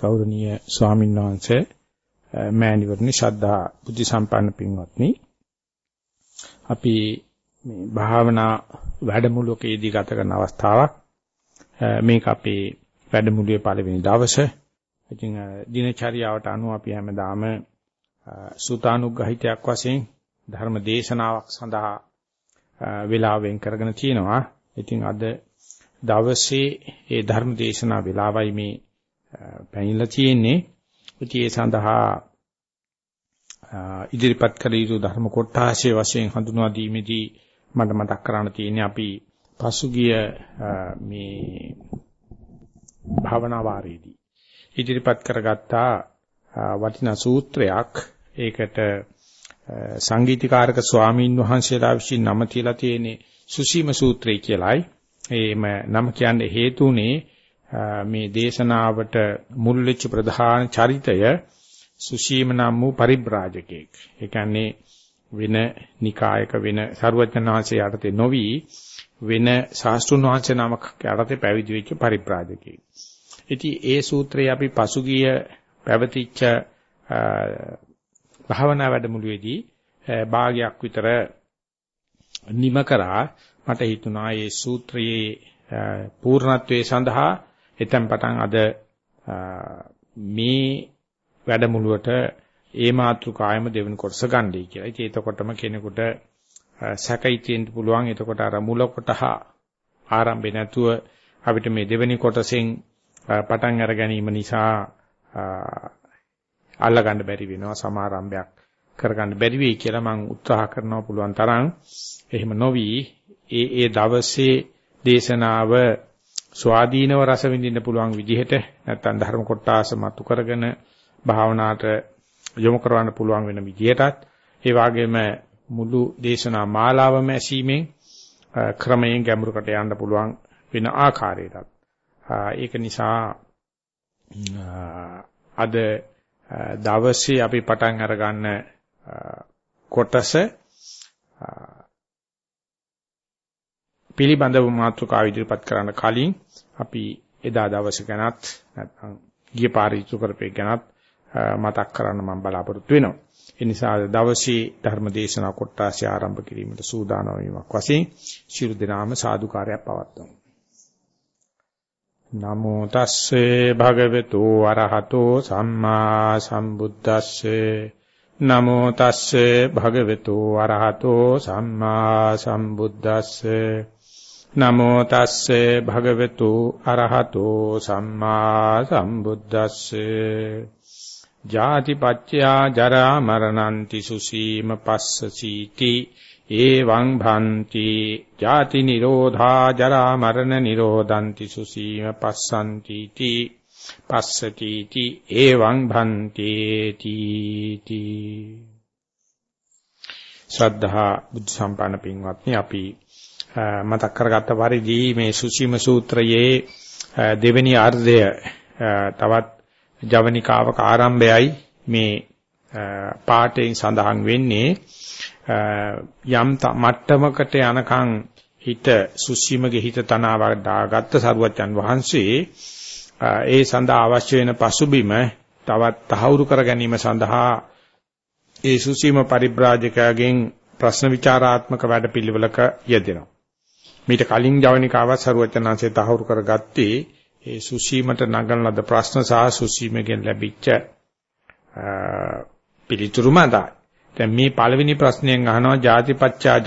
ගෞරවනීය ස්වාමීන් වහන්සේ මෑණිවරණි ශ්‍රද්ධා බුද්ධ සම්පන්න පින්වත්නි. අපි මේ භාවනා වැඩමුළුවකදී ගත කරන අවස්ථාවක්. මේක අපේ වැඩමුළුවේ පළවෙනි දවසේ. ඉතින් දිනචරියාවට අනුව අපි හැමදාම සූතානුග්‍රහිතයක් වශයෙන් ධර්ම දේශනාවක් සඳහා වේලාවෙන් කරගෙන තියෙනවා. ඉතින් අද දවසේ ඒ ධර්ම දේශනා වේලාවයි මේ පැමිණලා තියෙන්නේ. ඉතින් ඒ සඳහා ඉදිරිපත් කළ යුතු ධර්ම කොටාශය වශයෙන් හඳුන්වා දීමේදී මට මතක් කරන්න තියෙන්නේ අපි පසුගිය මේ භාවනා වාරයේදී ඉදිරිපත් කරගත්තා වටිනා සූත්‍රයක් ඒකට සංගීතකාරක ස්වාමීන් වහන්සේලා විසින් නම තියලා තියෙන්නේ සුසීම සූත්‍රය කියලායි. ඒම නම කියන්නේ හේතුනේ මේ දේශනාවට මුල් වෙච්ච ප්‍රධාන චරිතය සුසීම නම් වූ පරිබ්‍රාජකෙක්. ඒ කියන්නේ වෙන නිකායක වෙන ਸਰවඥාන්සේ යටතේ නොවි වෙන ශාස්ත්‍රුන් වහන්සේ නමක් යටතේ පැවිදි වෙච්ච පරිබ්‍රාජකෙක්. ඉතින් ඒ සූත්‍රය අපි පසුගිය පැවතිච්ච භාවනා වැඩමුළුවේදී භාගයක් විතර නිම කරා මට හිතුණා මේ සූත්‍රයේ පූර්ණත්වයේ සඳහා එතෙන් පටන් අද මේ වැඩමුළුවට ඒ මාතෘකායම දෙවෙනි කොටස ගන්නයි කියලා. ඉතින් එතකොටම කෙනෙකුට සැකයි තියෙන්න පුළුවන්. එතකොට අර මුල කොටහ ආරම්භේ නැතුව අපිට මේ දෙවෙනි කොටසෙන් පටන් අර ගැනීම නිසා අල්ලගන්න බැරි වෙනවා සමාරම්භයක් කරගන්න බැරි වෙයි කියලා මම උත්සාහ කරනවා පුළුවන් තරම් එහෙම නොවි ඒ ඒ දවසේ දේශනාව ස්වාධීනව රස විඳින්න පුළුවන් විදිහට නැත්නම් ධර්ම කොටාස මතු කරගෙන භාවනාවට යොමු කරවන්න පුළුවන් වෙන විදිහටත් ඒ වගේම මුළු දේශනා මාලාවම ඇසීමෙන් ක්‍රමයෙන් ගැඹුරකට යන්න පුළුවන් වෙන ආකාරයටත්. ඒක නිසා අද දවසේ අපි පටන් අරගන්න කොටස පිළිබඳව මාතෘකාව ඉදිරිපත් කරන්න කලින් අපි එදා දවසේ ගැනත් නැත්නම් ගිය පාරේ ඉතු කරපේ ගැනත් මතක් කරන්න මම බලාපොරොත්තු වෙනවා. ඒ නිසා දවසේ ධර්ම දේශනා කොටස ආරම්භ කිරීමට සූදානම් වීමක් වශයෙන් ශිරු දිනාම සාදුකාරයක් පවත්වමු. නමෝ තස්සේ භගවතු අරහතෝ සම්මා සම්බුද්දස්සේ නමෝ තස්සේ භගවතු අරහතෝ සම්මා සම්බුද්දස්සේ නමෝ තස්සේ භගවතු අරහතෝ සම්මා සම්බුද්දස්සේ. ජාතිපච්චයා ජරා මරණන්ති සුසීම පස්සසීති ඒවං භන්ති ජාති නිරෝධා ජරා මරණ නිරෝධಂತಿ සුසීම පස්සන්ති තී පස්සති තී ඒවං භන්ති තී ශ්‍රද්ධා බුද්ධ සම්පන්න පින්වත්නි අපි මතක් කරගත්ත පරිදි මේ සුසීම සූත්‍රයේ දෙවෙනි අර්ධය තවත් ජවනිකාවක ආරම්භයයි මේ පාඨයෙන් සඳහන් වෙන්නේ යම් මට්ටමකට යනකම් හිත සුසීමගේ හිත තනවා දාගත්ත සරුවච්චන් වහන්සේ ඒ සඳහා අවශ්‍ය වෙන පසුබිම තවත් තහවුරු කර ගැනීම සඳහා ඒ සුසීම පරිබ්‍රාජකයාගෙන් ප්‍රශ්න විචාරාත්මක වැඩපිළිවෙලක යෙදෙනවා. මීට කලින් ජවනිකාවත් සරුවචනාංශයේ තහවුරු කරගත්තේ ඒ සුසීමට නගන ලද ප්‍රශ්න සහ සුසීමගෙන් ලැබිච්ච පිළිතුරු මතයි. දැන් මේ පළවෙනි ප්‍රශ්නයෙන් අහනවා ජාතිපච්චා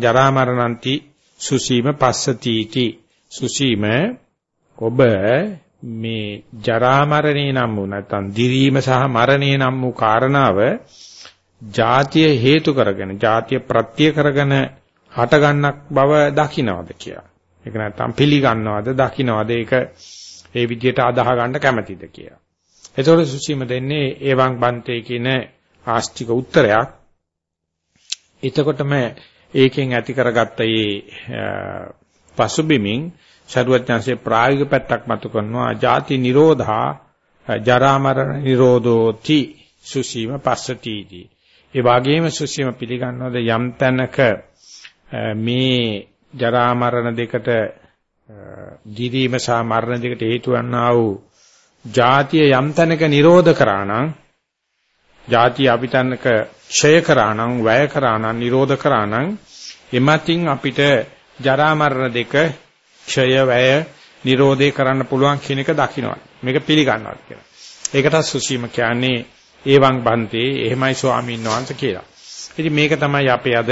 ජරා මරණන්ති සුසීම පස්සතිටි සුසීම ඔබ මේ ජරා මරණේ නම් වූ නැත්නම් දිරීම සහ මරණේ නම් වූ කාරණාව ජාතිය හේතු කරගෙන ජාතිය ප්‍රත්‍ය කරගෙන හට ගන්නක් බව දකින්නවද කියලා. ඒක නැත්නම් පිළිගන්නවද දකින්නවද ඒක ඒ විදිහට අදාහ ගන්න කැමැතිද කියලා. එතකොට සුසීම දෙන්නේ ඒවං බන්තේ කියන ආස්තික උත්තරයක්. එතකොටම ඒකෙන් ඇති කරගත්ත මේ පසුබිමින් ශරුවත්ඥාන්සේ ප්‍රායෝගික පැත්තක් මතු කරනවා ජාති නිරෝධා ජරා මරණ නිරෝධෝති සුසීම පස්සතිදී. ඒ වගේම සුසීම පිළිගන්නවද යම් තැනක මේ ජරා මරණ දෙකට දිරීම සහ මරණ දෙකට හේතු වන්නා වූ ಜಾතිය යම් තැනක නිරෝධ කරා නම් ಜಾතිය අපි තැනක ක්ෂය කරා නම් වැය කරා නම් නිරෝධ කරා නම් එමත්ින් අපිට ජරා මරණ දෙක ක්ෂය වැය නිරෝධේ කරන්න පුළුවන් කියන එක දකින්නවා මේක පිළිගන්නවා කියලා. ඒකට සුසීම කියන්නේ ඒවං බන්තේ එහෙමයි ස්වාමීන් වහන්සේ කියලා. ඉතින් මේක තමයි අපේ අද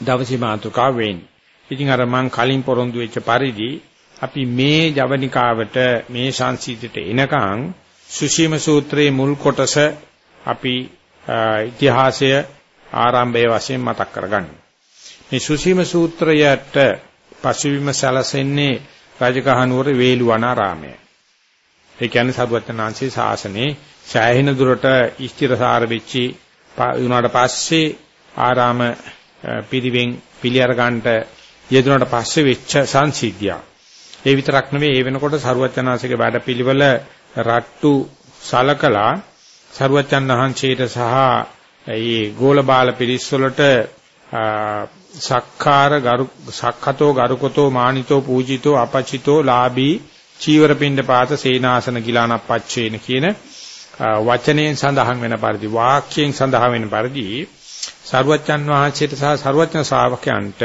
දවසේ මාතෘකාව වෙන්නේ. ඉතින් අර මං කලින් පොරොන්දු වෙච්ච පරිදි අපි මේ ජවනිකාවට මේ සංසීතයට එනකන් සුසීම සූත්‍රයේ මුල් කොටස අපි ඉතිහාසය ආරම්භයේ වශයෙන් මතක් කරගන්න. මේ සුසීම සූත්‍රයට පසුවිම සැලසෙන්නේ රජකහනුවර වේළුවනාරාමය. ඒ කියන්නේ සරුවචනාංශී ශාසනයේ සෑහෙන දුරට ස්ථිරසාර වෙච්චි වුණාට පස්සේ ආරාම පිරිවෙන් පිළිඅර ගන්නට යෙදුනට පස්සේ වෙච්ච සංසිද්ධිය. ඒ විතරක් නෙවෙයි ඒ වෙනකොට සරුවචනාංශික වැඩපිළිවෙල රට්ටු සලකලා සරුවචන් වහන්සේට සහ ඒ ගෝලබාල පිරිස්වලට සක්කාර ගරු සක්කතෝ ගරුකතෝ මානිතෝ පූජිතෝ අපචිතෝ ලාභී චීවරපිණ්ඩ පාත සේනාසන ගිලානප්පච්චේන කියන වචනයෙන් සඳහන් වෙන පරිදි වාක්‍යයෙන් සඳහන් වෙන පරිදි සරුවච්චන් වහන්සේට සහ සරුවච්චන් ශ්‍රාවකයන්ට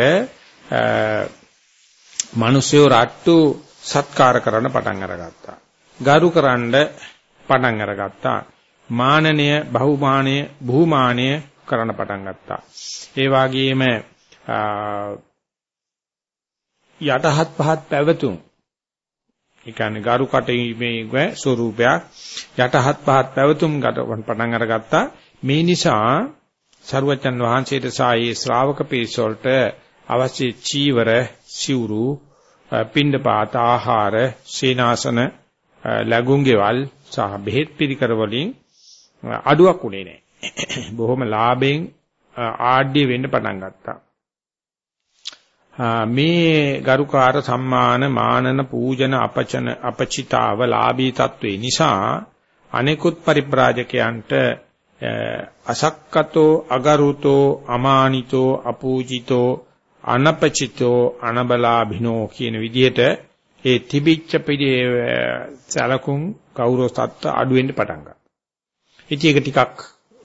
මිනිස්සු රට්ටු සත්කාර කරන්න පටන් අරගත්තා. ගරුකරනද පටන් අරගත්තා. මානනය, බහුමානය, බුහුමානය කරන්න පටන් ගත්තා. ඒ වගේම යටහත් පහත් පැවතුම් ඒ කියන්නේ ගරු කටීමේ ස්වරූපයක් යටහත් පහත් පැවතුම් ගන්න පටන් අරගත්තා. මේ නිසා සරුවචන් වහන්සේට සායේ ශ්‍රාවක පිරිසොල්ට අවශ්‍ය චීවර, සිවුරු, පින්ඩපාත ආහාර, සීනාසන, ලැබුම්ගෙවල් සහ බෙහෙත් පිළිකර වලින් අඩුවක් උනේ නැහැ. බොහොම ලාභයෙන් ආඩ්‍ය වෙන්න පටන් ගත්තා. මේ ගරුකාර සම්මාන මානන පූජන අපචන අපචිතාව ලාභී තත්වේ නිසා අනෙකුත් පරිබ්‍රාජකයන්ට අසක්කතෝ අගරුතෝ අමානිතෝ අපූජිතෝ අනපචිතෝ අනබලාභිනෝ කියන විදිහට ඒ තිබිච්ච පිළි සලකුම් කවුරු තත්ත්ව අඩු වෙන්න පටන් ගත්තා. ඉතින් ඒක ටිකක්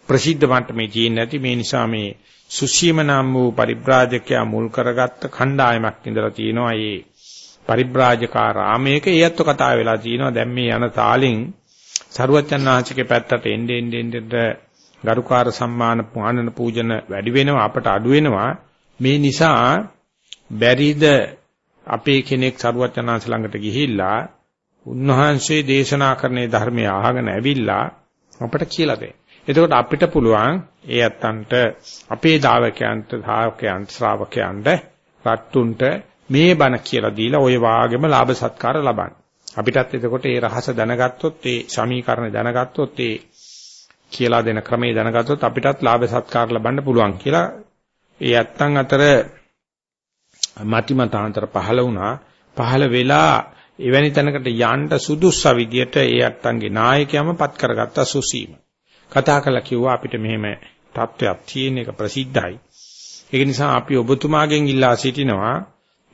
ප්‍රසිද්ධ මට්ටමේ තියෙන්නේ නැති මේ නිසා මේ සුසීම නම් වූ පරිබ්‍රාජකයා මුල් කරගත්ත කණ්ඩායමක් ඉඳලා තියෙනවා. මේ පරිබ්‍රාජකා රාමයක ඒත්ව කතා වෙලා තියෙනවා. දැන් මේ යන තාලින් සරුවච්චන් වහන්සේගේ පැත්තට එන්නේ එන්නේ ගරුකාර සම්මාන පුහානන පූජන වැඩි වෙනවා අපට අඩු වෙනවා. මේ නිසා බැරිද අපේ කෙනෙක් සරුවච්චන්හන්ස ළඟට ගිහිල්ලා උන්වහන්සේ දේශනා කරන ධර්මය අහගෙන ඇවිල්ලා අපට කියලා දෙන්න. එතකොට අපිට පුළුවන් ඒ අත්තන්ට අපේ දාවකයන්ට ධාවකයන්ට ශ්‍රාවකයන්ට රට්ටුන්ට මේ බණ කියලා දීලා ওই වාගෙම ලාභ සත්කාර ලබන්න. අපිටත් එතකොට ඒ රහස දැනගත්තොත් ඒ සමීකරණ දැනගත්තොත් ඒ කියලා දෙන ක්‍රමයේ දැනගත්තොත් අපිටත් ලාභ සත්කාර ලබන්න පුළුවන් කියලා ඒ අත්තන් අතර මතිමතාන්තර පහළ වුණා. පහළ වෙලා එවැනි තැනකට යන්න සුදුස්ස විදියට ඒ අත්තන්ගේ නායකයම පත් කරගත්ත සුසීම. කතා කළා කිව්වා අපිට මෙහෙම තත්වයක් තියෙන එක ප්‍රසිද්ධයි. ඒක නිසා අපි ඔබතුමාගෙන් ඉල්ලා සිටිනවා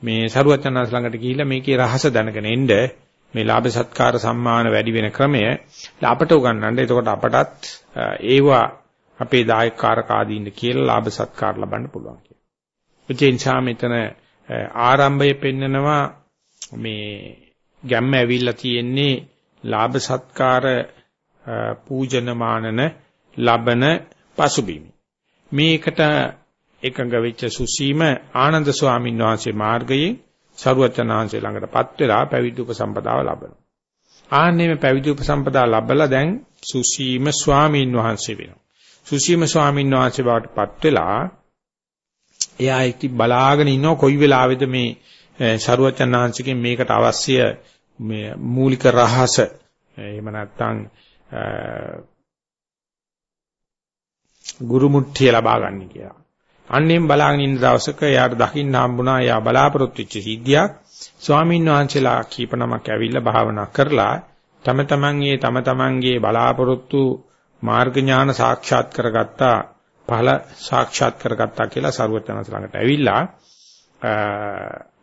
මේ සරුවචනස් ළඟට ගිහිල්ලා මේකේ රහස දැනගෙන එන්න මේ ලාභ සත්කාර සම්මාන වැඩි වෙන ක්‍රමය අපට උගන්වන්න. එතකොට අපටත් ඒවා අපේ දායකකාරක ආදීන් කියලා ලාභ සත්කාර ලබන්න පුළුවන් කියලා. ඒ නිසා මෙතන ආරම්භයේ පෙන්නනවා මේ ගැම්ම ඇවිල්ලා තියෙන්නේ ලාභ සත්කාර පූජන මානන ලබන පසුබිම. මේකට එකඟ වෙච්ච සුසීම ආනන්ද ස්වාමීන් වහන්සේ මාර්ගයෙන් සරුවචනාංශය ළඟටපත් වෙලා පැවිදි උපසම්පදාව ලබනවා. ආන්නේ මේ පැවිදි උපසම්පදාව ලැබලා දැන් සුසීම ස්වාමීන් වහන්සේ වෙනවා. සුසීම ස්වාමීන් වහන්සේ බවටපත් වෙලා එයා ඉති බලාගෙන ඉන්නවා කොයි වෙලාවෙද මේ සරුවචනාංශිකෙන් මේකට අවශ්‍ය මේ මූලික රහස එහෙම නැත්නම් ගුරු මුට්ටිය ලබා ගන්න කියලා. අන්නේම බලාගෙන ඉන්න දවසක එයාට දකින්න හම්බුණා එයා බලාපොරොත්තු වෙච්ච සිද්ධියක්. ස්වාමීන් වහන්සේලා කීප නමක් ඇවිල්ලා භාවනා කරලා තම තමන්ගේ තම තමන්ගේ බලාපොරොත්තු මාර්ග ඥාන සාක්ෂාත් කරගත්තා පහළ සාක්ෂාත් කරගත්තා කියලා සරුවචනස ළඟට ඇවිල්ලා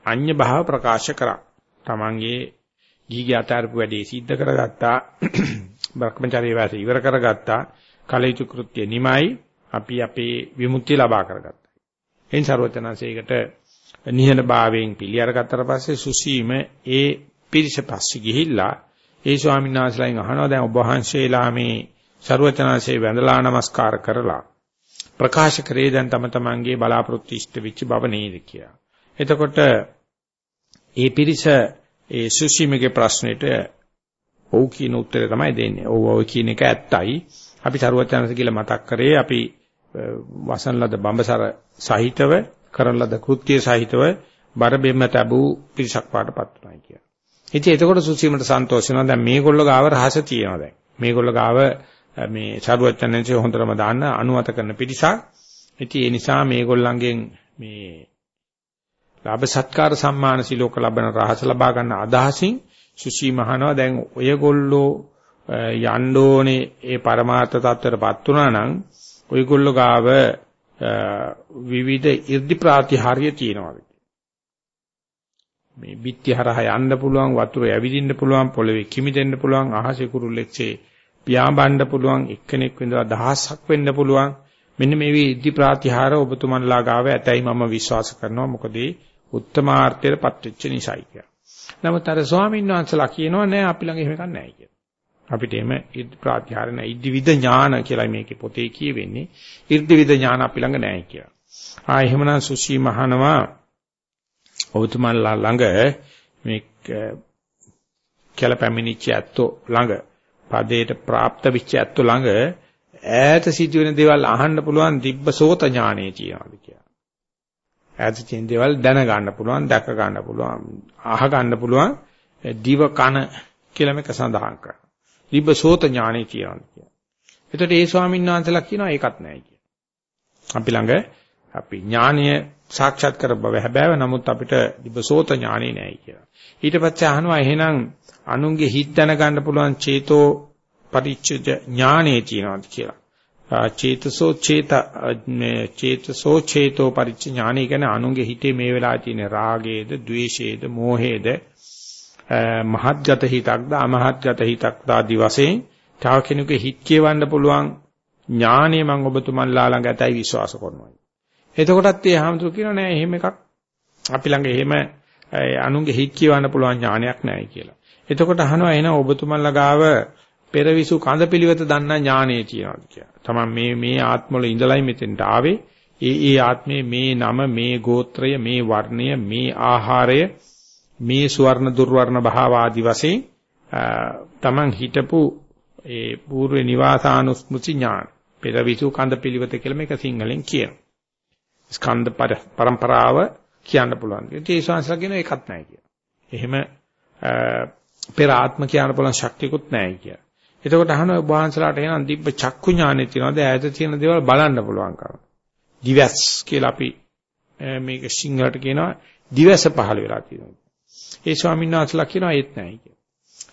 අඤ්‍ය භාව ප්‍රකාශ කරා. තමන්ගේ ගිහිගේ අතාරපු වැඩේ සිද්ධ කරගත්තා. භ්‍රමචාරී වාසය ඉවර කරගත්තා. කලයුතු කෘත්‍ය නිමයි අපි අපේ විමුක්තිය ලබා කරගත්තා. එයින් ਸਰවඥාන්සේකට නිහඬභාවයෙන් පිළි අරගත්තට පස්සේ සුසීම ඒ පිරිස පස්සේ ගිහිල්ලා ඒ ස්වාමීන් වහන්සේලාගෙන් අහනවා දැන් ඔබ වහන්සේලා මේ ਸਰවඥාන්සේ වැඳලා නමස්කාර කරලා ප්‍රකාශ කරේ දැන් තම තමන්ගේ බලාපොරොත්තු ඉෂ්ට වෙච්ච බව නේද කියලා. එතකොට ඒ පිරිස ඒ සුසීමගේ ප්‍රශ්නෙට ඔව් කියන උත්තරය තමයි දෙන්නේ. ඔව් ඔව් කියන එක ඇත්තයි. අපි ਸਰවඥාන්සේ කියලා මතක් කරේ අපි වසන් ලද බඹසර සහිතව කරන ලද කෘත්‍ය සහිතව බර බෙම්ම තැබූ පිරිසක් පාටපත් උනායි කියලා. ඉතින් එතකොට සුසීමට සන්තෝෂ වෙනවා. දැන් මේගොල්ලෝ ගාව රහස තියෙනවා දැන්. මේගොල්ලෝ ගාව මේ සරුවචනන්සේ හොඳටම දාන්න අනුමත කරන පිරිසක්. ඉතින් ඒ නිසා මේගොල්ලන්ගෙන් මේ ලාභ සත්කාර සම්මාන සිලෝක ලබන රහස ලබා ගන්න අදහසින් සුසී මහනවා දැන් ඔයගොල්ලෝ යන්න ඕනේ ඒ પરමාර්ථ tattරපත් වුණා නම් ඔයගොල්ලෝ ගාව විවිධ 이르දි ප්‍රාතිහාර්ය තියෙනවා. මේ බිත්ති හරහා යන්න පුළුවන් වතුර ඇවිදින්න පුළුවන් පොළවේ කිමිදෙන්න පුළුවන් අහසේ කුරුල්ලෙක්සේ පියාඹන්න පුළුවන් එක්කෙනෙක් වෙනවා දහසක් වෙන්න පුළුවන් මෙන්න මේ විදි ප්‍රාතිහාර ඔබතුමන්ලා ගාව ඇතයි මම විශ්වාස කරනවා මොකද ඒ උත්තමාර්ථයට පත්වෙච්ච නිසායි කියලා. නමුත් අර ස්වාමීන් වහන්සේලා කියනවා නෑ අපි ළඟ එහෙම එකක් නෑ කියලා. අපිට එහෙම ඉදි ප්‍රාතිහාර නෑ ඉදි විද ඥාන කියලා මේකේ පොතේ කියවෙන්නේ. ඉර්ධි විද ඥාන අපි ළඟ නෑ කියලා. ආ එහෙමනම් සුසී මහනවා ඔබතුමන්ලා ළඟ මේ කියලා පැමිණිච්ච ඇත්තෝ ළඟ පදයට પ્રાપ્ત වෙච්ච ඇත්තෝ ළඟ ඈත සිදුවෙන දේවල් අහන්න පුළුවන් දිබ්බසෝත ඥානෙ තියනවාද කියලා. ඈත තියෙන දේවල් දැන ගන්න පුළුවන්, දැක ගන්න පුළුවන්, අහ ගන්න පුළුවන් දිව කන කියලා මේක සඳහන් කරනවා. දිබ්බසෝත ඥානෙ තියනවාද කියලා. එතකොට ඒ ස්වාමීන් වහන්සේලා කියනවා ඒකත් නැහැ කියලා. අපි ළඟ අපි ඥානීය සාක්ෂාත් කර බව හැබෑව නමුත් අපිට දිබ්බසෝත ඥානෙ නැහැ කියලා. ඊට පස්සේ අහනවා එහෙනම් අනුන්ගේ හිත දැනගන්න පුළුවන් චේතෝ පරිච්ඡේද ඥානෙ තියෙනවාද කියලා. චේතසෝ චේත මේ චේතසෝ චේතෝ පරිච්ඡ ඥානෙ කියන්නේ අනුන්ගේ හිතේ මේ වෙලාවේ තියෙන රාගයේද, ద్వේෂයේද, මෝහයේද මහත්ගත හිතක්ද, අමහත්ගත හිතක්ද ආදි වශයෙන් තව කෙනෙකුගේ හිත කියවන්න පුළුවන් ඥානෙ මම ඔබතුමන්ලා ළඟ ඇතයි විශ්වාස කරනවා. එතකොටත් ඒ හැමතුරු කියනවා නෑ එහෙම එකක් අපි ළඟ එහෙම අනුන්ගේ හිත කියවන්න පුළුවන් ඥානයක් නැහැ කියලා. එතකොට අහනවා එහෙනම් ඔබතුමන්ලා ගාව පෙරවිසු කඳ පිළිවෙත දන්නා ඥානෙ තියනවාද කියලා. තමන් මේ මේ ආත්මවල ඉඳලයි මෙතෙන්ට ආවේ. ඒ ඒ ආත්මේ මේ නම මේ ගෝත්‍රය මේ වර්ණය මේ ආහාරය මේ සුවර්ණ දුර්වර්ණ භාව ආදි වශයෙන් තමන් හිටපු ඒ పూర్ව නිවාසානුස්මෘති ඥාන පෙරවිසු කඳ පිළිවෙත කියලා මේක සිංහලෙන් කියනවා. ස්කන්ධ පරම්පරාව කියන්න පුළුවන්. ඒ ශාස්ත්‍රය කියන එකක් නැහැ කියලා. එහෙම පෙර ආත්ම කියන්න පුළුවන් ශක්තියකුත් නැහැ කියලා. එතකොට අහනවා ඔබ වහන්සලාට එනන් දිබ්බ චක්කු ඥානෙ තියෙනවද? ඈත තියෙන දේවල් බලන්න පුළුවන්කම. දිවස් කියලා අපි මේක සිංහලට කියනවා දිවස පහළ වෙලා තියෙනවා. ඒ ස්වාමීන් වහන්සේලා කියනවා ඒත් නැහැ කියලා.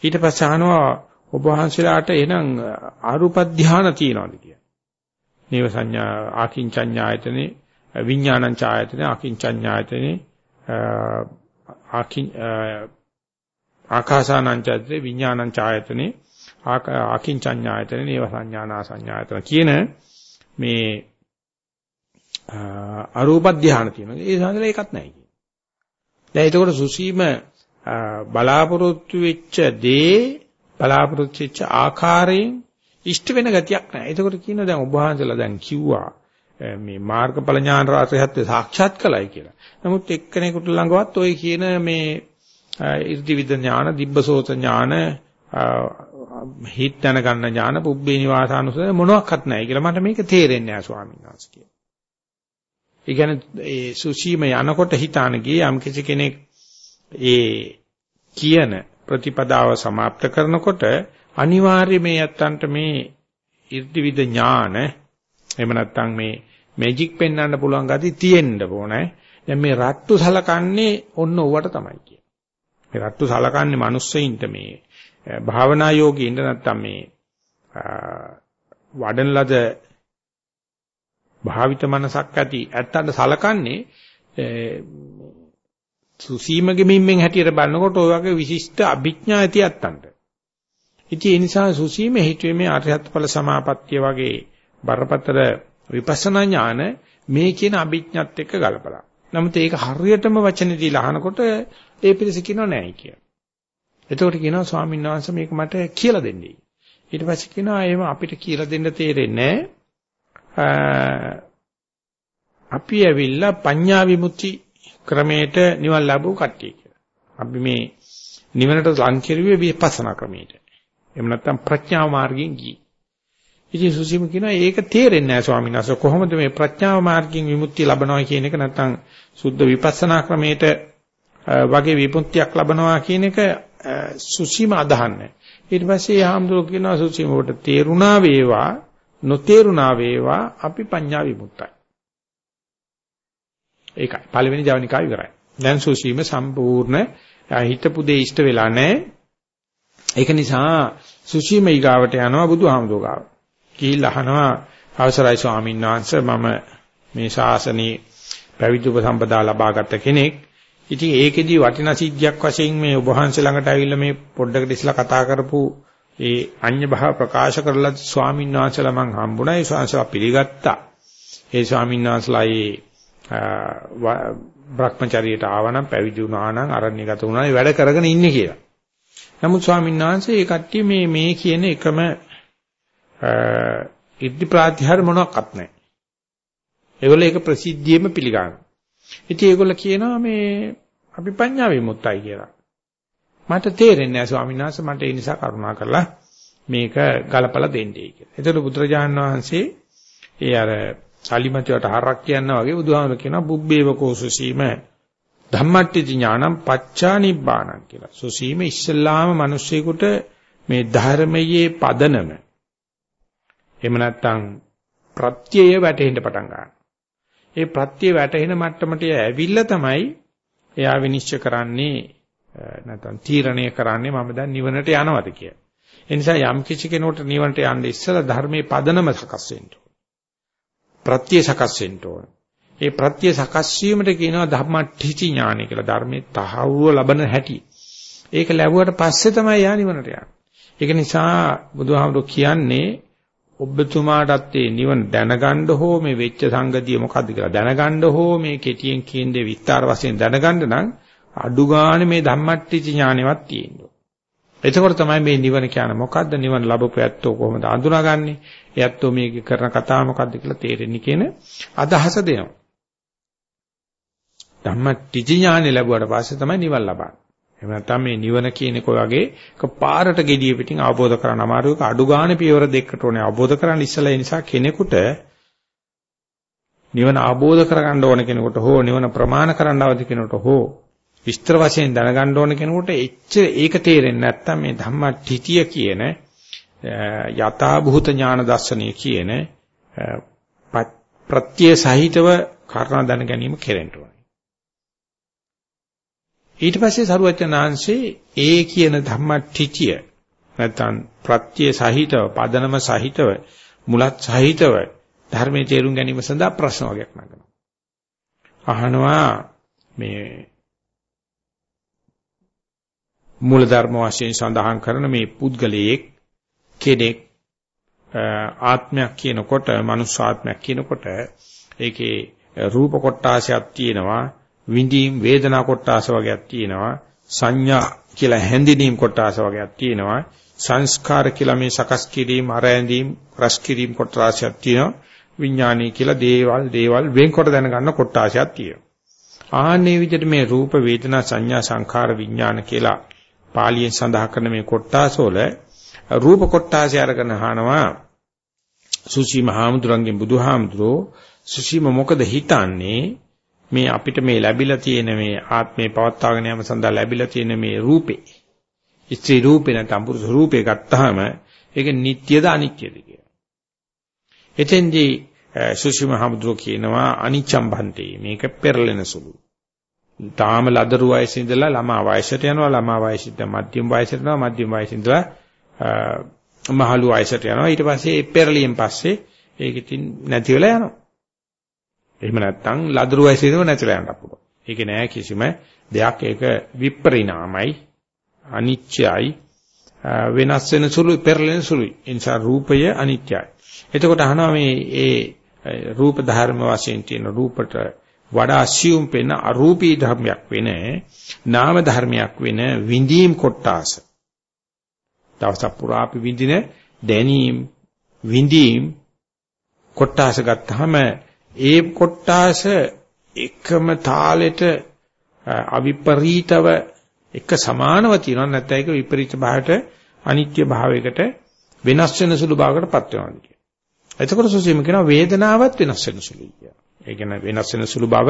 ඊට පස්සේ අහනවා ඔබ වහන්සලාට එනන් අරූප ධානය තියෙනවද කියලා. නේව සංඥා ආකින්චඤ්ඤායතනේ විඥානං ඡායතනේ අකින්චඤ්ඤායතනේ ආකින් ආකාසානං ඡායතනේ විඥානං ඡායතනේ ආකින්චඤ්ඤායතනේ නේව සංඥානා සංඥායතන කියන මේ අරූප ධානය තියෙනවා. ඒ සංසල එකක් නැහැ කියන්නේ. දැන් එතකොට සුසීම බලාපොරොත්තු වෙච්ච දේ බලාපොරොත්තු වෙච්ච ආකාරයෙන් ඉෂ්ට වෙන ගතියක් නැහැ. එතකොට කියනවා දැන් ඔබ වහන්සේලා දැන් කිව්වා මේ මාර්ගඵල ඥාන රාශියත් සාක්ෂාත් කළයි කියලා. නමුත් එක්කෙනෙකුට ළඟවත් ওই කියන මේ ඉර්ධිවිද ඥාන, දිබ්බසෝත ඥාන, හිත දැනගන්න ඥාන, පුබ්බේ නිවාසානුසය මොනවත් නැහැ කියලා මට මේක තේරෙන්නේ නැහැ ස්වාමීන් වහන්සේ කියලා. ඒ කියන්නේ ඒ සුසීම යනකොට හිතාන ගියේ යම් කිසි කෙනෙක් ඒ කියන ප්‍රතිපදාව સમાપ્ત කරනකොට අනිවාර්යයෙන් මේ යත්තන්ට මේ ඉර්ධිවිද ඥාන එහෙම නැත්නම් මේ මැජික් පෙන්වන්න පුළුවන් ගති තියෙන්න ඕනේ. දැන් මේ රට්ටු සලකන්නේ ඔන්න ඕවට තමයි කියන්නේ. මේ රට්ටු සලකන්නේ මිනිස්සෙයින්ට මේ භාවනා යෝගීන්ට නැත්නම් මේ වඩන ලද භාවිත මනසක් ඇති ඇත්තට සලකන්නේ සුසීමගේ මිම්මෙන් හැටියට බලනකොට ඔය වගේ විශිෂ්ට අභිඥා ඇති අත්තන්ට. ඉතින් ඒ නිසා සුසීම හිතුවේ මේ අරහත් ඵල සමාපත්තිය වගේ බරපතල විපස්සනා ඥාන මේ කියන අභිඥාත් එක්ක ගලපලා. නමුත් ඒක හරියටම වචන දීලා අහනකොට ඒ පිළිස කියනවා නෑයි කියලා. එතකොට කියනවා ස්වාමීන් වහන්සේ මේක මට කියලා දෙන්නයි. ඊට පස්සේ කියනවා එහෙම අපිට කියලා දෙන්න තේරෙන්නේ අපි ඇවිල්ලා පඤ්ඤා විමුක්ති ක්‍රමයට නිවන් ලැබුව කට්ටිය කියලා. අපි මේ නිවනට ලං කෙරුවේ විපස්සනා ක්‍රමයට. එහෙම නැත්නම් ප්‍රඥා මාර්ගයෙන් ගියේ. ඉතින් සුසීම කියනවා ඒක තේරෙන්නේ නැහැ ස්වාමීන් වහන්සේ කොහොමද මේ ප්‍රඥාව මාර්ගයෙන් විමුක්තිය ලබනවා කියන එක නැත්නම් සුද්ධ විපස්සනා ක්‍රමයට වගේ විමුක්තියක් ලබනවා කියන එක සුසීම අදහන්නේ. ඊට පස්සේ ආම්දුර කියනවා සුසීම වට තේරුණා වේවා නොතේරුණා වේවා අපි පඤ්ඤා විමුක්තයි. ඒකයි. පළවෙනි ජවනිකාව ඉවරයි. දැන් සුසීම සම්පූර්ණ හිතපු දේ ඉෂ්ට වෙලා නැහැ. ඒක නිසා සුසීම ඊගාවට යනවා බුදුහාමුදුර ගාව. ගිහිල්ලා අහනවා අවසරයි ස්වාමීන් වහන්සේ මම මේ ශාසනයේ පැවිදි උපසම්පදා ලබාගත් කෙනෙක්. ඉතින් ඒකෙදි වටිනා සිද්ධියක් වශයෙන් මේ ඔබ වහන්සේ ළඟට ඇවිල්ලා මේ පොඩ්ඩකට ඉස්සලා කතා කරපු ඒ අඤ්‍ය භාව ප්‍රකාශ කරලා ස්වාමීන් වහන්සේලා මං හම්බුණා. ඒ ස්වාමීන්වහන්සේලා පිළිගත්තා. ඒ ස්වාමීන් වහන්සේලා ඒ භ්‍රමචාරියට ආවනම් පැවිදි වුණා නම් අරණ්‍යගත වුණා වැඩ කරගෙන ඉන්නේ කියලා. නමුත් ස්වාමීන් වහන්සේ ඒ කට්ටිය මේ මේ කියන එකම ඉද්ධි ප්‍රාතිහාර මොනවත් නැහැ. ඒගොල්ලෝ ඒක ප්‍රසිද්ධියෙම පිළිගන්නවා. ඉතින් ඒගොල්ලෝ කියනවා මේ අපි පඤ්ඤා විමුක්තයි කියලා. මට තේරෙන්නේ නැහැ ස්වාමීන් වහන්සේ මට ඒ නිසා කරුණා කරලා මේක ගලපලා දෙන්නයි කියලා. එතකොට බුදුරජාණන් වහන්සේ ඒ අර සාලිමතියට හරක් කියනවා වගේ බුදුහාමර කියනවා බුබ්බේව කෝසුසීම ධම්මට්ටි ඥානම් පච්චා නිබ්බාණං කියලා. සුසීම ඉස්සල්ලාම මිනිස්සෙකුට මේ ධර්මයේ පදනම එහෙම නැත්නම් ප්‍රත්‍යය වැටෙන්න පටන් ගන්නවා. ඒ ප්‍රත්‍යය වැටෙන මට්ටමට ඇවිල්ලා තමයි එයා විනිශ්චය කරන්නේ නැත්නම් තීරණය කරන්නේ මම දැන් නිවනට යනවද කියලා. ඒ නිසා යම් කිසි කෙනෙකුට නිවනට යන්න ඉස්සලා ධර්මයේ පදනම සකස් වෙන්න ඕන. ප්‍රත්‍ය සකස් වෙන්න ඕන. ඒ ප්‍රත්‍ය සකස් වීමට කියනවා ධම්මට්ඨිචි ඥානය කියලා. ධර්මයේ තහවුර ලබන හැටි. ඒක ලැබුවට පස්සේ තමයි යා නිවනට යන්නේ. ඒක නිසා බුදුහාමුදුරු කියන්නේ ඔබතුමාටත් ඒ නිවන දැනගන්න හෝ මේ වෙච්ච සංගතිය මොකද්ද කියලා දැනගන්න හෝ මේ කෙටියෙන් කියන දේ විස්තර වශයෙන් දැනගන්න නම් අඩු ගානේ මේ ධම්මට්ටිච ඥානෙවත් තියෙන්න එතකොට තමයි මේ නිවන කියන්නේ මොකද්ද නිවන ලැබපු ඇත්තෝ කොහොමද අඳුනාගන්නේ එයත්ෝ මේක කරන කතාව මොකද්ද කියලා තේරෙන්නේ කියන අදහස දෙනවා. ධම්මට්ටිච ඥානෙ ලැබුවාට පස්සේ තමයි නිවන ලබන්නේ. එහෙම නැත්නම් මේ නිවන කියන එක වගේ එකපාරට gediy පිටින් අවබෝධ කරගන්න අමාරු එක අඩු ගානේ පියවර දෙකකට ඕනේ. අවබෝධ කරගන්න ඉස්සලා ඒ නිසා කෙනෙකුට නිවන අවබෝධ කරගන්න ඕන කෙනෙකුට හෝ නිවන ප්‍රමාණ කරන්න අවදි කෙනෙකුට හෝ විස්තර වශයෙන් දැනගන්න ඕන කෙනෙකුට එච්චර ඒක තේරෙන්නේ නැත්නම් මේ ධම්මටිතිය කියන යථා භූත ඥාන දර්ශනය කියන ප්‍රත්‍ය සහිතව කාරණා දැන ගැනීම කෙරෙන්න ඕනේ ඊට පස්සේ සරුවචනාංශේ ඒ කියන ධම්මටිචිය නැත්නම් ප්‍රත්‍ය සහිතව පදනම සහිතව මුලත් සහිතව ධර්මයේ තේරුම් ගැනීම සඳහා ප්‍රශ්න වගේක් නගනවා. අහනවා මේ මූල ධර්ම වශයෙන් සඳහන් කරන මේ පුද්ගලයෙක් කෙනෙක් ආත්මයක් කියනකොට මනුස්ස ආත්මයක් කියනකොට ඒකේ රූප කොටාසයක් තියෙනවා විඳීම් වේදනා කොටාස වගේක් තියෙනවා සංඥා කියලා හැඳිනීම් කොටාස වගේක් තියෙනවා සංස්කාර කියලා මේ සකස් කිරීම අරැඳීම් රස කිරීම කොටාසයක් තියෙනවා විඥානී කියලා දේවල් දේවල් වෙන්කොට දැනගන්න කොටාසයක් තියෙනවා. ආන්නේ විදිහට මේ රූප වේදනා සංඥා සංඛාර විඥාන කියලා පාලියෙන් සඳහන් කරන මේ කොටාසවල රූප කොටාසය අරගෙන අහනවා. සුචි මහමුදුරන්ගෙන් බුදුහාමුදුරෝ සුචිම මොකද හිතන්නේ? මේ අපිට මේ ලැබිලා තියෙන මේ ආත්මේ පවත්වාගෙන යාම සඳහා ලැබිලා තියෙන මේ රූපේ. ස්ත්‍රී රූපේ නැත්නම් පුරුෂ රූපේ ගත්තාම ඒක නිට්ටයද අනිත්‍යද කියලා. එතෙන්දී සුෂිම හමුදුර කියනවා අනිච්ඡම් බන්තේ මේක පෙරලෙන සුළු. තාම ලදරු වයසේ ඉඳලා ළමා වයසට යනවා. ළමා වයසින්ද මධ්‍යම වයසට යනවා. මධ්‍යම වයසින් ඉඳලා මහලු වයසට යනවා ඊට පස්සේ පෙරලියෙන් පස්සේ ඒක ඉතින් නැති වෙලා යනවා. එහෙම නැත්නම් ලදරු වයසේදීම නැතිලා යන්න පුළුවන්. ඒක නෑ කිසිම දෙයක් ඒක විපරිණාමයි අනිත්‍යයි වෙනස් වෙන සුළු පෙරලෙන සුළුයි. ඒ නිසා රූපය අනිත්‍යයි. එතකොට අහනවා මේ ඒ රූප ධර්ම වශයෙන් තියෙන රූපට වඩා assume වෙන අරූපී ධර්මයක් වෙන නාම ධර්මයක් වෙන විඳීම් කොටාස. දවසක් පුරා අපි විඳින දැනීම් විඳීම් කොටාස ගත්තාම ඒ කොටාස එකම තාලෙට අවිපරීතව එක සමානව තියෙනවා නැත්නම් ඒක විපරීත භාවයට අනිත්‍ය භාවයකට වෙනස් වෙන සුළු භාවයකටපත් වෙනවා කියන්නේ. එතකොට සුසීම කියනවා වේදනාවත් වෙනස් වෙන සුළුයි කියලා. ඒ කියන්නේ වෙනස් වෙන සුළු බව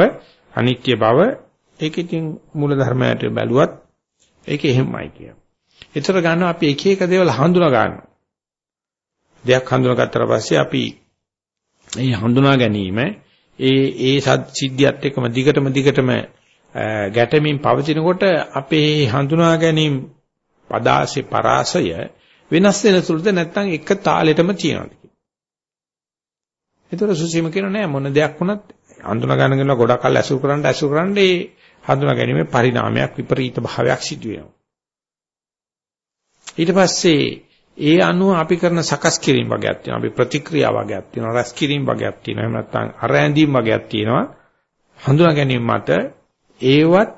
අනිත්‍ය බව ඒක ඉතින් මූල ධර්මයට බැලුවත් ඒක එහෙමයි කියනවා. ඒතර ගන්නවා අපි එක එක දේවල් හඳුනා ගන්නවා. දෙයක් හඳුනාගත්තට පස්සේ අපි මේ හඳුනා ගැනීම ඒ ඒ සිද්ධියත් එක්කම දිගටම දිගටම ගැටමින් පවතිනකොට අපේ හඳුනා ගැනීම පදාසේ පරාසය වෙනස් වෙන සුළුද නැත්නම් එක තාලෙටම තියෙනවද ඒතර සුසීම කියන නෑ මොන දෙයක් වුණත් හඳුනා ගන්න කෙනා ගොඩක් කල් ඇසුරු කරන්න ඇසුරු කරන්න ඒ හඳුනා ගැනීමේ පරිණාමයක් විපරීත භාවයක් සිදු වෙනවා ඊට පස්සේ ඒ අනුව අපි කරන සකස් කිරීම වගේක් තියෙනවා අපි ප්‍රතික්‍රියා වගේක් තියෙනවා රැස් කිරීම වගේක් තියෙනවා එහෙම නැත්නම් අරැඳීම් වගේක් තියෙනවා හඳුනා ගැනීම මත ඒවත්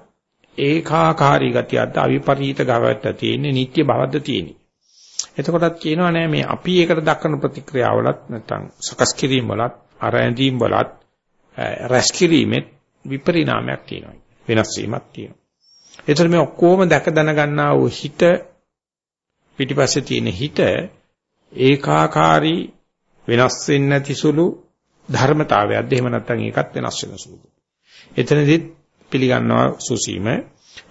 ඒකාකාරී ගතියක්ද අවිපරීත ගවද්ද තියෙන්නේ නිට්ටය බවද්ද තියෙන්නේ. එතකොටත් කියනවා නෑ මේ අපි ඒකට දක්වන ප්‍රතික්‍රියාවලත් නැත්නම් සකස් කිරීම වලත් අරැඳීම් වලත් රැස් කිරීමෙත් විපරිණාමයක් තියෙනවා. වෙනස් වීමක් තියෙනවා. ඒතර මේ ඔක්කොම දැක දැන ගන්නා වූ හිත පිටිපස්සේ තියෙන හිත ඒකාකාරී වෙනස් වෙන්නේ නැති සුළු ධර්මතාවයක්ද එහෙම නැත්නම් ඒකත් වෙනස් වෙන සුළුද. එතනදිත් පිළිගන්නවා සුසීම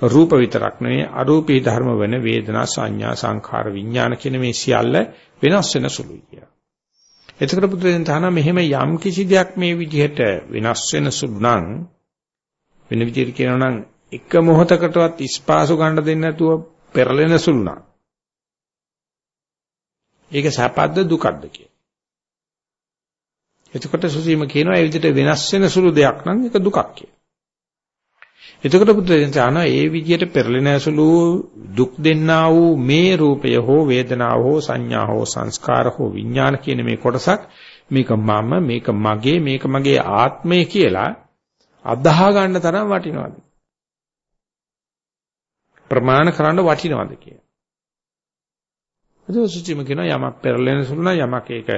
රූප විතරක් නෙවෙයි අරූපී ධර්ම වෙන වේදනා සංඥා සංඛාර විඥාන කියන මේ සියල්ල වෙනස් වෙන සුළුයි කියලා. එතකොට බුදුරජාණන් තහනම් මෙහෙම යම් කිසි දෙයක් මේ විදිහට වෙනස් වෙන සුළු නම් වෙන විදිහට කියනවා නම් එක මොහොතකටවත් ස්පාසු ගන්න දෙන්නේ නැතුව පෙරලෙන සුළු නම් ඒක සැපද්ද දුකද්ද කියලා. එතකොට සුසීම කියනවා ඒ විදිහට වෙනස් වෙන සුළු දෙයක් නම් ඒක දුකක් කියලා. එතකොට බුදුරජාණන් කියනවා ඒ විදියට පෙරලෙන ඇසුළු දුක් දෙන්නා වූ මේ රූපය හෝ වේදනාව හෝ සංඥා හෝ සංස්කාර හෝ විඥාන කියන මේ කොටසක් මේක මම මේක මගේ මේක මගේ ආත්මය කියලා අදාහ ගන්න තරම් වටිනවද ප්‍රමාණ කරන්න වටිනවද කියලා ඒක සුචිම කියන යමක් පෙරලෙන සුළු නම් යමක් ඒක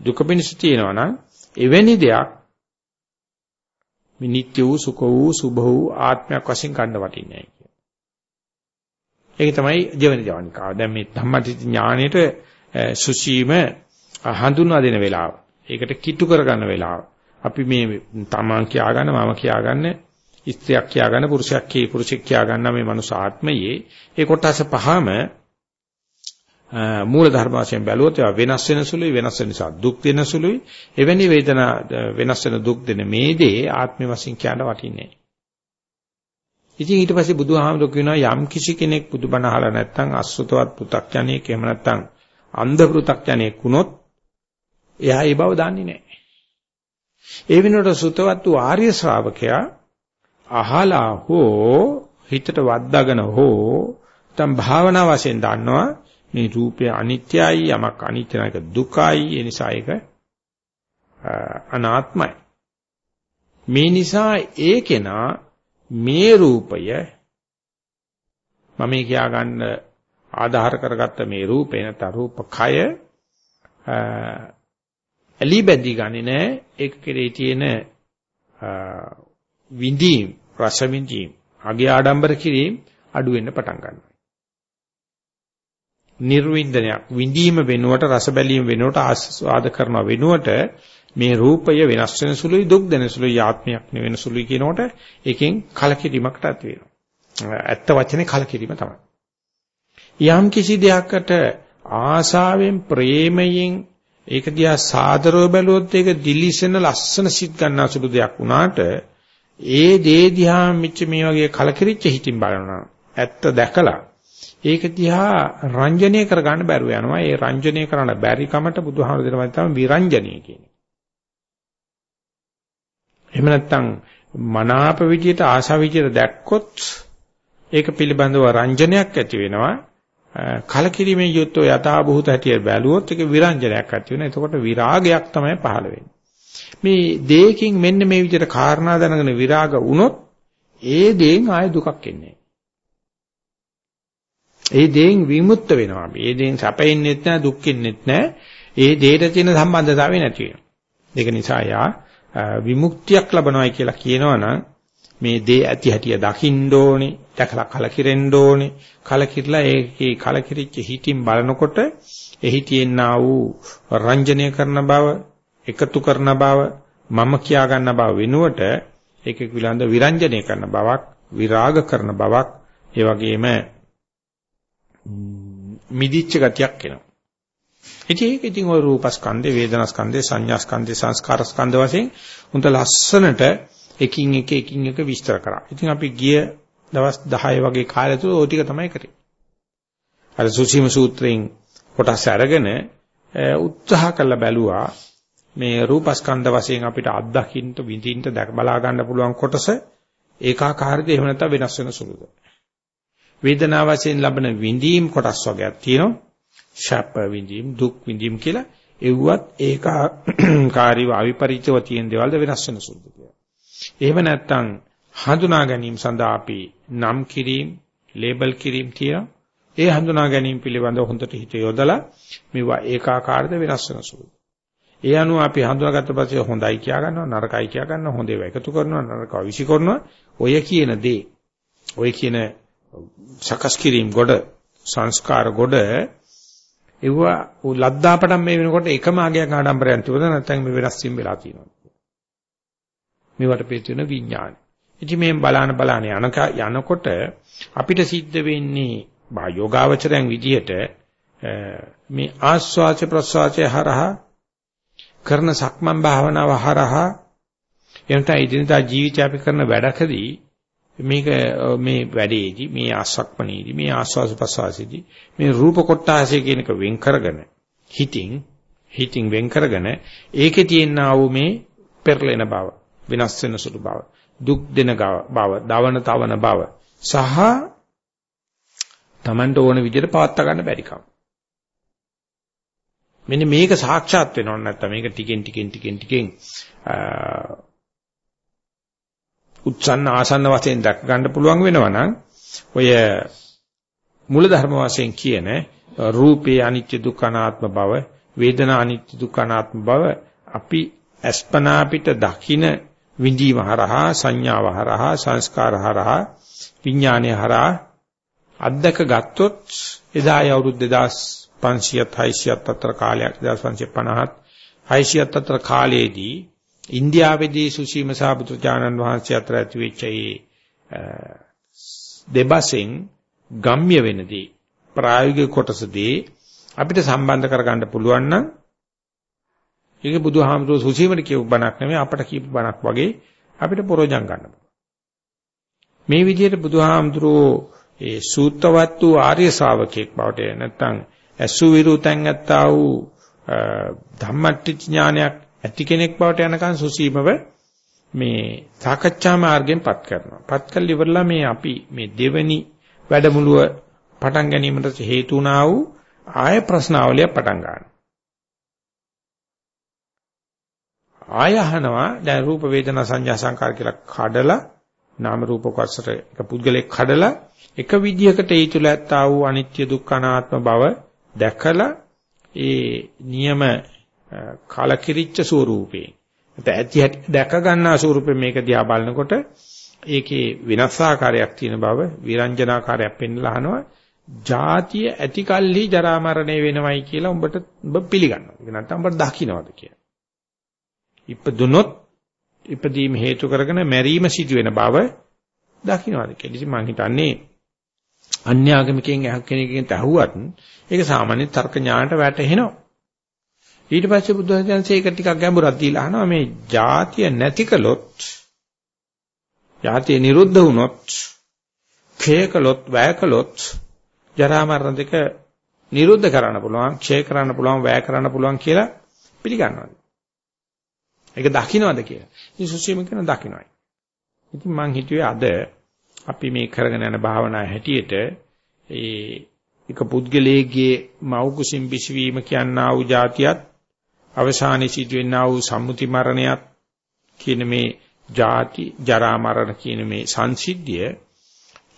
දුක පිණිස තියෙනවා නම් එවැනි දෙයක් මේ නිට්ටය වූ සුඛ වූ සුභ වූ ආත්මයක් වශයෙන් ගන්න වටින්නේ නැහැ ඒක තමයි ජීවන ජවනිකාව. දැන් මේ ධම්මටිච ඥාණයට සුචීම හඳුන්වා දෙන වෙලාව. ඒකට කිට්ටු කරගන්න වෙලාව. අපි මේ තමන් කියාගන්න මම කියාගන්න ස්ත්‍රියක් කියාගන්න පුරුෂයක් කී පුරුෂෙක් කියාගන්න මේ මනුස්ස ආත්මයේ ඒ කොටස පහම මූල ධර්ම වශයෙන් බැලුවොත් ඒවා වෙනස් වෙන සුළුයි වෙනස් වෙන නිසා දුක් දෙන සුළුයි එවැනි වේදනා වෙනස් වෙන දුක් දෙන මේ දේ ආත්ම වශයෙන් කියන්න වටින්නේ ඉතින් ඊට පස්සේ බුදුහාමුදුරු කියනවා යම් කිසි කෙනෙක් බුදුබණ අහලා නැත්නම් අසුතවත් පු탁ඥයෙක් එහෙම නැත්නම් අන්ධ පු탁ඥයෙක් වුණොත් එයා ඒ බව දන්නේ නැහැ. ඒ වෙනුවට සුතවත් වූ ආර්ය ශ්‍රාවකයා අහලා හෝ හිතට වද්දාගෙන හෝ තම් භාවනා වශයෙන් දන්නවා මේ රූපය අනිත්‍යයි යමක් අනිත්‍ය නැක දුකයි. ඒ නිසා ඒක අනාත්මයි. මේ නිසා ඒකේනා මේ රූපය මම කියා ගන්න ආධාර කරගත්ත මේ රූපේ නැත්නම් රූප කය ඇලි බැඳි ගන්නේ නැහැ ඒක කෙරේ තියෙන විඳීම් රස විඳීම් අගේ ආඩම්බර කිරීම අඩු වෙන්න පටන් ගන්නවා. නිර්වින්දනයක් විඳීම වෙනුවට රස බැලීම වෙනුවට ආස්වාද කරන වෙනුවට මේ රූපය වෙනස් වෙන සුළුයි දුක් දෙන සුළුයි ආත්මයක් නෙවෙන සුළුයි කියනකොට ඒකෙන් කලකිරීමකට ඇති වෙනවා. ඇත්ත වචනේ කලකිරීම තමයි. යම් කිසි දෙයකට ආශාවෙන් ප්‍රේමයෙන් ඒක දිහා සාදරව බැලුවොත් ඒක දිලිසෙන ලස්සන සිත් ගන්නා සුළු දෙයක් වුණාට ඒ දේ දිහා මෙච්ච මේ වගේ කලකිරිච්ච හිතින් බලනවා. ඇත්ත දැකලා ඒක දිහා රංජනීය කරගන්න බැරුව යනවා. ඒ රංජනීය කරන්න බැරි කමට බුදුහාමුදුර දෙනවා තමයි විරංජනීය කියන්නේ. එහෙම නැත්නම් මනාප විදියට ආශා විදියට දැක්කොත් ඒක පිළිබඳව රංජනයක් ඇති වෙනවා. කලකිරීමේ යුක්තව යථාභූත හැටිය බැලුවොත් ඒක විරංජනයක් ඇති වෙනවා. එතකොට විරාගයක් තමයි පහළ වෙන්නේ. මේ දෙයකින් මෙන්න මේ විදිහට කාරණා දැනගෙන විරාග වුණොත් ඒ දෙයෙන් ආය දුකක් එන්නේ ඒ දෙයෙන් විමුක්ත වෙනවා. ඒ දෙයෙන් සැපෙන්නෙත් නැහැ, දුක්ෙන්නෙත් නැහැ. ඒ දෙයට තියෙන සම්බන්ධතාවය නැති වෙනවා. ඒක නිසා යා විමුක්තියක් ලබනවායි කියලා කියනවනම් මේ දේ ඇති හැටිය දකින්න ඕනේ, දැකලා කලකිරෙන්න ඕනේ. කලකිරලා ඒකේ කලකිරිච්ච හිතින් බලනකොට එහි තියෙනා වූ රංජනය කරන බව, එකතු කරන බව, මම කියා ගන්න බව වෙනුවට ඒක පිළිබඳ විරංජනය කරන බවක්, විරාග කරන බවක්, ඒ වගේම මිදිච්ච ගතියක් එනවා. ඉතින් ඒක ඉතින් ওই රූපස්කන්ධේ, වේදනාස්කන්ධේ, සංඥාස්කන්ධේ, සංස්කාරස්කන්ධ වශයෙන් උන්ට ලස්සනට එකින් එක එකින් එක විස්තර කරා. ඉතින් අපි ගිය දවස් 10 වගේ කාලය තුල ওই ටික තමයි කරේ. අර සුසීම සූත්‍රයෙන් කොටස් අරගෙන උත්සාහ කළ බැලුවා මේ රූපස්කන්ධ වශයෙන් අපිට අත්දකින්න විඳින්න දැක බලා ගන්න පුළුවන් කොටස ඒකාකාරද එහෙම නැත්නම් වෙනස් වෙන සුළුද වේදනාව වශයෙන් ලබන විඳීම් කොටස් වර්ගයක් තියෙනවා. ශප්ප විඳීම්, දුක් විඳීම් කියලා එව්වත් ඒකාකාරීව අවිපරිචව තියෙන දේවල්ද වෙනස් වෙන සුද්ධ කියලා. එහෙම නැත්නම් හඳුනා ගැනීම සඳහා අපි නම් කිරීම, ලේබල් කිරීම තියෙනවා. ඒ හඳුනා ගැනීම පිළිබඳව හොඳට හිත යොදලා මේවා ඒකාකාරද වෙනස් වෙන සුළු. ඒ අනුව අපි හඳුනාගත්ත පස්සේ හොඳයි කියා ගන්නවා නරකයි කියා ගන්නවා හොඳ ඒවා එකතු කරනවා නරකව විසි කරනවා ඔය කියන දේ ඔය කියන සකස් කිරීම ගොඩ සංස්කාර ගොඩ ඒවා ලද්දාපටන් මේ වෙනකොට එකම ආගයක් ආඩම්බරයක් තිබුණා නැත්නම් මේ වෙනස් වීම වෙලා තියෙනවා. මේවට පිට වෙන විඥාන. ඉතින් මේ බලාන බලාන යනක යනකොට අපිට සිද්ධ වෙන්නේ බා යෝගාවචරයන් විදිහට මේ ආස්වාච ප්‍රස්වාචය හරහා කරන සක්මන් භාවනාව හරහා එනත ඉදිනදා ජීවිතය අපි කරන වැඩකදී මේක මේ වැඩේදී මේ ආස්වක්මනේදී මේ ආස්වාස ප්‍රසවාසයේදී මේ රූප කොටාසය කියනක වෙන් කරගෙන හිතින් හිතින් වෙන් කරගෙන ඒකේ තියෙනා වූ මේ පෙරලෙන බව විනාශ වෙන සුළු බව දුක් දෙන බව දවන තවන බව සහ Tamanට ඕන විදිහට පවත්වා ගන්න බැරි කම. මෙන්න මේක සාක්ෂාත් වෙනව නැත්නම් මේක ටිකෙන් ටිකෙන් ටිකෙන් ටිකෙන් උත්සන්න ආසන්න වශයෙන් දක් ගන්න පුළුවන් වෙනවා නම් ඔය මූල ධර්ම වශයෙන් කියන රූපේ අනිත්‍ය දුක්ඛ අනාත්ම බව වේදනා අනිත්‍ය දුක්ඛ අනාත්ම බව අපි අස්පනා පිට දකින විඳීම හරහා සංඥාව හරහා සංස්කාර හරහා විඥානය හරහා අද්දක ගත්තොත් එදායි අවුරුදු 2500ත් 600ත් අතර කාලයක් 2550ත් 600ත් අතර කාලයේදී ඉන්දියාවේදී සුසීම සාබුදුජානන් වහන්සේ අතර ඇති වෙච්ච ඒ දෙබසෙන් ගම්ම්‍ය වෙනදී ප්‍රායෝගික කොටසදී අපිට සම්බන්ධ කරගන්න පුළුවන් නම් ඒක බුදුහාමුදුරුවෝ සුසීමට කියපු බණක් නෙමෙයි අපට කියපු බණක් වගේ අපිට පරෝජම් ගන්න මේ විදිහට බුදුහාමුදුරුවෝ ඒ සූත්‍රවත් වූ ආර්ය ශ්‍රාවකෙක් බවට නැත්නම් අසු විරුතෙන් ඇත්තා වූ ධම්මට්ටි ඥානයක් ඇති කෙනෙක් බවට යනකන් සුසීමව මේ සාකච්ඡා මාර්ගයෙන් පත් කරනවා. පත් කළ ඉවරලා මේ අපි මේ දෙවනි වැඩමුළුව පටන් ගැනීමට හේතු වුණා වූ ආය ප්‍රශ්නාවලිය පටන් ගන්නවා. ආය අහනවා දැන් රූප වේදනා සංඥා සංකාර කියලා කඩලා නාම රූප කොටසට එක පුද්ගලෙක් කඩලා එක විදියකට ඒ තුල ඇත්තා වූ අනිත්‍ය දුක්ඛ අනාත්ම බව දැකලා ඒ නියම කලකිරිච්ච ස්වරූපේ නැත්නම් ඇති හැටි දැක ගන්නා ස්වරූපේ මේක දිහා බලනකොට ඒකේ වෙනස් තියෙන බව විරංජනාකාරයක් පෙන්ලා අහනවා ජාතිය ඇති කල්හි ජරා මරණය වෙනවයි කියලා උඹට උඹ පිළිගන්නවා. ඒක නැත්නම් උඹ දකින්නවද කියලා. ඉපදුනොත් ඉපදීම හේතු කරගෙන මැරීම සිදු වෙන බව දකින්නවද කියලා. ඉතින් මම හිතන්නේ අන්‍යාගමිකෙන් කෙනෙක්ගෙන් ඇහුවත් ඒක සාමාන්‍ය තර්ක ඥානට වැටහෙනවා. ඊට පස්සේ බුදුහන්සේ ඒක ටිකක් ගැඹුරක් දීලා අහනවා මේ ಜಾතිය නැති කළොත් ಜಾතිය නිරුද්ධ වුණොත් ක්ෂය කළොත් වැය කළොත් ජරා මරණ දෙක නිරුද්ධ කරන්න පුළුවන් ක්ෂය කරන්න පුළුවන් වැය කරන්න පුළුවන් කියලා පිළිගන්නවා. ඒක දකින්නවද කියලා. ඉතින් සුසීම කියන දකින්නයි. ඉතින් මං හිතුවේ අද අපි මේ කරගෙන යන භාවනා හැටියට ඒ එක පුද්ගලයේගේ මෞකුසින් බිසවීම කියනා වූ જાතියත් අවසානයේ සිදුවෙනා වූ සම්මුති මරණයත් කියන මේ ಜಾති ජරා මරණ කියන මේ සංසිද්ධිය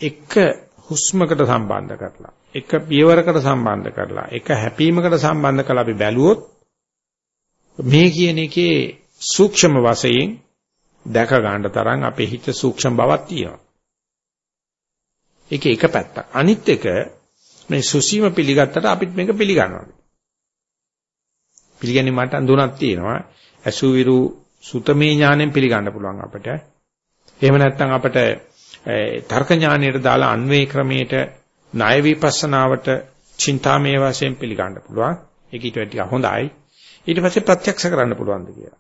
එක හුස්මකට සම්බන්ධ කරලා එක පියවරකට සම්බන්ධ කරලා එක හැපීමකට සම්බන්ධ කරලා අපි බැලුවොත් මේ කියන එකේ සූක්ෂම වශයෙන් දැක ගන්න තරම් අපේ හිත සූක්ෂම බවක් තියෙනවා. ඒක එක පැත්තක්. අනිත් එක මේ සුසීම පිළිගත්තට අපිත් මේක පිළිගන්නවා. පිළිගන්නේ මට අඳුනක් තියෙනවා. අසුවිරු සුතමේ ඥාණයෙන් පිළිගන්න පුළුවන් අපිට. එහෙම නැත්නම් අපිට තර්ක ඥාණයට දාලා අන්වේ ක්‍රමයට ණය විපස්සනාවට චින්තාමය වශයෙන් පිළිගන්න පුළුවන්. ඒක ඊට වඩා හොඳයි. ඊට පස්සේ ප්‍රත්‍යක්ෂ කරන්න පුළුවන්ද කියලා.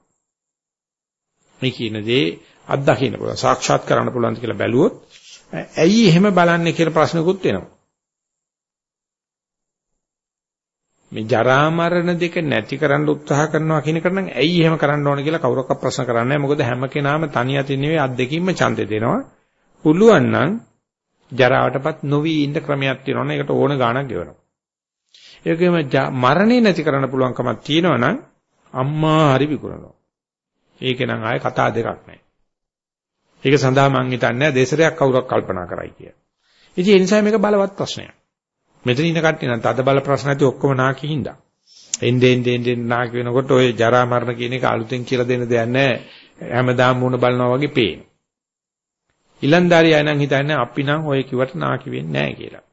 මේ කියන දේ අත්දකින්න පුළුවන්. සාක්ෂාත් කරන්න පුළුවන්ද කියලා බැලුවොත් ඇයි එහෙම බලන්නේ කියලා ප්‍රශ්නකුත් එනවා. මේ ජරා මරණ දෙක නැති කරන්න උත්සාහ කරනවා කියන එක නම් ඇයි එහෙම කරන්න ඕන කියලා කවුරක්වත් ප්‍රශ්න කරන්නේ නැහැ. මොකද හැම කෙනාම තනි අතින් නෙවෙයි අත් දෙකින්ම ඡන්දේ දෙනවා. පුළුවන් නම් ජරාවටපත් නොවි ඉන්න ක්‍රමයක් තියෙනවනේ. ඒකට ඕන ගාණක් ගෙවනවා. ඒකෙම මරණේ නැති කරන්න පුළුවන්කමක් තියෙනවා නම් අම්මා හරි විකුණනවා. ඒකේ නම් ආයේ කතා දෙකක් නැහැ. ඒක සඳහා මම හිතන්නේ දෙසරයක් කවුරක් කල්පනා කරයි කියලා. ඉතින් ඒ නිසා මේක බලවත් ප්‍රශ්නයක්. මෙතන ඉන්න කට්ටිය නම් තද බල ප්‍රශ්න ඇති ඔක්කොම නාකි හින්දා. එන්නේ එන්නේ එන්නේ නාකි වෙනකොට ඔය ජරා මරණ කියන එක අලුතෙන් කියලා දෙන්න දෙයක් නැහැ. හැමදාම මුණ බලනවා වගේ පේන. ඊලන්දාරිය අය නම් හිතන්නේ අපි නම් ඔය කිව්වට නාකි වෙන්නේ නැහැ කියලා.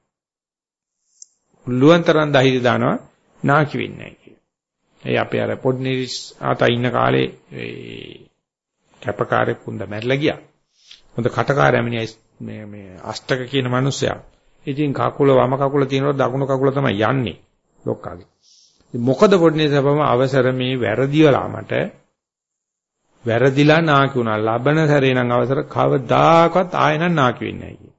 පුළුවන් තරම් දහිර දානවා නාකි වෙන්නේ නැහැ කියලා. ඒ අපේ අර පොඩ්නිරිස් ආතා ඉන්න කාලේ ඒ කැපකාරයෙක් වුණා මැරිලා ගියා. හොඳ කටකාරයමිනිය මේ මේ අෂ්ටක කියන මිනිස්සයා ඉතින් කකුල වම කකුල තියෙනකොට දකුණු කකුල තමයි යන්නේ ලොක්කාගේ. මොකද පොඩ්නේ සබම අවසර මේ වැරදිවලා මට වැරදිලා නාකි වුණා. ලබන සැරේ නම් අවසර කවදාකවත් ආයෙ නම් නාකි වෙන්නේ නැහැ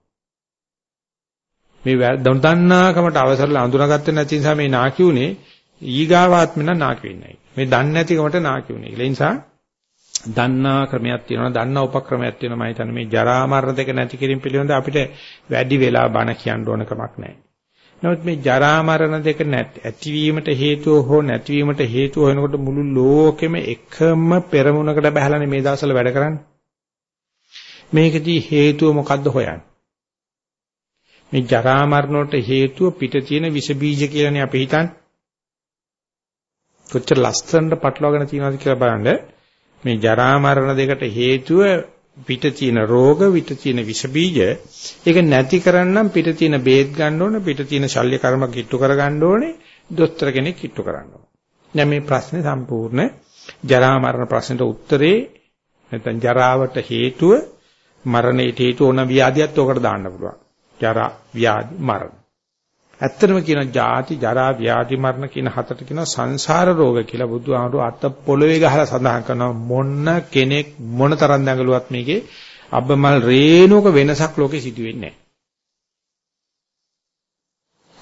මේ දන්නාකමට අවසරලා අඳුනාගත්තේ නැති නිසා මේ නාකි උනේ ඊගාවාත්ම නම් නාකි වෙන්නේ නැහැ. මේ දන්නේ නැතිකමට නාකි උනේ. ඒ නිසා දන්නා ක්‍රමයක් තියෙනවා දන්නා උපක්‍රමයක් තියෙනවා මම හිතන්නේ මේ ජරා මරණ දෙක නැති කිරීම පිළිබඳ අපිට වැඩි වෙලා බණ කියන්න ඕන කමක් නැහැ. නමුත් මේ ජරා මරණ දෙක ඇතිවීමට හේතුව හෝ නැතිවීමට හේතුව වෙනකොට මුළු ලෝකෙම එකම පෙරමුණකට බහලානේ මේ දවස්වල වැඩ කරන්නේ. මේකදී හේතුව මොකද්ද හොයන්නේ? මේ ජරා මරණ වලට හේතුව පිට තියෙන විස බීජ කියලානේ අපි හිතන්නේ. කොච්චර ලස්සනට පටලවාගෙන තියෙනවද කියලා බලන්න. මේ ජරා මරණ දෙකට හේතුව පිට තියෙන රෝග පිට තියෙන විස බීජ ඒක නැති කරන්නම් පිට තියෙන බේත් ගන්න ඕනේ පිට තියෙන ශල්‍ය කර්ම කිට්ටු කර ගන්න ඕනේ දොස්තර කෙනෙක් කිට්ටු කරන්න ඕනේ. දැන් මේ ප්‍රශ්නේ සම්පූර්ණ. ජරා මරණ ප්‍රශ්නෙට උත්තරේ නැත්නම් ජරාවට හේතුව මරණයට හේතු ඕන ව්‍යාධියත් උකට දාන්න පුළුවන්. ජරා ව්‍යාධි මරණ. ඇත්තටම කියන ජාති ජරා ව්‍යාධි මරණ කියන හතට කියන සංසාර රෝග කියලා බුදුහාමුදුරුවෝ අත පොළවේ ගහලා සඳහන් කරනවා මොන කෙනෙක් මොන තරම් දඟලුවත් මේකේ අබ්බමල් රේණුක වෙනසක් ලෝකේ සිදු වෙන්නේ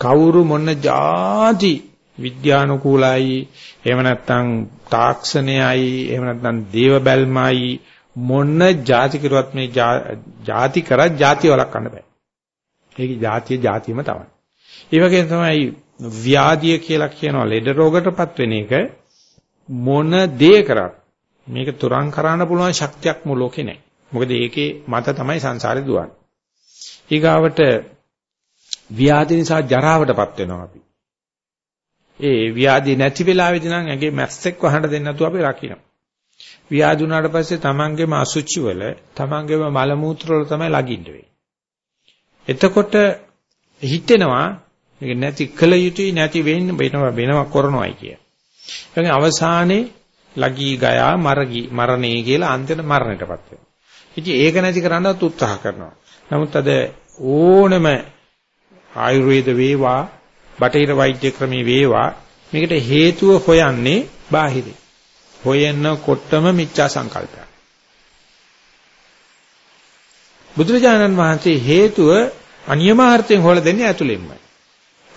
කවුරු මොන ජාති විද්‍යානුකූලයි එහෙම නැත්නම් තාක්ෂණයයි එහෙම නැත්නම් දේව බැල්මයි මොන જાති කරුවත් මේ જાති කරා જાති වලක් කරන්න බෑ. ඒකේ જાතිය જાතියම තමයි. ඒ වගේම තමයි ව්‍යාධිය කියලා කියනවා ලෙඩ රෝගකටපත් වෙන එක මොන දේ කරත් මේක තුරන් කරන්න පුළුවන් ශක්තියක් මො ලෝකේ නැහැ. මොකද ඒකේ මත තමයි සංසාරේ දුවන්නේ. ඊගාවට ව්‍යාධි නිසා ජරාවටපත් වෙනවා අපි. ඒ ව්‍යාධි නැති වෙලාවේදී නම් ඇගේ මැස්සෙක් වහන්න දෙන්න නැතුව අපි රකින්න. ව්‍යාධි වුණාට පස්සේ තමන්ගේම අසුචි වල තමන්ගේම මල මූත්‍ර වල තමයි ලගින්න වෙන්නේ. එතකොට හිතෙනවා මේක නැති කළ යුතුයි නැති වෙන්න වෙනවා වෙනවා කරනවායි කිය. ඒ අවසානයේ ලගී ගයා මරගී මරණේ කියලා අන්තිම මරණයටපත් වෙනවා. ඉතින් ඒක නැති කරන්නත් උත්සාහ කරනවා. නමුත් අද ඕනම ආයුර්වේද වේවා බටහිර වෛද්‍ය ක්‍රමේ වේවා මේකට හේතුව හොයන්නේ බාහිරේ. හොයනකොටම මිච්ඡා සංකල්පය. බුදුරජාණන් වහන්සේ හේතුව අනියමාර්ථයෙන් හොල දෙන්නේ ඇතුළෙන්මයි.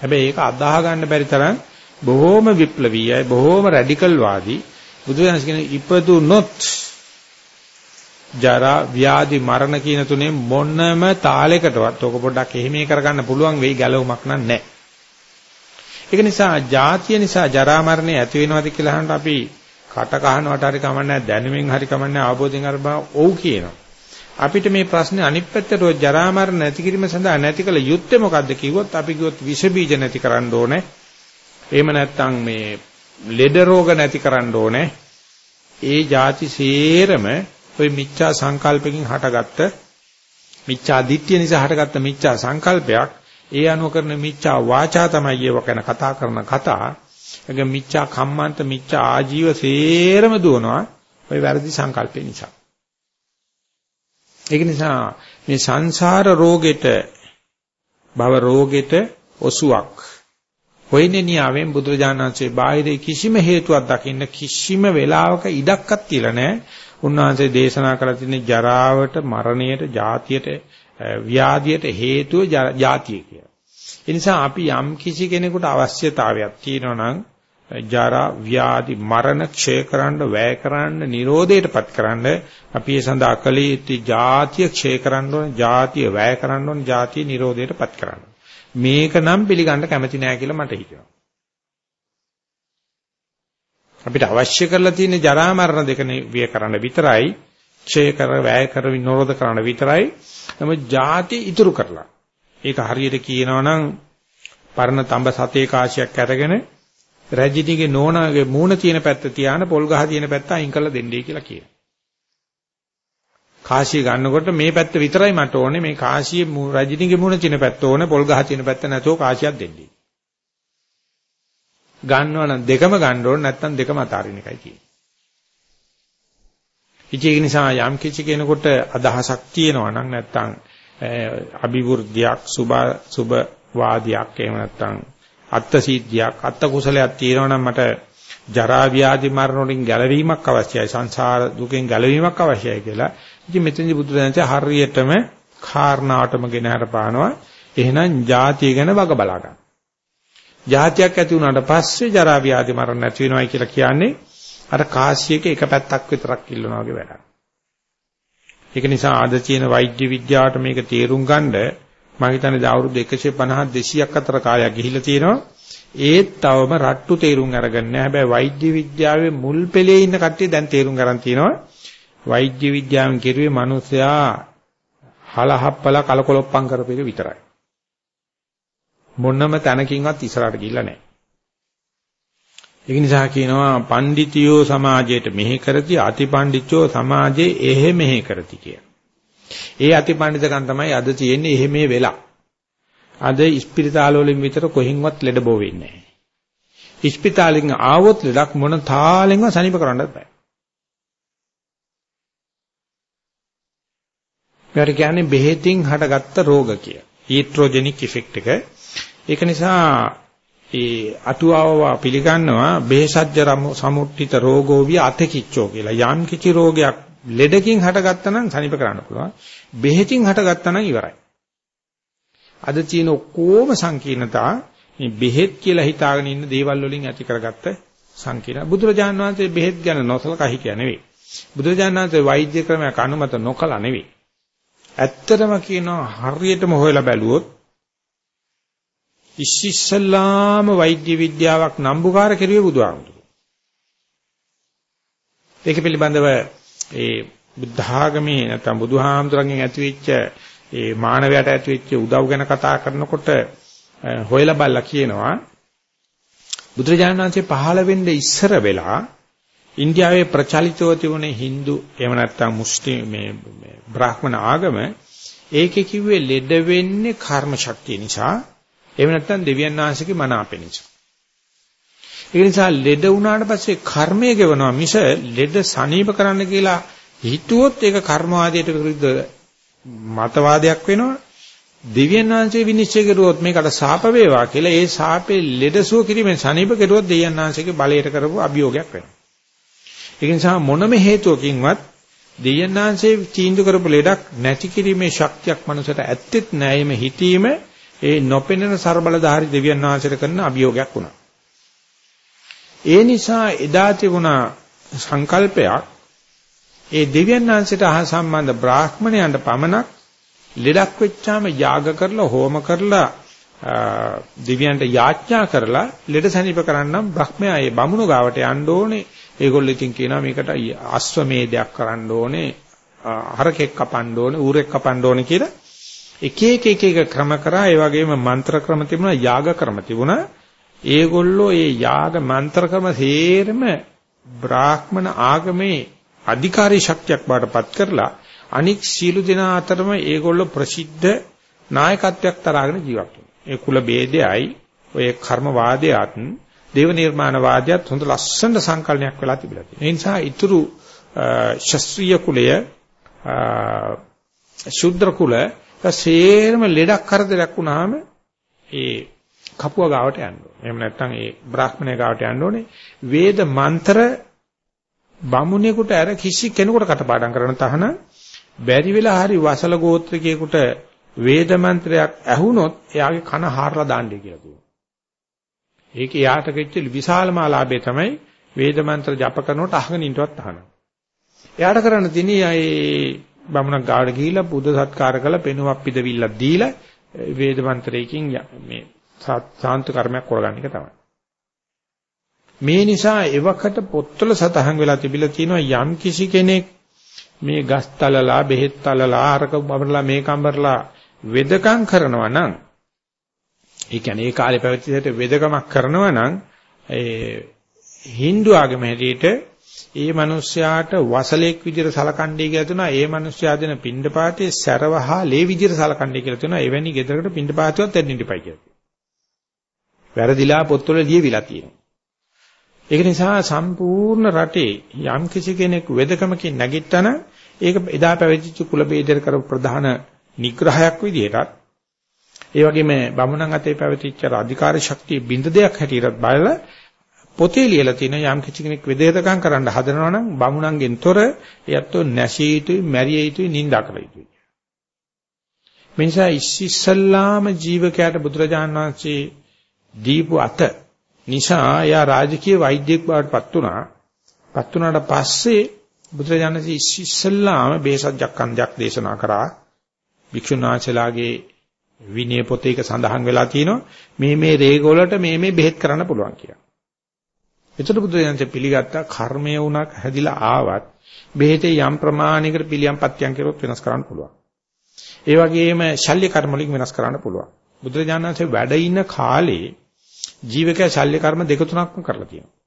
හැබැයි ඒක අදාහ ගන්න බැරි තරම් බොහොම විප්ලවීයයි බොහොම රැඩිකල් වාදී බුදුදහම කියන ඉපදුනොත් ජරා ව්‍යාධි මරණ කියන තුනේ මොනම තාලයකටවත් ඔක පොඩ්ඩක් එහෙමේ කරගන්න පුළුවන් වෙයි ගැලවුමක් නැහැ. ඒක නිසා ජාතිය නිසා ජරා මරණය ඇති වෙනවද කියලා අහනකොට අපි කට කහනවට හරි කමන්නේ දැනුමින් හරි කමන්නේ ආબોධයෙන් හරි බා ඔව් කියනවා. අපිට මේ ප්‍රශ්නේ අනිත් පැත්තට ජරා මරණ නැති කිරීම සඳහා නැති කළ යුත්තේ මොකද්ද කිව්වොත් අපි කිව්වොත් විෂ බීජ නැති කරන්න ඕනේ. එහෙම නැත්නම් මේ ලෙඩ රෝග නැති කරන්න ඕනේ. ඒ ಜಾති සේරම ওই මිච්ඡා සංකල්පකින් හටගත්ත මිච්ඡා දිට්ඨිය නිසා හටගත්ත මිච්ඡා සංකල්පයක් ඒ අනුව කරන මිච්ඡා වාචා තමයි ඒව ගැන කතා කරන කතා. ඒක මිච්ඡා කම්මන්ත මිච්ඡා ආජීව සේරම දුවනවා ওই වැරදි සංකල්පේ නිසා. ඒක නිසා මේ සංසාර රෝගෙට භව රෝගෙට ඔසුවක් හොයන්නේ නියාවෙන් බුදුරජාණන් වහන්සේ බාහිර කිසිම හේතුවක් දකින්න කිසිම වෙලාවක ඉඩක්වත් තියලා නැහැ. උන්වහන්සේ දේශනා කළ තියෙන ජරාවට, මරණයට, ජාතියට, ව්‍යාධියට හේතුව ජාතිය කියලා. ඒ නිසා අපි යම් කිසි කෙනෙකුට අවශ්‍යතාවයක් තියෙනවා නම් ජරා ව්‍යාධි මරණ ක්ෂය කරන්න වැය කරන්න නිරෝධයටපත් කරන්න අපි ඒ සඳහා කළ යුත්තේ ජාතිය ක්ෂය කරන්න ඕන ජාතිය වැය කරන්න ඕන ජාතිය නිරෝධයටපත් කරන්න මේක නම් පිළිගන්න කැමති නෑ කියලා මට හිතෙනවා. අපිට අවශ්‍ය කරලා තියෙන ජරා මරණ දෙක විය කරන්න විතරයි, ක්ෂය කර, වැය කර, විනෝධ කරන්න විතරයි. නමුත් ಜಾති ඉතුරු කරලා. ඒක හරියට කියනවා නම් පරණ තඹ සතේ කාසියක් අරගෙන රජිනිගේ නෝනාගේ මූණ තියෙන පැත්ත තියාන පොල් ගහ තියෙන පැත්ත අයින් කරලා දෙන්නයි කියලා කියනවා. කාසිය ගන්නකොට මේ පැත්ත විතරයි මට ඕනේ මේ කාසිය රජිනිගේ මුණ තියෙන පැත්ත ඕනේ පොල් ගහ තියෙන පැත්ත නැතෝ කාසියක් දෙන්නේ. ගන්නවා නම් දෙකම ගන්න ඕනේ නැත්නම් දෙකම අතාරින්න එකයි කියන්නේ. ඉතින් ඒ නිසා යම් කිසි කෙනෙකුට අදහසක් තියෙනවා නම් නැත්නම් අභිවෘද්ධියක් සුභ සුභ වාදියක් එහෙම නැත්නම් අත්ත සිද්ධියක් අත්ත කුසලයක් තියෙනවා නම් මට ජරා ව්‍යාධි මරණ වලින් ගැලවීමක් අවශ්‍යයි සංසාර දුකෙන් ගැලවීමක් අවශ්‍යයි කියලා ඉතින් මෙතනදී බුදුදහමේ හරියටම කාරණාවටම ගෙන හරපානවා. එහෙනම් ಜಾතිය ගැන වග බලා ගන්න. ಜಾතියක් ඇති වුණාට පස්සේ ජරා ව්‍යාධි මරණ නැති වෙනවයි කියලා කියන්නේ අර කාසියක එක පැත්තක් විතරක් ඉල්ලනවා වගේ වැඩක්. ඒක නිසා ආද තියෙන වෛද්‍ය විද්‍යාවට මේක තේරුම් ගන්න මම හිතන්නේ අවුරුදු 150 200ක් අතර කාලයක් ගිහිල්ලා තියෙනවා. ඒත් තවම රට්ටු තේරුම් අරගන්න නැහැ. හැබැයි වෛද්‍ය විද්‍යාවේ මුල් පෙළේ ඉන්න කට්ටිය දැන් තේරුම් ගන්න තියෙනවා. වෛද්‍ය විද්‍යාවෙන් කෙරුවේ මිනිසයා හලහප්පල කලකොලොප්පම් කරපු එක විතරයි. මොනම තැනකින්වත් ඉස්සරහට ගිහිල්ලා නැහැ. ඒක නිසා කියනවා පඬිතියෝ සමාජයට මෙහෙ කරති අතිපඬිච්චෝ සමාජයේ එහෙ මෙහෙ කරති කිය. ඒ අතිපඬිතකම් තමයි අද තියෙන්නේ එහෙ මේ වෙලා. අද ඉස්පිරිතාල වලින් විතර කොහෙන්වත් ලෙඩ බෝ වෙන්නේ නැහැ. ඉස්පිතාලෙන් ආවොත් ලෙඩක් මොන තාලෙන්වත් සනීප කරන්නත් බෑ. මේවට කියන්නේ බෙහෙතින් හටගත්ත රෝග කිය. ඊට්‍රොජෙනික් ඉෆෙක්ට් එක. ඒක නිසා ඒ අටුවාව පිළිගන්නවා බේසජ්‍ය සමුට්ඨිත රෝගෝ විය අතකිච්චෝ කියලා. යම් කිසි රෝගයක් ලෙඩකින් හටගත්තා නම් සනීප කරන්න පුළුවන්. බෙහෙතින් හටගත්තා නම් ඉවරයි. අද තියෙන ඔක්කොම සංකීර්ණතා මේ බෙහෙත් කියලා හිතාගෙන ඉන්න දේවල් වලින් ඇති කරගත්ත සංකීර්ණ. බුදුරජාණන් වහන්සේ බෙහෙත් ගැන නොසලකා හිටියා නෙවෙයි. බුදුරජාණන් වහන්සේ වෛද්‍ය ක්‍රමයක් අනුමත නොකළා නෙවෙයි. ඇත්තටම කියනවා හරියටම හොයලා බැලුවොත් ඉස්සෙල්ලාම වෛද්‍ය විද්‍යාවක් නම්බුකාර කෙරුවේ බුදුහාමුදුරුවෝ. ඒක පිළිබඳව ඒ බුද්ධ ආගමේ නැත්නම් බුදුහාමුදුරන්ගෙන් ඇතිවෙච්ච ඒ මානවයට ඇතිවෙච්ච උදව් ගැන කතා කරනකොට හොයලා බලලා කියනවා බුදුරජාණන් වහන්සේ පහළ වෙන්න ඉස්සර වෙලා ඉන්දියාවේ ප්‍රචලිතව තිබුණේ Hindu එහෙම නැත්නම් මුස්ලිම් මේ බ්‍රාහ්මණ ආගම ඒකේ කිව්වේ ලෙඩ වෙන්නේ කර්ම ශක්තිය නිසා එහෙම නැත්නම් දෙවියන් වහන්සේගේ මන අපේ නිසා. ඒ නිසා ලෙඩ වුණාට පස්සේ කර්මය ගෙවනවා මිස ලෙඩ සනීප කරන්න කියලා හිතුවොත් ඒක කර්මවාදයට විරුද්ධ මතවාදයක් වෙනවා දෙවියන් වහන්සේ විනිශ්චය කරුවොත් මේකට සාප වේවා කියලා ඒ සාපේ ලෙඩසුව කිරීමෙන් සනීප කෙරුවොත් දෙවියන් වහන්සේගේ බලයට කරපු අභියෝගයක් වෙනවා ඒක නිසා මොනම හේතුවකින්වත් දෙයයන්ාංශයේ තීන්දුව කරපු ලෙඩක් නැති කිරීමේ ශක්තියක් මනුස්සයට ඇත්තෙත් නැහැ. එimhe හිතීම ඒ නොපෙනෙන ਸਰබලධාරි දෙවියන් වහන්සේට කරන අභියෝගයක් වුණා. ඒ නිසා එදා තිබුණා සංකල්පයක් ඒ දෙවියන් වහන්සේට අහ සම්බන්ධ බ්‍රාහ්මණයන්ට පමණක් ලෙඩක් වෙච්චාම යාග කරලා හෝම කරලා දිව්‍යයන්ට යාඥා කරලා ලෙඩ සනීප කරන්නම් බ්‍රහ්මයා ඒ බමුණු ගාවට යන්න ඕනේ. ඒගොල්ලෝ ඉතින් කියනවා මේකට අශ්වමේධයක් කරන්න ඕනේ. හරකෙක් කපන්න ඕනේ, ඌරෙක් කපන්න ඕනේ කියලා එක එක එක එක ක්‍රම කරා ඒ වගේම මන්ත්‍ර ක්‍රම තිබුණා, යාග ක්‍රම තිබුණා. ඒගොල්ලෝ ඒ යාග මන්ත්‍ර ක්‍රම සේරම බ්‍රාහ්මණ ආගමේ අධිකාරී ශක්තියක් බාටපත් කරලා අනික් සීළු දෙනා අතරම ඒගොල්ලෝ ප්‍රසිද්ධ නායකත්වයක් තරගෙන ජීවත් ඒ කුල ભેදයයි ඔය කර්ම වාදයත් දේව නිර්මාණ වාදයත් හොඳ ලස්සන සංකල්පයක් වෙලා තිබිලා තියෙනවා. ඒ නිසා ඊතුරු ශාස්ත්‍රීය කුලය ශුද්‍ර කුල සේරම ලෙඩක් කරදරයක් වුණාම ඒ කපුව ගාවට යන්න ඕනේ. එහෙම නැත්නම් ඒ බ්‍රාහ්මණය ගාවට යන්න ඕනේ. වේද මන්ත්‍ර බමුණෙකුට අර කිසි කෙනෙකුට කටපාඩම් කරන තහන බැරි වෙලා හරි වසල ගෝත්‍රිකයෙකුට වේද මන්ත්‍රයක් ඇහුනොත් එයාගේ කන හාරලා දාන්නයි කියලා කියනවා. ඒක යාට කෙච්ච විශාලම ආලාභය තමයි වේද මන්ත්‍ර ජප කරනකොට අහගෙන ඉන්නවත් අහනවා. එයාට කරන්න තියෙන්නේ ඒ බමුණක් ගාවට ගිහිල්ලා බුද්ධ සත්කාර කළා පෙනුමක් පිටවිල්ලක් දීලා වේද මන්ත්‍රයකින් මේ සාන්ත කර්මයක් කරගන්න එක තමයි. මේ නිසා එවකට පොත්වල සතහන් වෙලා තිබිලා තියෙනවා යම් කිසි කෙනෙක් මේ ගස් තලලා බෙහෙත් තලලා අරක බබරලා මේ කම්බරලා වෙදකම් කරනවා නම් ඒ කියන්නේ ඒ කාලේ පැවතිච්ච වෙදකමක් කරනවා නම් ඒ Hindu ආගම හැටියට ඒ මිනිස්යාට වසලෙක් විදිහට සලකන්නේ කියලා තුනා ඒ මිනිස්යා දෙන පින්ඩපාතේ සැරවහා ලේ විදිහට සලකන්නේ කියලා තුනා එවැනි ගෙදරකට පින්ඩපාතියවත් දෙන්න ඉඳපයි කියලා. වැරදිලා පොත්වල ලියවිලා තියෙනවා. ඒක නිසා සම්පූර්ණ රටේ යම් කිසි කෙනෙක් වෙදකමකින් නැගිට්ටන ඒක එදා පැවතිච්ච කුල බේදර කරපු ප්‍රධාන නිග්‍රහයක් විදිහටත් ඒ වගේම බමුණන් අතේ පැවතිච්ච අධිකාර ශක්තිය බින්ද දෙයක් හැටියට බලලා පොතේ ලියලා තියෙන යම් කිසි කෙනෙක් විදේතකම් කරන්න හදනවා නම් බමුණන්ගෙන් තොර එයත් නැසී යුතුයි මැරිය යුතුයි නිඳා කළ යුතුයි. මේ නිසා ඉස්සල්ලාම ජීවකයාට බුදුරජාණන් වහන්සේ දීපු අත නිසා එයා රාජකීය වෛද්‍යෙක් බවට පත් වුණා. පත් වුණාට පස්සේ බුදුරජාණන් වහන්සේ ඉස්සල්ලාම බේසජ්ජක් කන්දයක් දේශනා කරා. භික්ෂුන් වහන්සේලාගේ විනය පොතේක සඳහන් වෙලා තියෙනවා මේ මේ රේග වලට මේ මේ බෙහෙත් කරන්න පුළුවන් කියලා. එතකොට බුදුරජාණන් පිළිගත්තා කර්මය වුණක් හැදිලා ආවත් බෙහෙතේ යම් ප්‍රමාණයකට පිළියම් පත්‍යම් කරොත් වෙනස් කරන්න පුළුවන්. ඒ වගේම ශල්‍ය කර්ම වලින් වෙනස් කරන්න පුළුවන්. බුදුරජාණන්සේ වැඩ ඉන්න කාලේ ජීවකයා ශල්‍ය කර්ම දෙක තුනක්ම කරලා තියෙනවා.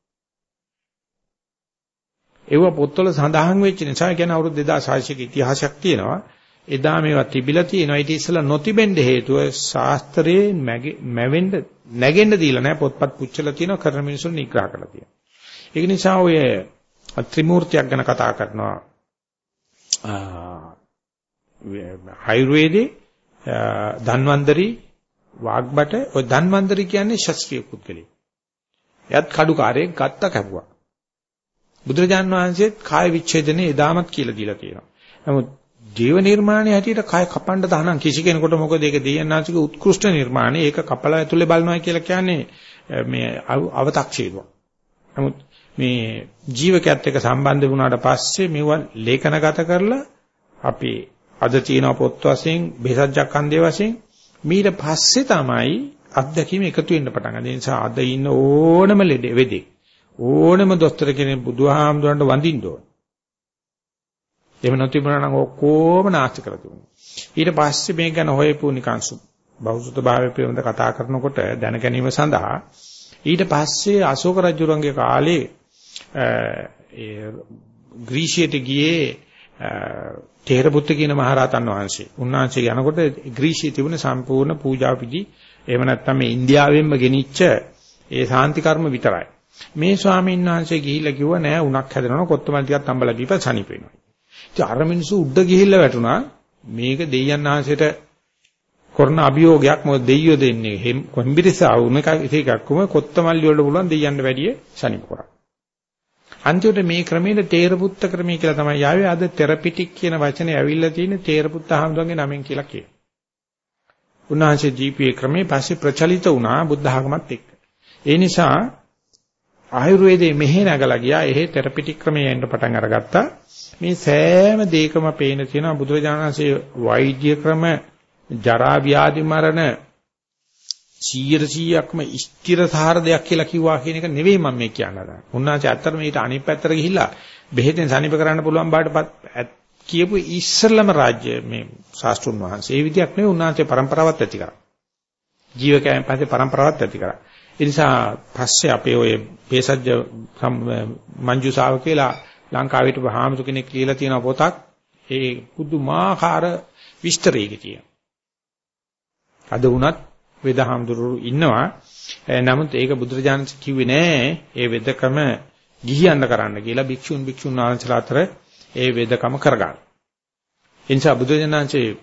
ඒව පොත්වල සඳහන් වෙච්ච නිසා කියන්නේ අවුරුදු 2600ක ඉතිහාසයක් තියෙනවා. එදා මේවා තිබිලා තියෙනවා. ඊට ඉස්සෙල්ලා නොතිබෙන්න හේතුව ශාස්ත්‍රයේ මැවෙන්න නැගෙන්න දීලා නැහැ. පොත්පත් පුච්චලා තියෙනවා. කරන මිනිසුන් නිග්‍රහ කරලා තියෙනවා. ඒක නිසා ඔය ත්‍රිමූර්තියක් ගැන කතා කරනවා. ආයුර්වේදේ ධන්වන්දරි වාග්බට ඔය ධන්වන්දරි කියන්නේ ශාස්ත්‍රීය පුද්ගලෙක්. එයත් කඩුකාරයෙක් ගත්ත කැපුවා. බුදුරජාන් වහන්සේත් කාය විච්ඡේදනේ එදාමත් කියලා දීලා තියෙනවා. නමුත් ජීව නිර්මාණයේ හැටියට කය කපන්න තහනම් කිසි කෙනෙකුට මොකද ඒක දෙයන්නාසික උත්කෘෂ්ඨ නිර්මාණය ඒක කපලා ඇතුලේ බලනවා කියලා කියන්නේ මේ අව탁ෂේරුවක්. නමුත් මේ ජීවකයත් එක්ක සම්බන්ධ වුණාට පස්සේ මේවා ලේඛනගත කරලා අපි අද තියෙන පොත් වශයෙන් බෙසජ්ජක් හන්දේ වශයෙන් ඊට පස්සේ තමයි අත්දැකීම එකතු වෙන්න පටන් ගන්න. ඒ නිසා අද ඉන්න ඕනම ලෙඩ වෙදේ ඕනම දොස්තර කෙනෙක් බුදුහාමුදුරන්ට වඳින්න ඕන. එහෙම නොතිබුණා නම් ඔක්කොම නාස්ති කරලා තිබුණා. ඊට පස්සේ මේක ගැන හොයපු නිකන්සු බෞද්ධ භාවය පිළිබඳ කතා කරනකොට දැන ගැනීම සඳහා ඊට පස්සේ අශෝක රජුරන්ගේ කාලේ ඒ ග්‍රීසියට ගියේ තේරපුත්ත කියන මහරහතන් වහන්සේ. උන්වහන්සේ යනකොට ග්‍රීසියේ තිබුණ සම්පූර්ණ පූජා පිටි එහෙම නැත්නම් මේ ඉන්දියාවෙන්ම ගෙනිච්ච ඒ සාන්ති කර්ම විතරයි. මේ ස්වාමීන් වහන්සේ ගිහිල්ලා කිව්වා නෑ උණක් හැදෙනවා කොත්තමල් ටිකක් තඹලා දීපන් සනීප වෙනවා. ඉතින් අර මිනිස්සු උඩ ගිහිල්ලා වැටුණා මේක දෙයයන් ආංශයට කරන අභියෝගයක් මොකද දෙයියෝ දෙන්නේ කොම්බිරිසා වුණ එක එකක්ම කොත්තමල්ලි වලට පුළුවන් දෙයයන්ට වැඩිය සනීප කරා. අන්තිමට මේ ක්‍රමයේ තේරපුත්ත ක්‍රමය කියලා තමයි යාවේ අද තෙරපිටික් කියන වචනේ ඇවිල්ලා තියෙන තේරපුත්ත හාමුදුරන්ගේ නමෙන් කියලා කියනවා. උන්වහන්සේ ජීපී ක්‍රමේ පස්සේ ප්‍රචලිත වුණා බුද්ධ ආගමත් එක්ක. ඒ නිසා ආයුර්වේදයේ මෙහෙ නැගලා ගියා. එහෙ තෙරපිටික් ක්‍රමයේ එන්න පටන් අරගත්තා. මේ සෑම දෙයකම පේන තියෙනවා බුදුරජාණන්සේ වෛද්‍ය ක්‍රම ජරා ව්‍යාධි මරණ 100%ක්ම ස්ථිරසාර දෙයක් කියලා කිව්වා කියන එක නෙවෙයි මම මේ කියන්න හදන්නේ. උන්වහන්සේ ඇත්තටම ඊට අනිත් පැත්තට ගිහිල්ලා බෙහෙතෙන් සනීප කරන්න පුළුවන් බාටපත් කියපු ඉස්සල්ලාම රාජ්‍ය මේ ශාස්ත්‍රුන් වහන්සේ. ඒ විදිහක් නෙවෙයි උන්වහන්සේ પરම්පරාවත් ඇති කරා. ජීවකයන් පස්සේ પરම්පරාවත් ඇති කරා. ඒ නිසා පස්සේ අපේ ඔය පේසජ්ජ මංජුසාව කියලා ලංකාවට බහාමතු කෙනෙක් කියලා තියෙන පොතක් ඒ පුදුමාකාර විස්තරයක තියෙනවා. අද වුණත් වේදහාමුදුරු ඉන්නවා. නමුත් ඒක බුදුරජාණන් කිව්වේ නෑ ඒ වෙදකම ගිහියන්න කරන්න කියලා භික්ෂුන් භික්ෂුන් වහන්සේලා අතර ඒ වෙදකම කරගන්න. ඒ නිසා බුදුරජාණන්සේ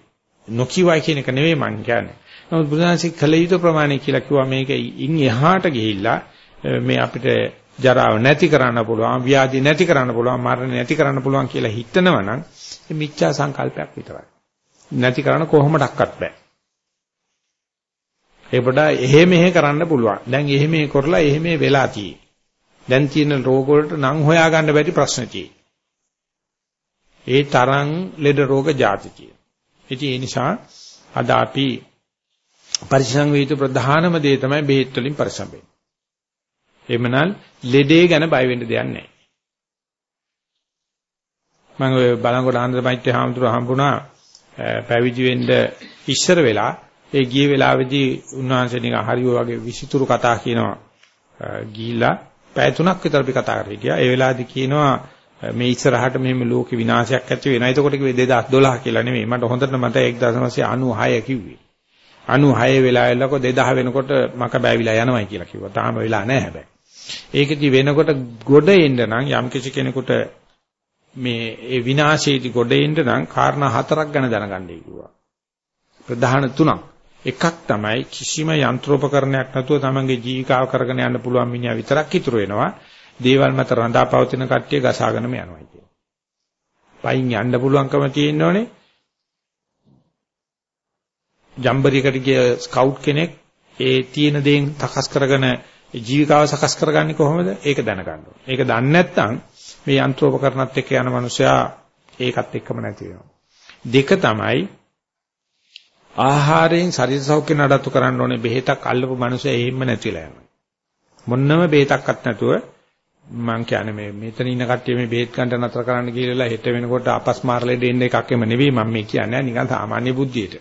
නොකියවයි කියන එක නෙවෙයි මං කියන්නේ. නමුත් බුදුරජාණන්සේ කළ යුතු ප්‍රමාණය කියලා කිව්වා මේක ඉන් එහාට ගිහිල්ලා මේ අපිට ජරාව නැති කරන්න පුළුවන්, ව්‍යාධි නැති කරන්න පුළුවන්, මරණ නැති කරන්න පුළුවන් කියලා හිතනවා නම් ඒ මිච්ඡා සංකල්පයක් විතරයි. නැති කරන්න කොහොමඩක්වත් බෑ. ඒ වඩා එහෙ මෙහෙ කරන්න පුළුවන්. දැන් එහෙ මෙහෙ කරලා එහෙ මෙහෙ වෙලා තියෙන්නේ. දැන් තියෙන රෝග වලට නම් හොයාගන්න බැරි ප්‍රශ්න ඒ තරම් ලෙඩ රෝග જાති තියෙන. ඉතින් ඒ නිසා අද අපි පරිසං වේිත ප්‍රධානම දේ තමයි බෙහෙත් වලින් පරිසම් වෙන්නේ. එhmenan ලෙඩේ ගැන බය වෙන්න දෙයක් නැහැ. මම ඔය බලංගොඩ ආන්දර මෛත්‍රී හාමුදුරුවෝ හම්බුණා පැවිදි වෙන්න ඉස්සර වෙලා ඒ ගිය වෙලාවේදී උන්වහන්සේ නිකන් හරිය වගේ විසිතුරු කතා කියනවා ගිහිලා පැය තුනක් විතර අපි කතා කරේ ගියා. ඒ වෙලාවේදී කියනවා මේ ඉස්සරහට මෙහෙම ලෝක විනාශයක් ඇති වෙනවා. එතකොට කිව්වේ 2012 කියලා නෙමෙයි. මට හොඳට මතකයි 1996 කිව්වේ. 96 වෙලාවෙලක 2000 වෙනකොට මක බෑවිලා යනවායි කියලා කිව්වා. තාම වෙලා නැහැ හැබැයි. ඒකෙදි වෙනකොට ගොඩ එන්න නම් යම් කිසි කෙනෙකුට මේ ඒ විනාශයේදී ගොඩ එන්න නම් කාරණා හතරක් ගැන දැනගන්නයි කිව්වා. ප්‍රධාන තුනක්. එකක් තමයි කිසිම යන්ත්‍රෝපකරණයක් නැතුව තමන්ගේ ජීවිකාව කරගෙන යන්න පුළුවන් මිනිහා විතරක් ඉතුරු වෙනවා. දේවල් මත රඳාපවතින කට්ටිය ගසාගෙනම යනවා කියන්නේ. පයින් යන්න පුළුවන්කම තියෙනෝනේ. ජම්බරියකට ගිය ස්කවුට් කෙනෙක් ඒ තියෙන දේන් තකස් කරගෙන ජීවිකාව සකස් කරගන්නේ කොහොමද? ඒක දැනගන්න ඕනේ. ඒක දන්නේ නැත්නම් මේ යන්ත්‍රෝපකරණත් එක්ක යන මනුස්සයා ඒකත් එක්කම නැති වෙනවා. දෙක තමයි ආහාරයෙන් ශරීර සෞඛ්‍ය නඩත්තු කරන්න ඕනේ බෙහෙතක් අල්ලපු මිනිස්සු එහෙම නැතිලා යනවා. මොන්නම බෙහෙතක්වත් නැතුව මං කියන්නේ මේ මෙතන ඉන්න කට්ටිය මේ බෙහෙත් ගන්න නතර කරන්න කියලා හෙට වෙනකොට අපස් මාරලේ දෙන්න එකක් එම නෙවෙයි මම මේ කියන්නේ නිකන් සාමාන්‍ය බුද්ධියට.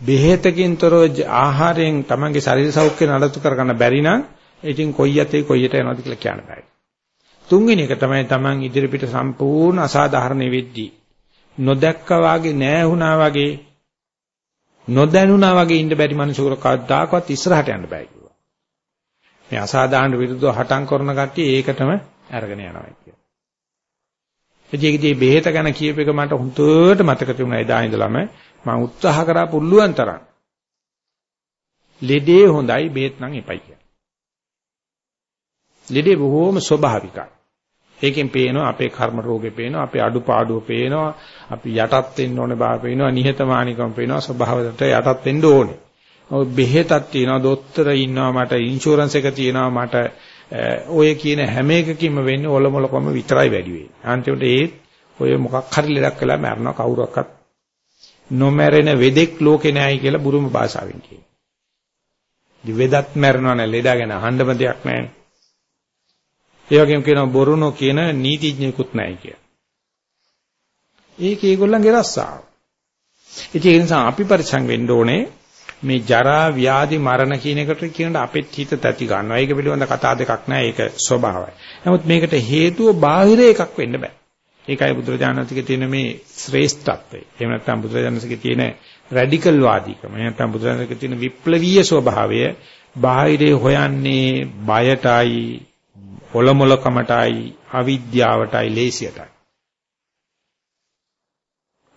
බෙහෙතකින්තරව ආහාරයෙන් තමන්ගේ ශරීර සෞඛ්‍ය නඩත්තු කරගන්න බැරි නම් ඉතින් කොයි යතේ කොයියට යනවද කියලා කියන්න බෑ. තුන්වෙනි එක තමයි තමන් ඉදිරිපිට සම්පූර්ණ අසාධාරණ වෙද්දී නොදැක්කා වාගේ නැහැ වගේ නොදැනුණා වගේ ඉන්න බැරි මිනිසෙකුට කවදාකවත් ඉස්සරහට යන්න බෑ කිව්වා. මේ අසාධාරණ විරුද්ධව හටන් කරන කට්ටිය ඒකටම අරගෙන යනවා කියලා. ඒකෙදී බෙහෙත ගැන කියප එක මට හුදුට මතක තිබුණා එදා ඉඳලම මම උත්සාහ කරා පුළුවන් තරම්. ලෙඩේ හොඳයි බෙහෙත් නම් එපයි කියලා. ලෙඩේ බොහෝම ස්වභාවිකයි. ඒකෙන් පේනවා අපේ කර්ම රෝගේ පේනවා අපේ අඩුපාඩුව පේනවා අපි යටත් වෙන්න ඕනේ බා පේනවා නිහතමානීකම පේනවා ස්වභාවයට යටත් වෙන්න ඕනේ. ඔය බෙහෙතක් තියෙනවා දොස්තර ඉන්නවා මට ඉන්ෂුරන්ස් එක තියෙනවා මට ඔය කියන හැම එකකින්ම වෙන්නේ ඔලොමලකම විතරයි වැඩි වෙන්නේ. අන්තිමට ඒ ඔය මොකක් හරි ලෙඩක් වෙලා මැරෙනවා කවුරක්වත් නොමැරෙන වෙදෙක් ලෝකේ නැහැයි කියලා බුරුම භාෂාවෙන් කියනවා. දි වෙදත් මැරෙනවා නේ ලෙඩ ගැන අහන්නම දෙයක් නැහැ. ඒ වගේම කියනවා බොරුනෝ කියන නීතිඥයෙකුත් නැහැ කියලා. ඒක ඒගොල්ලන්ගේ රස්සාව. ඉතින් ඒ නිසා අපි පරිසං වෙන්න ඕනේ මේ ජරා ව්‍යාධි මරණ කියන එකට කියනට අපෙත් හිත තැති ගන්නවා. ඒක පිළිබඳ කතා දෙකක් නැහැ. ඒක ස්වභාවයි. නමුත් මේකට හේතුව බාහිර එකක් වෙන්න බෑ. ඒකයි බුදුරජාණන්සේගේ තියෙන මේ ශ්‍රේෂ්ඨත්වය. එහෙම නැත්නම් බුදුරජාණන්සේගේ තියෙන රැඩිකල් වාදීකම. එහෙම නැත්නම් බුදුරජාණන්සේගේ තියෙන විප්ලවීය ස්වභාවය බාහිරේ හොයන්නේ බයටයි හොලමොලකමටයි අවිද්‍යාවටයි ලේසියටයි.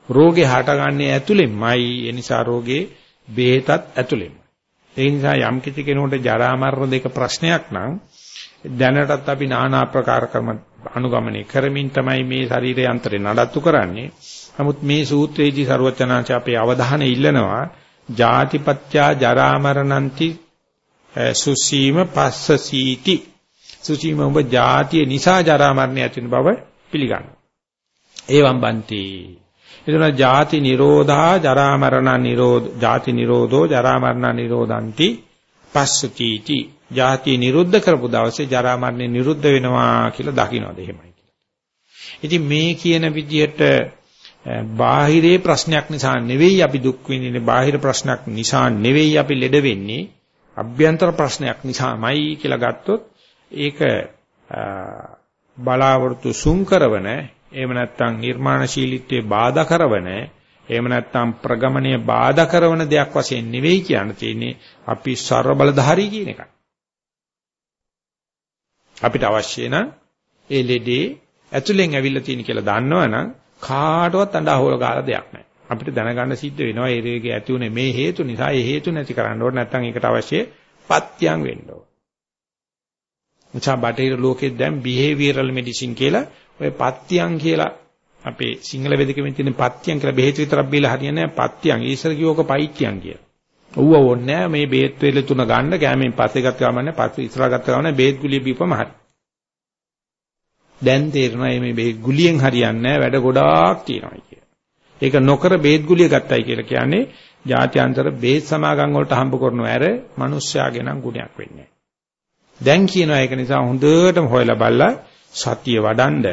රෝගේ හටගන්නේ ඇතුළෙමයි ඒ නිසා රෝගේ බෙහෙතත් ඇතුළෙමයි ඒ නිසා යම් කිසි කෙනෙකුට ජරා මරණ දෙක ප්‍රශ්නයක් නම් දැනටත් අපි নানা ආකාර ක්‍රම අනුගමනය කරමින් තමයි මේ ශරීර යන්ත්‍රේ නඩත්තු කරන්නේ. නමුත් මේ සූත්‍රයේදී ਸਰවචනාච අපේ අවධානය ඉල්ලනවා ජාතිපත්‍යා ජරා මරණන්ති සුසීම පස්සසීති. සුචීම ඔබ ජාතිය නිසා ජරා මරණය ඇති වෙන බව පිළිගන්නවා. ඒවම් බන්ති. එතන ජාති නිරෝධා ජරා මරණ නිරෝධ ජාති නිරෝධෝ ජරා මරණ නිරෝධಂತಿ පස්සතිටි. ජාති නිරුද්ධ කරපු දවසේ ජරා මරණය නිරුද්ධ වෙනවා කියලා දකින්නද එහෙමයි කියලා. ඉතින් මේ කියන විදිහට බාහිරේ ප්‍රශ්නයක් නිසා නෙවෙයි අපි දුක් විඳින්නේ බාහිර ප්‍රශ්නයක් නිසා නෙවෙයි අපි ලෙඩ වෙන්නේ අභ්‍යන්තර ප්‍රශ්නයක් නිසාමයි කියලා ගත්තොත් ඒක බලාවෘතු සුන් කරවන එහෙම නැත්නම් නිර්මාණශීලීත්වයේ බාධා කරවන එහෙම නැත්නම් ප්‍රගමණය බාධා කරන දෙයක් වශයෙන් නෙවෙයි කියන්න තියෙන්නේ අපි ਸਰව බලධාරී කියන එකයි. අපිට අවශ්‍ය නම් ඒ ලෙඩේ ඇතුලෙන් ඇවිල්ලා තියෙන කියලා දන්නවනම් කාටවත් අඬහවල ගාලා දෙයක් නැහැ. අපිට දැනගන්න සිද්ධ වෙනවා ඒ රේගේ ඇති උනේ මේ හේතු නිසා ඒ හේතු නැති කරන්න ඕනේ නැත්නම් ඒකට අවශ්‍ය පත්‍යං වෙන්න ඕනේ. මුචා බටහිර ලෝකෙත් දැන් behavioral medicine කියලා ඔය පත්‍යං කියලා අපේ සිංහල වේදිකෙමින් තියෙන පත්‍යං කියලා බෙහෙත් විතරක් බීලා හරියන්නේ නැහැ. පත්‍යං. ඊශ්වර කියෝක පයිත්‍යං කියලා. ඌව ඕනේ මේ බෙහෙත් වේල තුන ගන්න කැමෙන් පස්සේ ගත්ත ගමන් පස්සේ ඉස්සරහ ගත්ත ගමන් බෙහෙත් ගුලිය බීපම හරි. දැන් තේරෙනවා මේ බෙහෙත් ගුලියෙන් හරියන්නේ වැඩ ගොඩාක් තියෙනවා කියලා. ඒක නොකර බෙහෙත් ගුලිය ගත්තයි කියලා කියන්නේ ජාත්‍යන්තර බෙහෙත් සමාගම් වලට හම්බ කරනව ඇර මිනිස්යාගේ නම් ගුණයක් වෙන්නේ දැන් කියනවා ඒක නිසා හොඳටම හොයලා බලලා සතිය වඩන්ඩ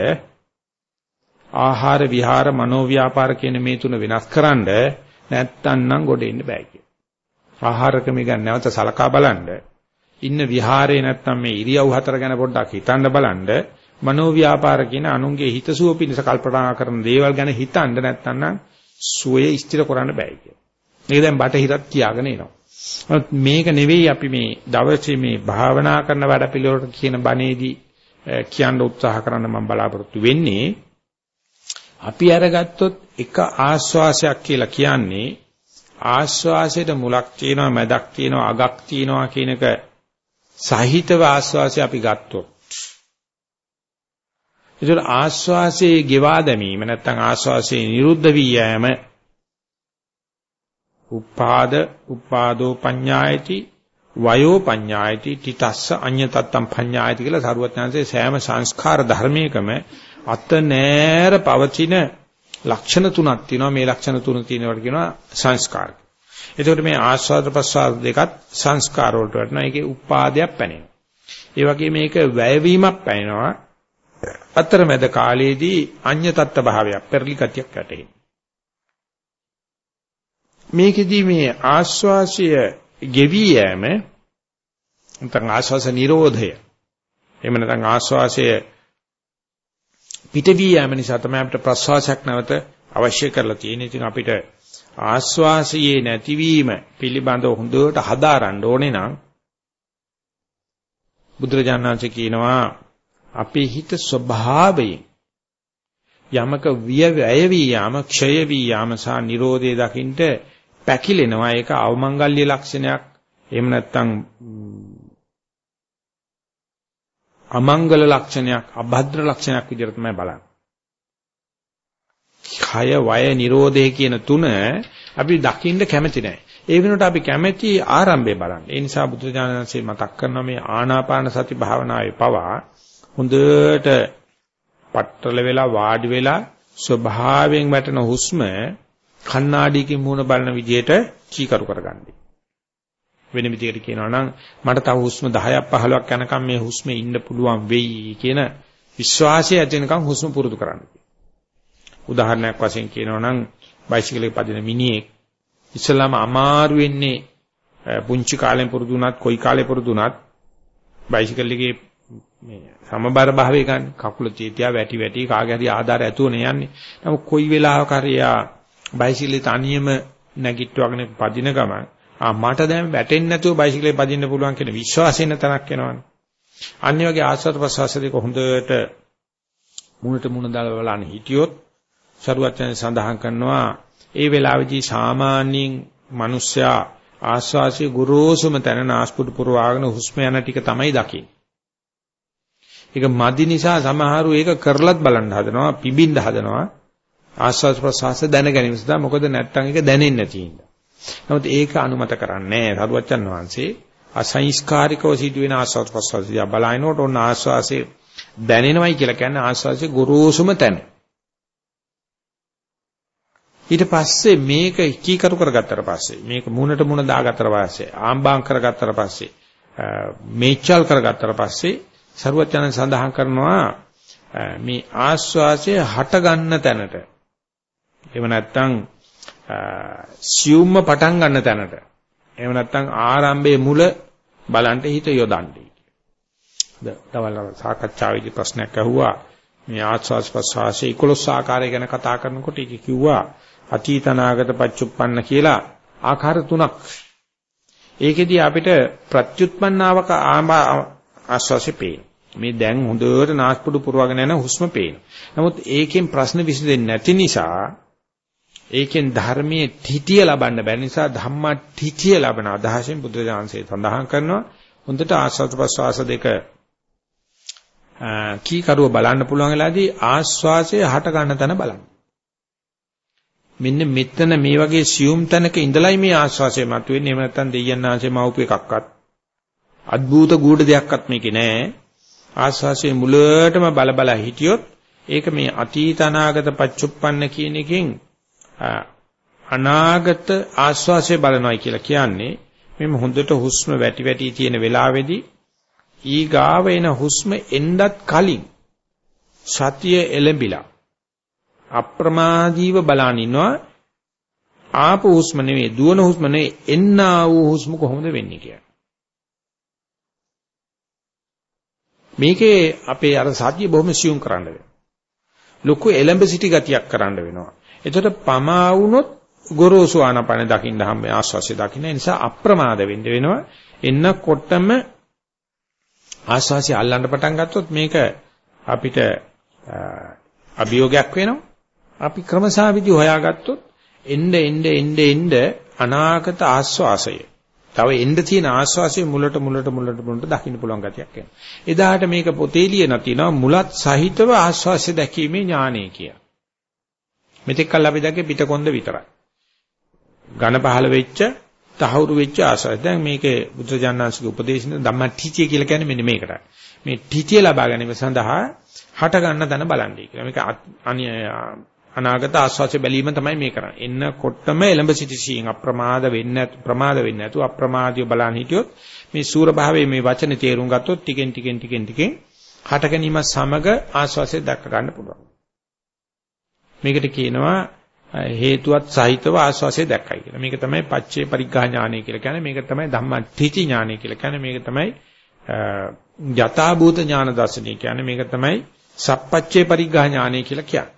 ආහාර විහාර මනෝව්‍යාපාර කියන මේ තුන වෙනස්කරනද නැත්තම් නම් ගොඩ එන්න බෑ කිය. ආහාරක මේ ගන්න නැවත සලකා බලන්න ඉන්න විහාරේ නැත්තම් මේ ඉරියව් හතර ගැන පොඩ්ඩක් හිතන්න බලන්න මනෝව්‍යාපාර කියන අනුන්ගේ හිතසුව පිණිස කල්පනා කරන දේවල් ගැන හිතන්න නැත්තම් නම් සුවය ස්ථිර කරන්න බෑ කිය. මේක දැන් බටහිරත් කියාගෙන එනවා. මේක නෙවෙයි අපි මේ දවසේ මේ භාවනා කරන වැඩ පිළිවෙලට කියන බණේදී කියන්න උත්සාහ කරන්න මම බලාපොරොත්තු වෙන්නේ අපි අරගත්තොත් එක ආස්වාසයක් කියලා කියන්නේ ආස්වාසයට මුලක් තියෙනවා මැදක් තියෙනවා අගක් තියෙනවා කියන එක සහිතව ආස්වාසය අපි ගත්තොත්. ඒතර ආස්වාසයේ ගෙවා දැමීම නැත්නම් ආස්වාසයේ නිරුද්ධ වී යෑම උපාද උපාදෝ පඤ්ඤායති වයෝ පඤ්ඤායති තිතස්ස අඤ්ඤතත්තම් පඤ්ඤායති කියලා සරුවත්ඥාන්සේ සෑම සංස්කාර ධර්මයකම අත නෑර පවතින ලක්ෂණ තුනක් තියෙනවා මේ ලක්ෂණ තුන තියෙනවට කියනවා සංස්කාර. එතකොට මේ ආස්වාද ප්‍රසආද දෙකත් සංස්කාර වලට වටනවා. ඒකේ උපාදයක් පැනෙනවා. ඒ වගේ මේක වැයවීමක් පැනෙනවා. අතරමැද කාලයේදී අඤ්ඤතත්ත භාවයක් පෙරලි ගතියක් ඇතේ. මේකෙදී මේ ආස්වාසය ගෙවි යෑම නැත්නම් ආශ්වාස නිරෝධය එහෙම නැත්නම් ආශ්වාසය පිටවී යෑම නිසා තමයි අපිට ප්‍රශ්වාසයක් නැවත අවශ්‍ය කරලා තියෙන්නේ. ඉතින් අපිට ආශ්වාසයේ නැතිවීම පිළිබඳව හොඳට හදාරන්න ඕනේ නම් බුදුරජාණන්සේ කියනවා අපේ හිත ස්වභාවයෙන් යමක විය වැය වී යාම ක්ෂය වී යාම සහ Nirodhe දකින්ට පැකිලෙනවා ඒක අවමංගල්‍ය ලක්ෂණයක් එහෙම නැත්නම් අමංගල ලක්ෂණයක් අභද්‍ර ලක්ෂණයක් විදිහට තමයි බලන්නේ. කය වය නිරෝධය කියන තුන අපි දකින්න කැමති නැහැ. ඒ වෙනුවට අපි කැමති ආරම්භය බලන්න. ඒ නිසා බුදුජානකසේ මතක් කරන මේ ආනාපාන සති භාවනාවේ පවා හොඳට පట్టල වෙලා වාඩි වෙලා ස්වභාවයෙන් වැටෙන හුස්ම කණ්ණාඩියකින් මූණ බලන විදිහට කීකරු කරගන්නේ. වෙන විදිහට කියනවා නම් මට තව හුස්ම 10ක් 15ක් යනකම් මේ හුස්මේ ඉන්න පුළුවන් වෙයි කියන විශ්වාසය ඇති වෙනකම් හුස්ම පුරුදු කරන්න. උදාහරණයක් වශයෙන් කියනවා නම් බයිසිකලයක පදින මිනිහෙක් ඉස්සලාම අමාරු වෙන්නේ පුංචි කාලෙන් පුරුදු වුණත් කොයි කාලේ පුරුදු වුණත් බයිසිකල් එකේ මේ සමබර භාවය ගන්න කකුල තියතියා වැටි වැටි කාගේ හරි ආධාර ඇතුවනේ යන්නේ. නමුත් කොයි වෙලාවක හරි යා බයිසිකලේ තනියම නැගිට්ටවගෙන පදින ගමන් ආ මට දැන් වැටෙන්නේ නැතුව බයිසිකලේ පදින්න පුළුවන් කියන විශ්වාසයෙන් තනක් එනවනේ. අනිත් වගේ ආස්වාද ප්‍රසවාස දෙක හොඳට මුණට මුණ දාලා බලන්න හිටියොත් සරුවචන සඳහන් කරනවා ඒ වෙලාවේදී සාමාන්‍යයෙන් මිනිස්සයා ආස්වාසිය ගුරුසුම තැන නාස්පුඩු පුරවාගෙන හුස්ම යන ටික තමයි දකින්නේ. ඒක මදි නිසා සමහරු ඒක කරලත් බලන්න හදනවා, පිබින්න හදනවා. ආස්වාද ප්‍රසවාස දැන ගැනීම සඳහා මොකද නැත්තම් ඒක දැනෙන්නේ නැති හින්දා. නමුත් ඒක අනුමත කරන්නේ නැහැ සරුවච්චන් වහන්සේ අසංස්කාරිකව සිදුවෙන ආස්වාද ප්‍රසවාසය දිහා බලනකොට ඔන්න ආස්වාසේ දැනෙනවයි කියලා කියන්නේ ආස්වාසේ ගොරෝසුම තැන. ඊට පස්සේ මේක කීකරු කරගත්තට පස්සේ මේක මූණට මූණ දාගත්තට පස්සේ ආම්බාම් කරගත්තට පස්සේ මේචල් කරගත්තට පස්සේ සරුවචන සඳහන් කරනවා මේ ආස්වාසය හට ගන්න තැනට එහෙම නැත්නම් සියුම්ම පටන් ගන්න තැනට එහෙම නැත්නම් ආරම්භයේ මුල බලන්න හිත යොදන්නේ. දවල් සාකච්ඡාවේදී ප්‍රශ්නයක් අහුවා මේ ආස්වාස් ප්‍රසවාසයේ 11 ආකාරය ගැන කතා කරනකොට ඒක කිව්වා අතීත අනාගත පච්චුප්පන්න කියලා ආකාර තුනක්. ඒකෙදී අපිට ප්‍රත්‍යুৎපන්නාවක ආස්වාසේ පේන. මේ දැන් හොඳට නාස්පුඩු පුරවගෙන යන හුස්ම පේන. නමුත් ඒකෙන් ප්‍රශ්න විසඳෙන්නේ නැති නිසා ඒකෙන් ධර්මයේ තිතිය ලබන්න බැරි නිසා ධම්මා තිතිය ලබන අදහසෙන් බුදුරජාන්සේ සඳහන් කරනවා හොඳට ආස්වාද ප්‍රසවාස දෙක කීකරුව බලන්න පුළුවන් වෙලාදී ආස්වාසය හට ගන්න තැන බලන්න. මෙන්න මෙතන මේ වගේ සියුම් තැනක ඉඳලයි මේ ආස්වාසය මතුවෙන්නේ. එහෙම නැත්නම් දෙයයන් ආංශේ මවුපු එකක්වත් අද්භූත ගුඩ දෙයක්වත් මේකේ නෑ. ආස්වාසයේ මුලටම බල බල හිටියොත් ඒක මේ අතීත අනාගත පච්චුප්පන්න කියන එකෙන් අනාගත ආස්වාසය බලනවායි කියලා කියන්නේ මෙම හොඳට හුස්ම වැටි වැටි තියෙන වෙලාවේදී ඊගාව එන හුස්ම එන්නත් කලින් සතිය එළඹිලා අප්‍රමාදීව බලන ඉන්නවා ආපු හුස්ම නෙවෙයි දුවන හුස්ම නෙවෙයි එන්නා වූ හුස්ම කොහොමද වෙන්නේ කියලා. මේකේ අපේ අර සතිය බොහොම සියුම් කරන්න වෙනවා. ලොකු එළඹ සිටි ගතියක් කරන්න වෙනවා. එතකොට පමා වුණොත් ගොරෝසු ආනපන දකින්න හැම ආස්වාසිය දකින්න නිසා අප්‍රමාද වෙන්න වෙනවා. එන්නකොටම ආස්වාසිය අල්ලන්න පටන් ගත්තොත් මේක අපිට අභියෝගයක් වෙනවා. අපි ක්‍රමසාවිදි හොයාගත්තොත් එnde එnde එnde එnde අනාගත ආස්වාසය තව එන්න තියෙන ආස්වාසිය මුලට මුලට මුලට මුලට දකින්න පුළුවන් ගතියක් එනවා. එදාට මේක පොතේ ලියන තියෙනවා මුලත් සහිතව ආස්වාසිය දැකීමේ ඥානය කියලා. මෙතෙක් කල් අපි දැක්කේ පිටකොන්ද විතරයි. ඝන පහළ වෙච්ච, තහවුරු වෙච්ච ආසය. දැන් මේකේ බුද්ධජානනාංශික උපදේශන ධම්මටිචිය කියලා කියන්නේ මෙන්න මේකටයි. මේ ටිචිය ලබා ගැනීම සඳහා හට ගන්න දන බලන්නේ කියලා. මේක අනාගත ආස්වාසිය බැලීම තමයි මේ කරන්නේ. එන්නකොටම එලඹ සිටි සීන් අප්‍රමාද වෙන්න ප්‍රමාද වෙන්න නැතු අප්‍රමාදිය බලන් හිටියොත් මේ සූර භාවයේ මේ වචනේ තේරුම් ගත්තොත් ටිකෙන් ටිකෙන් ටිකෙන් ටිකෙන් හට ගැනීම සමග ආස්වාසිය දක්ක ගන්න පුළුවන්. මේකට කියනවා හේතුවත් සහිතව ආස්වාසිය දැක්කයි කියලා. මේක තමයි පච්චේ පරිග්ඝා ඥානය කියලා කියන්නේ. මේක තමයි ධම්මටිචි ඥානය කියලා කියන්නේ. මේක තමයි යථාභූත ඥාන දර්ශනය කියන්නේ. මේක තමයි සප්පච්චේ පරිග්ඝා ඥානය කියලා කියන්නේ.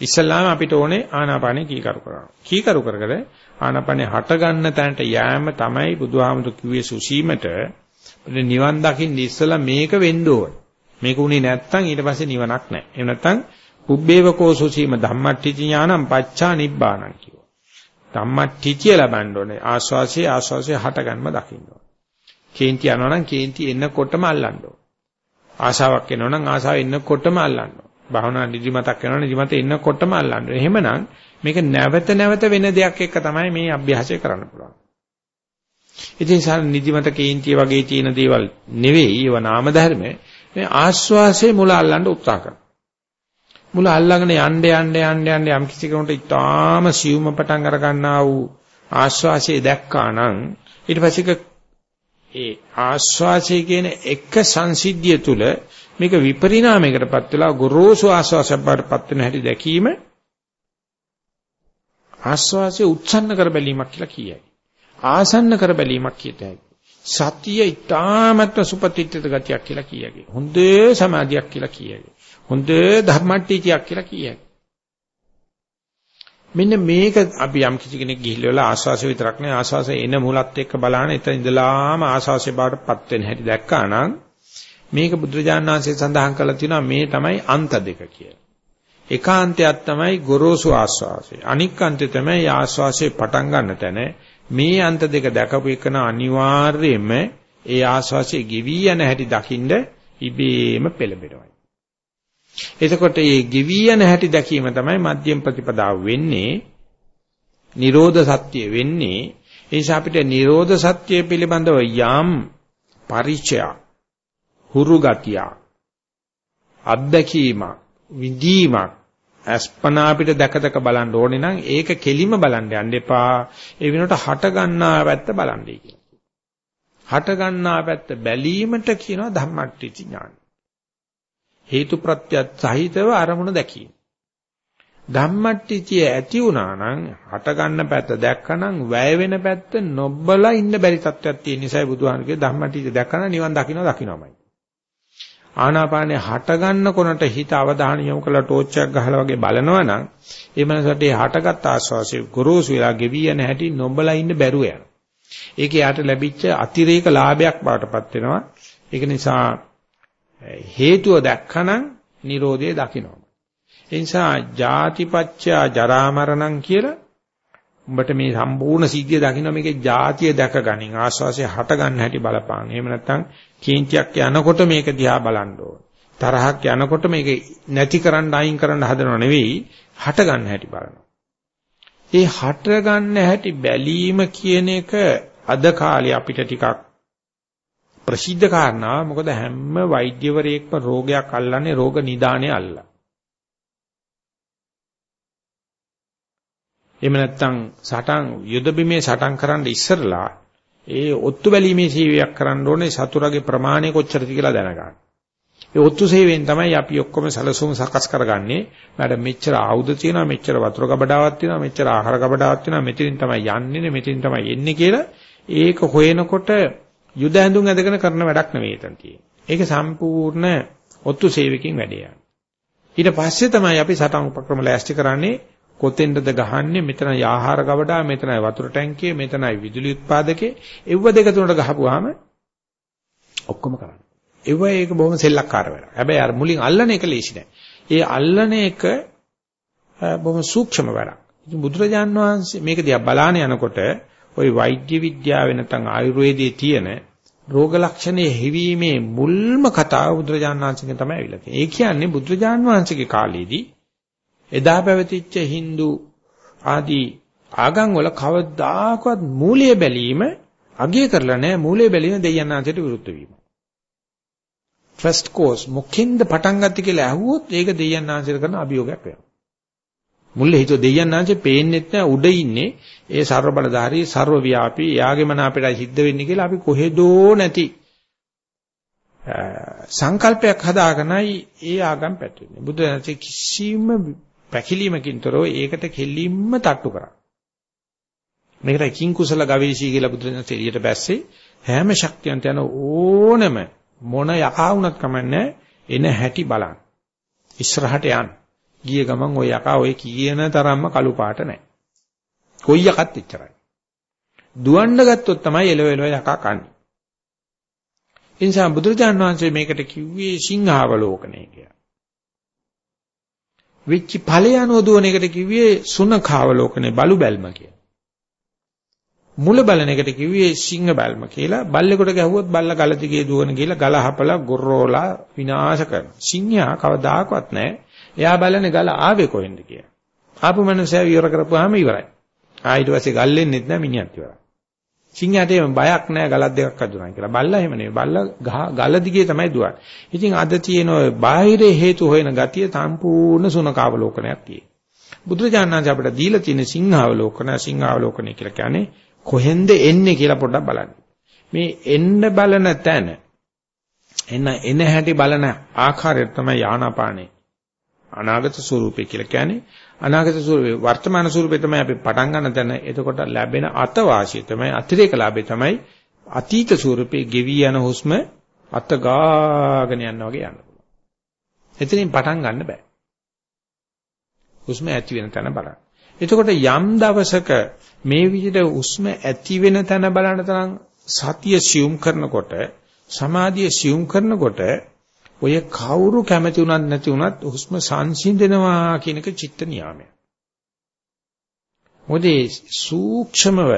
ඉස්සල්ලාම අපිට ඕනේ ආනාපානෙ කීකරු කරනවා. කීකරු කරකර ආනාපානෙ හට ගන්න තැනට යෑම තමයි බුදුහාමුදුරු කිව්වේ සුසීමට නිවන් දකින්න ඉස්සලා මේක වෙන්න ඕන. මේක උනේ නැත්තම් ඊට පස්සේ නිවනක් නැහැ. එහෙම නැත්තම් පුබ්බේවකෝ සුසීම ධම්මට්ඨිච ඥානං පච්චා නිබ්බාණං කියෝ. ධම්මට්ඨිචිය ලබන්න ඕනේ. ආස්වාසිය ආස්වාසිය හට ගන්නම දකින්න ඕනේ. කේන්ති යනවා නම් කේන්ති එන්නකොටම අල්ලන්න ඕනේ. ආශාවක් එනවා නම් ආශාව එන්නකොටම අල්ලන්න ඕනේ. භාවනා නිදිමතක් වෙනවා නිදිමත එන්නකොටම අල්ලන්න ඕනේ. එහෙමනම් මේක නැවත නැවත වෙන දෙයක් එක්ක තමයි මේ අභ්‍යාසය කරන්න පුළුවන්. ඉතින් සාර නිදිමත කේන්තිය වගේ තියෙන දේවල් නෙවෙයි ඒවා නාම ධර්ම. මේ ආස්වාසේ මුල අල්ලන්න උත්සාහ කරනවා. මුල අල්ලගෙන යන්න යන්න යන්න යන්න යම් කිසි කෙනෙකුට ඉතාම සියුම පටන් අර ගන්නා වූ ආස්වාසිය දැක්කා නම් ඊට පස්සේ ඒ ආස්වාසිය කියන එක සංසිද්ධිය තුල මේක විපරිණාමයකටපත් වෙලා ගොරෝසු ආස්වාසයක් බවටපත් වෙන හැටි දැකීම ආස්වාසිය උච්ඡන්න කර බැලීමක් කියලා කියයි. ආසන්න කර බැලීමක් කියතයි. සතිය ඊ타මත්ව සුපතිත්ත්‍ය ගතියක් කියලා කියයි. හොඳ සමාධියක් කියලා කියයි. හොඳ ධර්මට්ටිතියක් කියලා කියයි. මෙන්න මේක අපි යම් කිසි කෙනෙක් ගිහිල්ලා ආස්වාසය විතරක් නෙවෙයි ආස්වාසය එන මුලත් එක්ක බලන එතන ඉඳලාම ආස්වාසය බාටපත් වෙන හැටි දැක්කා නම් මේක බුදුරජාණන් වහන්සේ සඳහන් කරලා තියෙනවා මේ තමයි අන්ත දෙක කියලා. ඒකාන්තයක් තමයි ගොරෝසු ආස්වාසය. අනික් අන්තය තමයි ආස්වාසයේ පටන් ගන්න තැන. මේ අන්ත දෙක දැකපු එකන අනිවාර්යයෙන්ම ඒ ආස්වාසයේ ගෙවි යන හැටි දකින්න ඉබේම පෙළඹෙනවා. එතකොට මේ ගෙවි යන හැටි දැකීම තමයි මධ්‍යම ප්‍රතිපදාව වෙන්නේ. නිරෝධ සත්‍ය වෙන්නේ. ඒ නිසා අපිට Nirodha Satya පිළිබඳව යම් පරිචය හුරු ගතිය අත්දැකීමක් විඳීමක් අස්පනා අපිට දැක දැක බලන්න ඕනේ නම් ඒක කෙලිම බලන්න යන්න එපා ඒ වෙනකොට හට ගන්නා පැත්ත බලන්නයි කියලා. හට ගන්නා පැත්ත බැලීමට කියනවා ධම්මට්ටිච ඥාන. හේතු ප්‍රත්‍යත් සහිතව අරමුණ දැකීම. ධම්මට්ටිචිය ඇති වුණා නම් හට ගන්න පැත්ත දැක්කනම් වැය වෙන පැත්ත නොබලා ඉන්න බැරි තත්ත්වයක් තියෙන නිසායි බුදුහාමුදුරුවෝ ධම්මට්ටිචිය දැක්කනම් නිවන් දකින්න දකින්නමයි. ආනාපානේ හට ගන්න කොනට හිත අවධානය යොමු කරලා ටෝච් එකක් ගහලා වගේ බලනවා නම් ඒ මනසට ඒ හටගත් ආස්වාසිය ගොරෝසු වෙලා ගෙවි යන හැටි නොබලා ඉන්න බැරුව යනවා. ඒක යාට ලැබිච්ච අතිරේක ලාභයක් බවටපත් වෙනවා. ඒක නිසා හේතුව දැක්කනම් Nirodhe දකින්නවා. ඒ නිසා ජාතිපච්චා ජරා මරණං කියලා උඹට මේ සම්පූර්ණ සිද්ධිය දකින්න මේකේ ಜಾතිය දැක ගනින් ආස්වාසය හට ගන්න හැටි බලපං. එහෙම නැත්නම් කේන්තියක් යනකොට මේක දිහා බලන්න ඕන. තරහක් යනකොට මේක නැති කරන්න අයින් කරන්න හදනව නෙවෙයි හට ගන්න හැටි බලනවා. ඒ හට ගන්න හැටි බැලීම කියන එක අද කාලේ අපිට ටිකක් ප්‍රසිද්ධ කාරණා මොකද හැම වෛද්‍යවරයෙක්ම රෝගයක් අල්ලන්නේ රෝග නිදානේ අල්ලලා. එහෙම නැත්නම් සටන් යුද බිමේ සටන් කරන්න ඉස්සරලා ඒ ඔත්තු බැලීමේ සේවයක් කරන්න ඕනේ සතුරගේ ප්‍රමාණය කොච්චරද කියලා දැනගන්න. ඒ ඔත්තු සේවයෙන් තමයි අපි ඔක්කොම සැලසුම් සකස් කරගන්නේ. මට මෙච්චර ආයුධ තියෙනවා, මෙච්චර වතුර කබඩාවක් තියෙනවා, මෙච්චර ආහාර කබඩාවක් තියෙනවා, මෙතනින් තමයි යන්නේ, මෙතනින් තමයි එන්නේ කියලා ඒක හොයනකොට යුද ඇඳුම් ඇඳගෙන කරන වැඩක් නෙවෙයි එතන තියෙන්නේ. ඒක සම්පූර්ණ ඔත්තු සේවකකින් වැඩේ ඊට පස්සේ තමයි අපි සටන් උපක්‍රම ලෑස්ති කරන්නේ කොතෙන්ද ගහන්නේ මෙතනයි ආහාර ගවඩා මෙතනයි වතුර ටැංකිය මෙතනයි විදුලි උත්පාදකේ එව්ව දෙක තුනට ගහපුවාම ඔක්කොම කරන්නේ. එව්ව ඒක බොහොම සෙල්ලක්කාර වැඩක්. හැබැයි අර මුලින් අල්ලන එක ලේසි නෑ. ඒ අල්ලන එක බොහොම සූක්ෂම වැඩක්. ඉතින් බුදුරජාන් වහන්සේ මේක දිහා බලාන යනකොට ওই වෛද්‍ය විද්‍යාව නැත්නම් ආයුර්වේදයේ තියෙන රෝග ලක්ෂණයේ හිවීමේ මුල්ම කතාව බුදුරජාන් වහන්සේගෙන් තමයි අවිලා තියෙන්නේ. ඒ කියන්නේ බුදුරජාන් වහන්සේගේ කාලේදී එදා පැවතිච්ච Hindu ආදී ආගම් වල කවදාකවත් මූලයේ බැලීම අගය කරලා නැහැ මූලයේ බැලීම දෙයයන්ාන්සයට විරුද්ධ වීම. ෆස්ට් කෝස් මොකෙන්ද පටන් ගත්තේ කියලා අහුවොත් ඒක දෙයයන්ාන්සයට කරන අභියෝගයක් වෙනවා. මුල්ලේ හිතුව දෙයයන් ආංශේ පේන්නෙත් නැහැ උඩ ඉන්නේ. ඒ ਸਰව බලධාරී ਸਰව ව්‍යාපී යාගේ මන අපිටයි සිද්ධ වෙන්නේ කියලා අපි කොහෙදෝ නැති සංකල්පයක් හදාගෙනයි ඒ ආගම් පැටවෙන්නේ බුදු දහමේ කිසිම පැකිලීමකින් තොරව ඒකට කෙලින්ම තට්ටු කරා. මේකට කිං කුසල ගවේෂී කියලා බුදු දහමේ එළියට බැස්සේ හැම ශක්තියන්ට යන ඕනම මොන යකා වුණත් කමන්නේ එන හැටි බලන්න. ඉස්සරහට යන්න. ගිය ගමන් ওই යකා ওই කියන තරම්ම කළු පාට නැහැ. කොයි යකත් එච්චරයි. දුවන්න ගත්තොත් තමයි එලව එලව යකා කන්නේ. ඒ නිසා බුදුරජාණන් වහන්සේ මේකට කිව්වේ සිංහාවලෝකනය කියලා. වෙච්ච ඵලය අනුදුවන එකට කිව්වේ සුනඛාවලෝකනේ බලු බැල්ම කියලා. මුල බලන එකට කිව්වේ සිංහ බැල්ම කියලා. බල්ලෙකුට ගැහුවොත් බල්ල ගල දිගේ දුවන කියලා ගල හපලා ගොරෝලා විනාශ කරනවා. සිංහයා කවදාකවත් නැහැ. එයා බලන්නේ ගල ආවේ කොහෙන්ද කියලා. ආපු මනුස්සයා ඉවර කරපුවාම ඉවරයි. ආ ඊට පස්සේ ගල්ලෙන්නෙත් නැහැ මිනිහත් ඉවරයි. සිංහයාට එහෙම බයක් නැහැ ගලක් දෙකක් අදුනා කියලා. බල්ලා එහෙම නෙවෙයි. බල්ලා ගල දිගේ තමයි දුවන්නේ. ඉතින් අද තියෙන ඔය බාහිර හේතු හොයන ගතිය සම්පූර්ණ සුනකාවලෝකනයක් තියෙනවා. බුදුරජාණන් වහන්සේ අපිට දීලා තියෙන සිංහාවලෝකන සිංහාවලෝකනය කියලා කියන්නේ කොහෙන්ද එන්නේ කියලා පොඩ්ඩක් බලන්න. මේ එන්න බලන තැන එන්න එන හැටි බලන ආකාරය තමයි ආනාපානේ. අනාගත ස්වરૂපය කියලා කියන්නේ අනාගත ස්වરૂපේ වර්තමාන ස්වરૂපේ තමයි අපි පටන් ගන්න තැන. එතකොට ලැබෙන අතවාසිය තමයි අතිරේක ලාභය තමයි අතීත ස්වરૂපේ ගෙවි යන හුස්ම අත ගාගෙන යනවා වගේ යන්න පුළුවන්. එතනින් පටන් ගන්න බෑ. හුස්ම ඇති වෙන තැන බලන්න. එතකොට යම් දවසක මේ විදිහට හුස්ම ඇති වෙන තැන බලන තරම් සතිය සියුම් කරනකොට සමාධිය සියුම් කරනකොට ඔය කවුරු කැමති උනත් නැති උනත් හුස්ම සංසිඳනවා කියන එක චිත්ත නියාමයක්. මොදේ සූක්ෂමව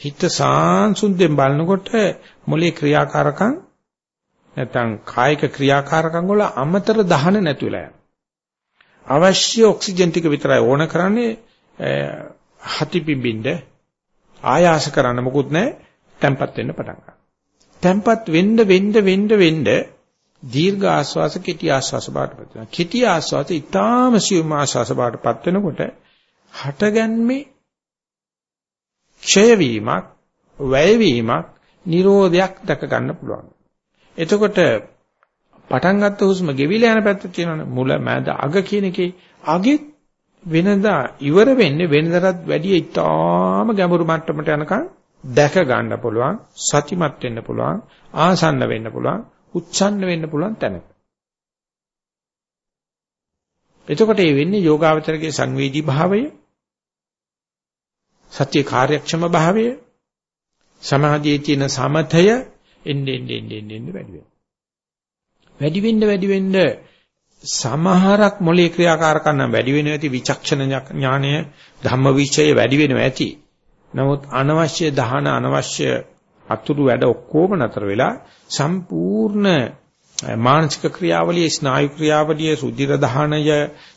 හිත සාංසුන්දෙන් බලනකොට මොලේ ක්‍රියාකාරකම් නැත්නම් කායික ක්‍රියාකාරකම් වල අමතර දහන නැති වෙලා යනවා. අවශ්‍ය ඔක්සිජන් ටික විතරයි ඕන කරන්නේ හති පිඹින්න ආයාස කරන්න මොකුත් නැහැ. tempat වෙන්න පටන් ගන්නවා. tempat වෙන්න වෙන්න වෙන්න වෙන්න දීර්ඝ ආස්වාස කෙටි ආස්වාස බාටපත් වෙනවා. කෙටි ආස්වාස ඊටාම සියුම් ආස්වාස බාටපත් වෙනකොට හටගන්නේ ක්ෂය වීමක්, වැය වීමක්, නිරෝධයක් දැක ගන්න පුළුවන්. එතකොට පටන් ගත්ත හුස්ම ගෙවිලා යන පැත්ත තියෙනවනේ මුල මැද අග කියන එකේ අගෙත් වෙනදා ඉවර වෙන්නේ වෙනදටත් වැඩිය ඉතාම ගැඹුරු මට්ටමට යනකම් දැක ගන්න පුළුවන් සතිමත් වෙන්න පුළුවන් ආසන්න වෙන්න පුළුවන් උච්ඡන්න වෙන්න පුළුවන් තැනක. එතකොට ඒ වෙන්නේ යෝගාවචරයේ සංවේදී භාවය සත්‍ය කාර්යක්ෂම භාවය සමාධියේ තියෙන සමතය එන්නේ එන්නේ එන්නේ වැඩි වෙනවා. වැඩි වෙන්න වැඩි වෙන්න සමහරක් මොලේ ක්‍රියාකාරකම් නම් වැඩි වෙනවා ඇති විචක්ෂණ ඥානය ධම්මවිචය වැඩි වෙනවා ඇති. නමුත් අනවශ්‍ය දහන අනවශ්‍ය අතුරු වැඩ ඔක්කොම නතර වෙලා සම්පූර්ණ මානසික ක්‍රියාවලිය ස්නායු ක්‍රියාවලිය රුධිර දහනය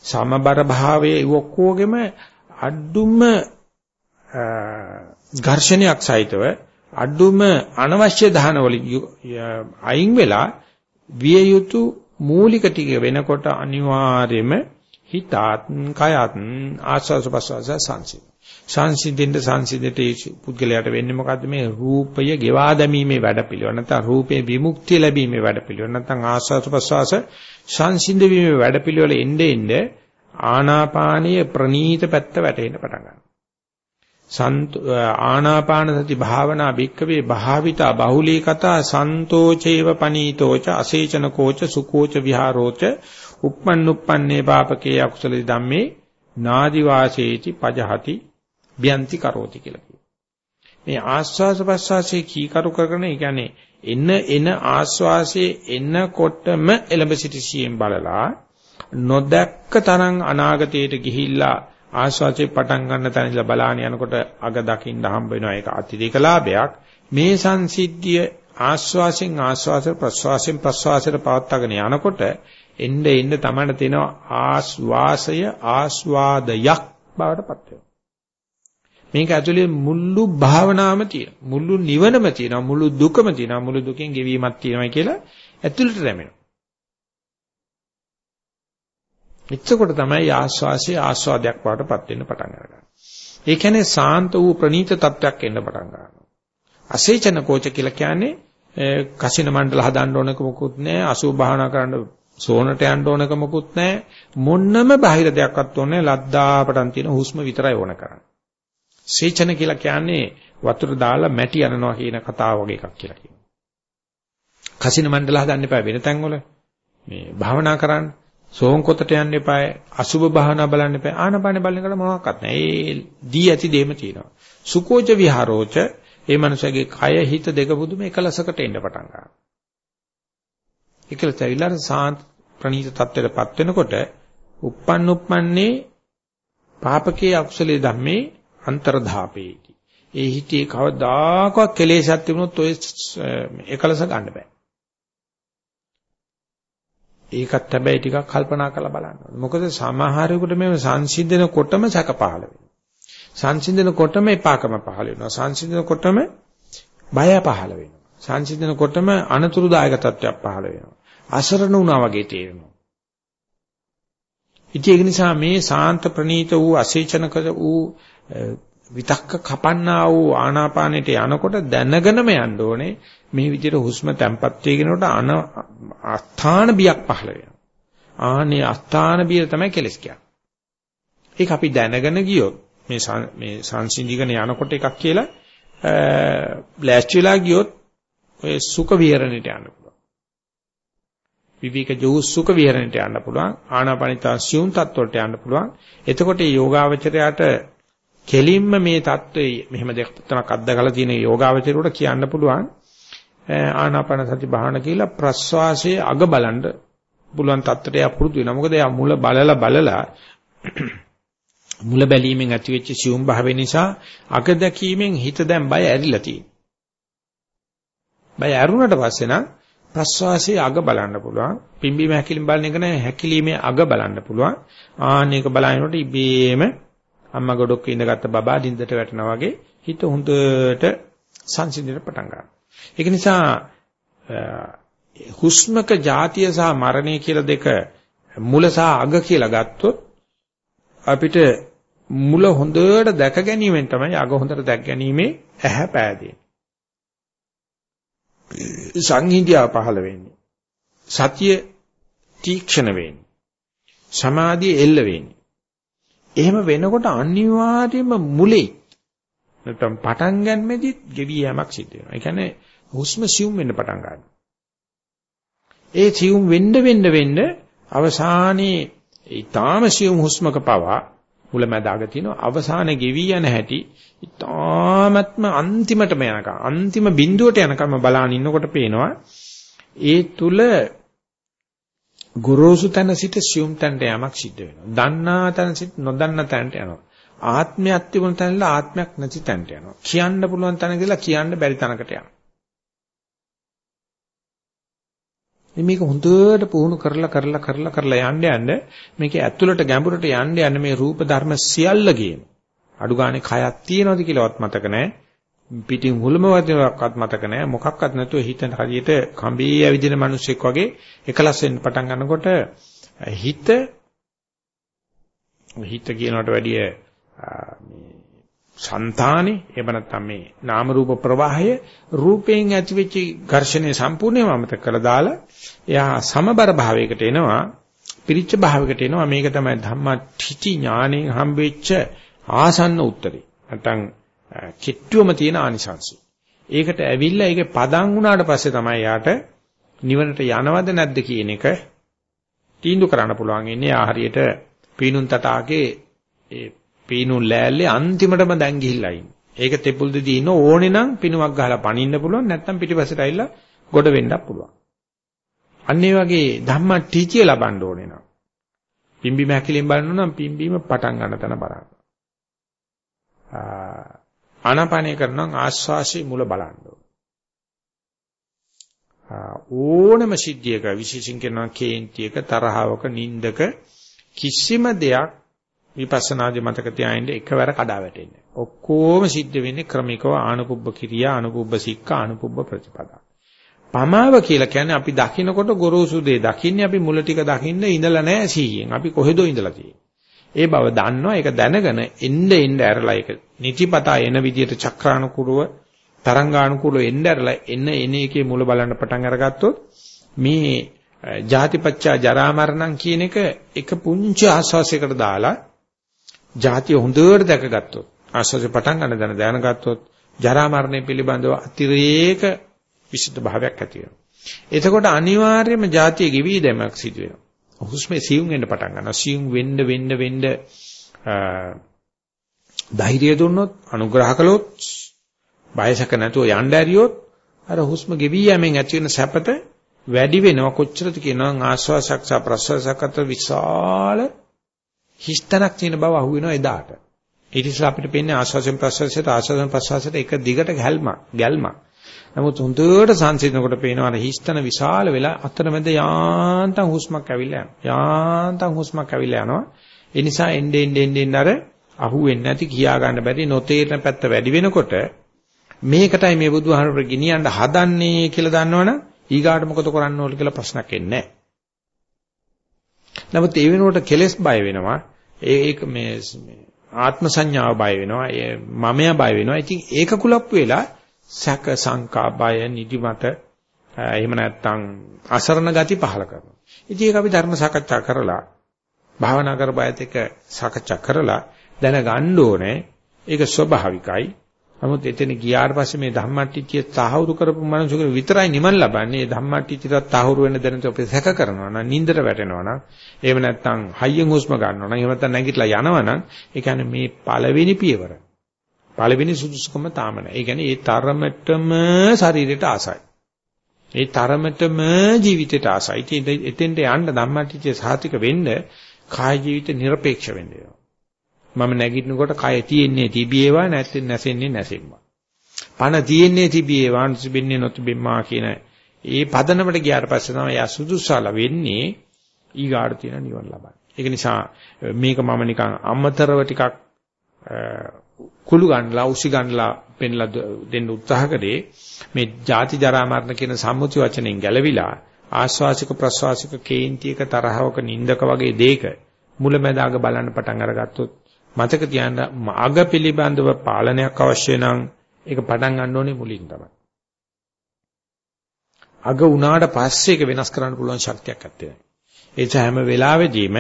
සමබර භාවය ඔක්කොගෙම අඩුම ඝර්ෂණයක් සහිතව අඩුම අනවශ්‍ය දහන වලින් අයින් වෙලා විය යුතු මූලික ටික වෙනකොට අනිවාර්යයෙන්ම හිතත් කයත් ආස්වාස ප්‍රසවාස සංසිඳ. සංසිඳෙන්න සංසිඳෙට පුද්ගලයාට වෙන්නේ මොකද්ද? මේ රූපය ගෙවා දැමීමේ වැඩපිළිවෙල. නැත්නම් රූපේ විමුක්තිය ලැබීමේ වැඩපිළිවෙල. නැත්නම් ආස්වාස ප්‍රසවාස සංසිඳ වීමේ වැඩපිළිවෙල එnde එnde ආනාපානීය ප්‍රනීත පැත්ත වැටෙන්න පටන් ගන්නවා. ආනාපාන සති භාවනා භික්කවේ භාවිතා බහුලී කතා සන්තෝචේව පනීතෝච අසේචන කෝච සුකෝච විහාරෝච uppannuppanne පාපකේ අකුසල ධම්මේ නාදි වාසේති පජහති බ්‍යන්ති කරෝති කියලා කියනවා. මේ ආස්වාස ප්‍රස්වාසයේ කීකරු කරගෙන ඒ කියන්නේ එන එන ආස්වාසයේ එනකොටම එළඹ සිටි සියෙන් බලලා නොදැක්ක තරම් අනාගතයට ගිහිල්ලා ආස්වාදයේ පටන් ගන්න තැන ඉඳලා බලාන යනකොට අග දකින්න හම්බ වෙනවා. ඒක අතිරේක ලාභයක්. මේ සංසිද්ධිය ආස්වාසෙන් ආස්වාස ප්‍රස්වාසෙන් ප්‍රස්වාසයට පවත්වාගෙන යනකොට එnde එnde තමයි තියෙනවා ආස්වාසය ආස්වාදයක් බවට පත් වෙනවා. මේක ඇතුලේ මුළු භාවනාවම තියෙනවා මුළු නිවනම තියෙනවා මුළු දුකම තියෙනවා මුළු දුකෙන් ගෙවීමක් තියෙනවා කියලා ඇතුළට රැමෙනවා එච්චකොට තමයි ආස්වාසිය ආස්වාදයක් වඩටපත් වෙන්න පටන් අරගන්නේ. ඒ කියන්නේ සාන්ත වූ ප්‍රනීත තත්වයක් එන්න පටන් ගන්නවා. අසේචන කෝච කියලා කියන්නේ කසින මණ්ඩල හදන්න ඕනක මොකුත් නැහැ. අසුභ භාවනා කරන්න සෝනට යන්න ඕනක මොකුත් නැහැ. මොන්නම බාහිර දෙයක්වත් ඕනේ ලද්දාපටන් තියෙන හුස්ම විතරයි ඕන කරන්නේ. සේචන කියලා කියන්නේ වතුර දාලා මැටි අනනවා කියන කතාව වගේ එකක් කියලා කියනවා. කසින මණ්ඩල හදන්න එපා වෙන තැන්වල. මේ භාවනා කරන්න සෝංකොතට යන්න එපා අසුබ භාවනා බලන්න එපා ආනපාන බලන එකට මොනවත් නැහැ ඒ දී ඇති දෙම තියෙනවා සුකෝච විහාරෝච ඒ මනුස්සයාගේ කය හිත දෙක බුදුම එකලසකට එන්න පටන් ගන්නවා එකලස ඇවිල්ලා සාන්ත ප්‍රණීත තත්ත්වයටපත් වෙනකොට uppන් uppන්නේ පාපකේ අකුසලයේ ධම්මේ අන්තර්ධාපේටි ඒ හිතේ කවදාකවත් කෙලෙසක් තිබුණොත් ඔය එකලස ගන්න බෑ ඒකත් හැබැයි ටිකක් කල්පනා කරලා බලන්න ඕනේ. මොකද සමහරෙකුට මේ සංසිඳනකොටම සැක පහළ වෙනවා. සංසිඳනකොටම එපාකම පහළ වෙනවා. සංසිඳනකොටම බය පහළ වෙනවා. සංසිඳනකොටම අනතුරුදායක තත්ත්වයක් පහළ වෙනවා. අසරණ වුණා වගේ තේරෙනවා. ඉතින් ඒක නිසා මේ සාන්ත ප්‍රණීත වූ අසේචනක වූ විතක්ක කපන්නා වූ ආනාපානෙට යනකොට දැනගෙනම යන්න ඕනේ මේ විදිහට හුස්ම තැම්පත් වෙගෙනකොට අන අස්ථාන බියක් පහළ වෙනවා. ආනේ අස්ථාන බිය තමයි කෙලස් කියන්නේ. ඒක අපි දැනගෙන ගියොත් මේ මේ සංසිඳිගෙන යනකොට එකක් කියලා බ්ලාස්ට් වෙලා ගියොත් ඔය සුඛ විහරණයට යන්න පුළුවන්. විවික ජෝ සුඛ විහරණයට යන්න පුළුවන්. ආනාපානිතා සියුම් තත්ත්වයට යන්න පුළුවන්. එතකොට මේ යෝගාවචරයට කෙලින්ම මේ தત્ත්වයේ මෙහෙම දෙයක් තුනක් අත්දකලා තියෙන යෝගාවචරයට කියන්න පුළුවන් ආනාපාන සති භාවන කියලා ප්‍රස්වාසයේ අග බලන්න පුළුවන් தත්ත්වයට යා පුරුදු වෙනවා. මොකද යා මුල බලලා බලලා මුල බැලීමෙන් ඇතිවෙච්ච සියුම් භාවය නිසා අග දැකීමෙන් හිත දැන් බය ඇරිලා තියෙනවා. බය ඇරුණට පස්සේ නම් ප්‍රස්වාසයේ අග බලන්න පුළුවන්. පිම්බීම හැකිලිම බලන එක නෑ හැකිලිමේ අග බලන්න පුළුවන්. ආන්න එක බලනකොට ඉබේම අම්මා ගොඩක් ඉඳගත්ත බබා දින්දට වැටෙනා වගේ හිත හොඳට සංසිඳෙන්න පටන් ගන්නවා. ඒක නිසා හුස්මක ಜಾතිය සහ මරණය කියලා දෙක මුල සහ අග කියලා ගත්තොත් අපිට මුල හොඳට දැක ගැනීමෙන් තමයි අග හොඳට දැක ගැනීමේ ඇහැ පෑදෙන්නේ. සංහිඳියා පහළ වෙන්නේ. සතිය තීක්ෂණ වෙන්නේ. සමාධිය එල්ල වෙන්නේ. එහෙම වෙනකොට අනිවාර්යයෙන්ම මුලේ නැත්නම් පටන් ගන්නෙදි ගෙවි යෑමක් සිද්ධ වෙනවා. ඒ කියන්නේ හුස්ම සියුම් වෙන්න පටන් ගන්නවා. ඒ සියුම් වෙන්න වෙන්න වෙන්න අවසානයේ ඊටාම සියුම් හුස්මක පවා මුලැමැදාග තියෙනවා අවසාන ගෙවි යන හැටි ඊටාමත්ම අන්තිමටම යනකම් අන්තිම බිඳුවට යනකම් බලාන ඉන්නකොට පේනවා ඒ තුල ගොරෝසු තැන සිට සියුම් තැනට යamak සිද්ධ වෙනවා. දන්නා තැන සිට නොදන්නා තැනට යනවා. ආත්මයක් තිබුණ තැනල ආත්මයක් නැති තැනට යනවා. කියන්න පුළුවන් තැන කියලා කියන්න බැරි තැනකට යනවා. මේක හොඳට පුහුණු කරලා කරලා කරලා කරලා යන්න යන්න මේකේ ඇතුළට ගැඹුරට යන්න යන්න මේ රූප ධර්ම සියල්ල ගේන. අඩු ගානේ කයක් තියෙනවද කියලාවත් මතක නැහැ. පිටින් මුලම වදිනවක්වත් මතක නැහැ. මොකක්වත් නැතුව හිත හරියට කඹේ ඇවිදින මිනිස්සෙක් වගේ එකලස් වෙන්න පටන් ගන්නකොට හිත හිත කියනකට වැඩිය මේ సంతානේ එහෙම නැත්නම් මේ නාම රූප ප්‍රවාහය රූපයෙන් ඇතිවෙච්ච ඝර්ෂණය සම්පූර්ණයෙන්ම අමතක කරලා දාලා එයා සමබර භාවයකට එනවා පිරිච්ච භාවයකට එනවා මේක තමයි ධම්මටිචි ඥාණයෙන් හම්බෙච්ච ආසන්න උත්තරේ නැත්නම් කිට්ටුවම තියෙන ආනිසංසය ඒකට ඇවිල්ලා ඒකේ පදන් වුණාට පස්සේ තමයි යාට නිවනට යනවද නැද්ද කියන එක තීන්දුව කරන්න පුළුවන් ඉන්නේ ආහරියට පීනුන් තටාගේ ඒ පීනුන් ලෑල්ලේ අන්තිමටම දැන් ගිහිල්ලා ඉන්නේ. ඒක තෙපුල් දෙදී ඉන්න ඕනේ නම් පිනුවක් ගහලා පනින්න පුළුවන් නැත්නම් පිටිපස්සට ඇවිල්ලා ගොඩ වෙන්නත් පුළුවන්. අන්න ඒ වගේ ධම්ම ටීචිය ලබන්න ඕනේ නම් පිම්බීම හැකිලින් බලනවා නම් පිම්බීම පටන් ගන්න තැන බලන්න. ආනාපානය කරනවා ආශ්වාසයේ මුල බලන්න ඕනම සිද්ධියක විශේෂයෙන් කරනවා කේන්තියක තරහවක නින්දක කිසිම දෙයක් විපස්සනාදී මතක තියාගෙන එකවර කඩා වැටෙන්නේ. ඔක්කොම සිද්ධ වෙන්නේ ක්‍රමිකව ආනුපුබ්බ කිරියා, ආනුපුබ්බ සික්ඛා, ආනුපුබ්බ ප්‍රතිපදා. පමාව කියලා කියන්නේ අපි දකින්නකොට ගොරෝසු දේ දකින්නේ අපි මුල ටික දකින්න ඉඳලා නැහැ සීයෙන්. අපි කොහෙදෝ ඉඳලා තියෙන්නේ. ඒ බව දන්නවා. ඒක දැනගෙන එන්න එන්න ඇරලා ඒක නිතිපතා එන විදියට චක්‍රානුකූලව තරංගානුකූලව එන්න ඇරලා එන එන එකේ මුල බලන්න පටන් අරගත්තොත් මේ ජාතිපච්චා ජරා මරණම් කියන එක එක පුංචි ආස්වාසයකට දාලා ජාතිය හොඳට දැකගත්තොත් ආස්වාදේ පටන් ගන්න දැන දැනගත්තොත් ජරා මරණය පිළිබඳව අතිරේක විසුද්ධ භාවයක් ඇති වෙනවා. එතකොට අනිවාර්යයෙන්ම ජාතිය ගෙවි දැමක් සිදු වෙනවා. හුස්මේ සියුම් වෙන්න පටන් ගන්නවා. සියුම් වෙන්න වෙන්න වෙන්න ධෛර්යය දුන්නොත් අනුග්‍රහ කළොත් බයසක නැතුව යන්න ඇරියොත් අර හුස්ම ගෙවි යෑමෙන් ඇති වෙන සැපත වැඩි වෙනවා කොච්චරද කියනවා ආශ්වාසයක් සහ ප්‍රශ්වාසයක් අතර විශාල හිස්තනක් තියෙන බව අහුවෙනවා එදාට. ඊට ඉස්සෙල්ලා අපිට පේන්නේ ආශ්වාසයෙන් ප්‍රශ්වාසයට ආශ්වාසයෙන් ප්‍රශ්වාසයට එක දිගට ගැල්මක් ගැල්මක්. නමුත් හොඳට සංසිඳනකොට පේනවා අර හිස්තන විශාල වෙලා අතරමැද යාන්තම් හුස්මක් ඇවිල්ලා යනවා. යාන්තම් හුස්මක් ඇවිල්ලා යනවා. ඒ නිසා එන්නේ එන්නේ එන්නේ අර අහුවෙන්නේ නැති කියා ගන්න බැරි නොතේරෙන පැත්ත වැඩි වෙනකොට මේකටයි මේ බුදුහාමුදුරු ගෙනියන්න හදන්නේ කියලා දන්නවනම් ඊගාට මොකද කරන්න ඕන කියලා ප්‍රශ්නක් එන්නේ නැහැ. නමුත් ඒ වෙනුවට කෙලස් බය වෙනවා. ඒක මේ ආත්ම සංඥාව බය වෙනවා. මමයා බය වෙනවා. ඉතින් ඒක කුලප්පු වෙලා සැක සංකා බය නිදිමත එහෙම නැත්නම් අසරණ ගති පහල කරනවා. ඉතින් ඒක අපි ධර්ම සාකච්ඡා කරලා භාවනා කර බයත් එක්ක සාකච්ඡා කරලා දැනගන්න ඕනේ. ඒක ස්වභාවිකයි. නමුත් එතන ගියාට පස්සේ මේ ධම්මට්ටිච්චිය තහවුරු කරපු මනුස්සයෙකුට විතරයි නිමන් ලබන්නේ. මේ ධම්මට්ටිච්චියට තහවුරු වෙන්න දැනට අපි සැක කරනවා නම් නින්දට වැටෙනවා නම් එහෙම නැත්නම් හයියෙන් හුස්ම ගන්නවා නම් එහෙම නැත්නම් නැගිටලා යනවා නම් ඒ කියන්නේ මේ පළවෙනි පියවර. පළවෙනි සුදුසුකම තාම නැහැ. ඒ කියන්නේ ඒ තරමටම ශරීරයට ආසයි. ඒ තරමටම ජීවිතයට ආසයි. ඉතින් එතෙන්ට යන්න ධම්මට්ටිච්චිය සාතික වෙන්න කාය ජීවිත নিরপেক্ষ වෙන්න වෙනවා. මම නැගිටිනකොට කය තියෙන්නේ තිබියේවා නැත්නම් නැසෙන්නේ නැසෙම්මා. පණ තියෙන්නේ තිබියේවා නොතිබෙන්නේ නොතිබෙම්මා කියන ඒ පදනමට ගියාට පස්සේ තමයි යා සුදුසාල වෙන්නේ ඊගාට තියෙන නිවන ලබන්නේ. ඒක නිසා මේක මම නිකන් අමතරව ටිකක් කුළු ගන්නලා උසි ගන්නලා පෙන්ලා දෙන්න උත්සාහ කරේ මේ ಜಾති ජරා මරණ කියන සම්මුති වචනෙන් ගැලවිලා ආස්වාසික ප්‍රස්වාසික කේන්තියක තරහවක නින්දක වගේ දෙයක මුලැමැදාග බලන්න පටන් අරගත්තොත් මතක තියාගන්න මාග පිළිබඳව පාලනයක් අවශ්‍ය නම් ඒක පටන් ගන්න ඕනේ මුලින් තමයි. අග උනාට පස්සේ ඒක වෙනස් කරන්න පුළුවන් ශක්තියක් ඇත්තේ නැහැ. ඒ හැම වෙලාවෙදීම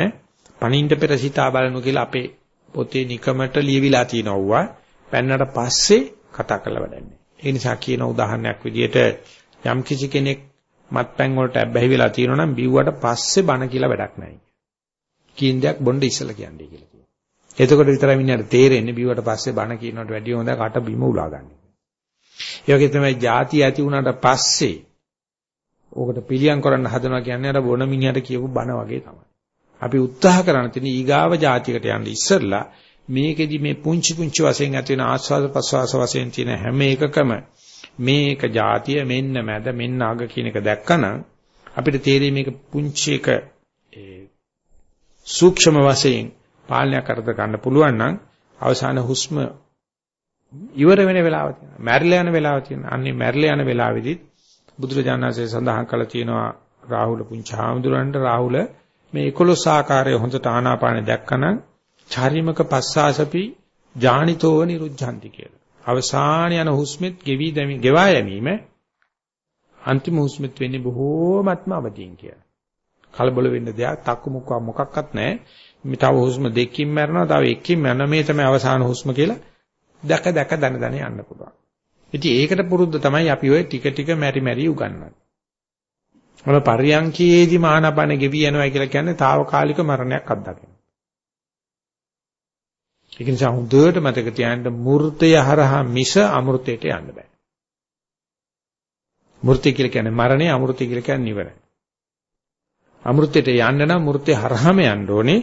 පණින්ඩ පෙර සිතා බලනු කියලා අපේ පොතේ නිකමට ලියවිලා තියෙනවා. පෙන්නට පස්සේ කතා කරලා වැඩන්නේ. ඒ නිසා කියන උදාහරණයක් විදිහට යම් කිසි කෙනෙක් මත්පැන් වලට ඇබ්බැහි වෙලා තියෙනවා නම් බිව්වට පස්සේ බන කියලා වැඩක් නැහැ. කීන දෙයක් බොණ්ඩ ඉස්සලා කියන්නේ කියලා කියනවා. එතකොට විතරයි මිනිහට තේරෙන්නේ බිව්වට පස්සේ බන කියනකට වැඩිය හොඳ කට බිම උලා ගන්න. ඒ වගේ තමයි ಜಾති ඇති වුණාට පස්සේ ඕකට පිළියම් කරන්න හදනවා කියන්නේ අර බොන මිනිහට කියපු බන වගේ තමයි. අපි උත්සාහ කරන තියෙන ඊගාව જાතියකට යන්න ඉස්සෙල්ලා මේකෙදි මේ පුංචි පුංචි වශයෙන් ඇති වෙන ආස්වාද ප්‍රසවාස වශයෙන් තියෙන හැම එකකම මේක જાතිය මෙන්න මැද මෙන්න අග කියන එක දැක්කනම් අපිට තේරෙයි මේක පුංචි එක සූක්ෂම වශයෙන් පාලනය කරද ගන්න පුළුවන් නම් අවසාන හුස්ම ඉවර වෙන වෙලාව තියෙනවා. මැරිලා යන වෙලාව තියෙනවා. අන්නේ මැරිලා යන වෙලාවෙදිත් බුදුරජාණන් වහන්සේ සඳහන් කළ තියෙනවා රාහුල පුංචාමුදුරන්ට රාහුල මේ 11 ආකාරය හොඳට ආනාපානෙ දැක්කනම් චාරිමක පස්සාසපි ජානිතෝව නිරුද්ධාන්ති කියලා. අවසාන යන හුස්මෙත් ගෙවි දැමි ගෙවා යෑමීම අන්තිම හුස්මෙත් වෙන්නේ බොහෝමත්ම අවදීන් කියලා. කලබල වෙන්න දෙයක්, තක්මුක්ක මොකක්වත් නැහැ. මේ තව හුස්ම දෙකකින් මැරෙනවා, තව එකකින් මැරෙන මේ තමයි අවසාන හුස්ම කියලා දැක දැක දන දන යන්න පුළුවන්. ඉතින් ඒකට පුරුද්ද තමයි අපි ওই ටික ටික මෙරි මෙරි උගන්වන්නේ. මොන පරියංකයේදී මානපන ගෙවි යනවා කියලා කියන්නේ తాවකාලික මරණයක් අත්දකින්න. ඒක නිසා හොඳට මතක තියාගන්න මූර්තය හරහා මිස අමෘතයට යන්න බෑ. මූර්තය කියලා කියන්නේ මරණය අමෘතය කියලා කියන්නේ නිවන. අමෘතයට යන්න නම් මූර්තය හරහාම යන්න ඕනේ.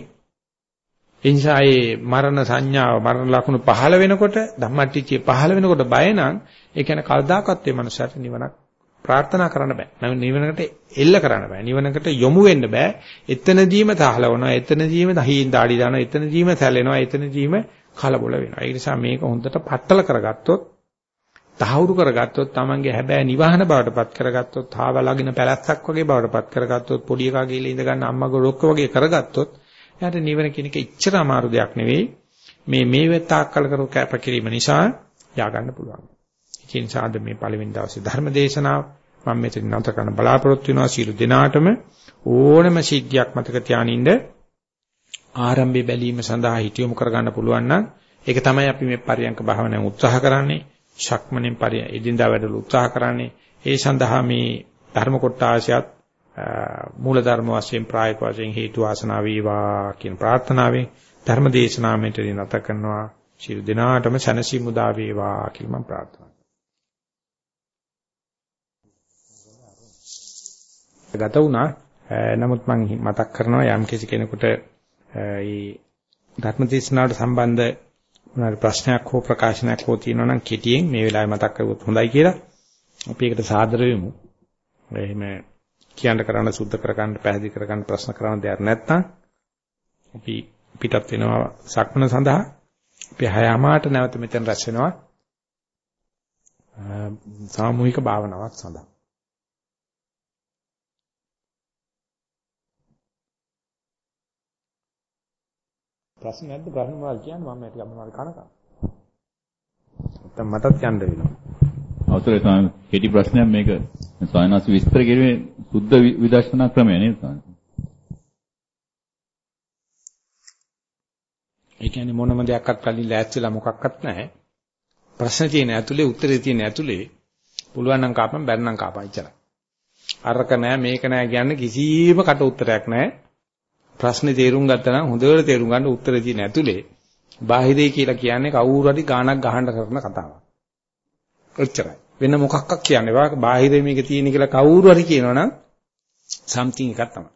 එනිසා මේ මරණ සංඥාව මරණ ලක්ෂණ පහළ වෙනකොට ධම්මටිච්චිය පහළ වෙනකොට බය නම් ඒ කියන්නේ කල්දාකත් මේ මනුස්සයාට නිවනක් ප්‍රාර්ථනා කරන්න බෑ. නිවනකට එල්ල කරන්න බෑ. නිවනකට යොමු වෙන්න බෑ. එතනදීම තහලවනවා. එතනදීම දහින් දාඩි දානවා. එතනදීම සැලෙනවා. එතනදීම කලබල වෙනවා. ඒ නිසා මේක හොඳට පట్టල කරගත්තොත් තහවුරු කරගත්තොත් Tamange හැබෑ නිවහන බවටපත් කරගත්තොත් ආවලගින පැලැස්සක් වගේ බවටපත් කරගත්තොත් පොඩි එකා ගිහලා ඉඳ ගන්න අම්මගේ රොක්ක වගේ කරගත්තොත් එයාට නිවන කියන එක ඉච්චර අමාරු දෙයක් නෙවෙයි. මේ මේ වෙතාක්කල කරු කැපකිරීම නිසා යා ගන්න පුළුවන්. ඒ නිසා අද මේ පළවෙනි දවසේ ධර්ම දේශනාව. මම මෙතන නැවත කරන්න බලාපොරොත්තු වෙනවා. සියලු දෙනාටම ඕනම සිද්ධියක් මතක තියානින්න ආරම්භයේ බැලීම සඳහා හිතියොමු කරගන්න පුළුවන් නම් ඒක තමයි අපි මේ පරියංක භාවනාවෙන් උත්සාහ කරන්නේ. ශක්මණෙන් පරිය එදින්දා වැඩවල උත්සාහ කරන්නේ. ඒ සඳහා මේ ධර්ම කොටාශයත් මූල ධර්ම වශයෙන් ප්‍රායෝගික වශයෙන් හේතු වාසනා වේවා කියන ප්‍රාර්ථනාවෙන් ධර්ම දේශනාව මෙතනින් නැත කරනවා. සියලු දෙනාටම සැනසීම උදා වේවා කියලා මම ප්‍රාර්ථනා ගත වුණා. නමුත් මම මතක් කරනවා යම් කිසි කෙනෙකුට ඒ ධර්ම දේශනාවට සම්බන්ධ මොනවාරි ප්‍රශ්නයක් හෝ ප්‍රකාශනයක් හෝ තියෙනවා නම් කෙටියෙන් මේ වෙලාවේ මතක් කරුවොත් හොඳයි කියලා. අපි ඒකට සාදර වෙමු. එහෙම කියන්න කරන්න සුද්ධ කරගන්න පැහැදිලි කරගන්න ප්‍රශ්න කරන්න දෙයක් නැත්නම් අපි පිටත් වෙනවා සක්මන සඳහා. අපි හයමාට නැවත මෙතන රැස් වෙනවා. සාමූහික භාවනාවක් සඳහා. ප්‍රශ්න නැද්ද? ප්‍රශ්න මොනවද කියන්නේ මම ටිකක් මොනවද කනකම්. නැත්තම් මටත් යන්න වෙනවා. අවසරයි ස්වාමී කෙටි ප්‍රශ්නයක් මේක. ස්වාමීනාස් විස්තර කිරීමේ සුද්ධ විදර්ශනා ක්‍රමය නේද ස්වාමී ඒ කියන්නේ මොනම දෙයක්වත් කලින් ලෑස්තිලා මොකක්වත් නැහැ. ප්‍රශ්න තියෙන ඇතුලේ උත්තරේ තියෙන ඇතුලේ පුළුවන් නම් කාපම් බැරි නම් කාපම් ඉච්චරයි. අරක නැහැ මේක නැහැ කියන්නේ කිසිම කට උත්තරයක් නැහැ ප්‍රශ්නේ තේරුම් ගත්තා නම් හොඳට තේරුම් ගන්න උත්තර තියෙන ඇතුලේ බාහිරේ කියලා කියන්නේ කවුරු හරි ගානක් ගහන්න කරන කතාවක්. ඔච්චරයි. වෙන මොකක්වත් කියන්නේ වා බාහිරේ මේක තියෙන කියලා කවුරු හරි කියනවනම් something එකක් තමයි.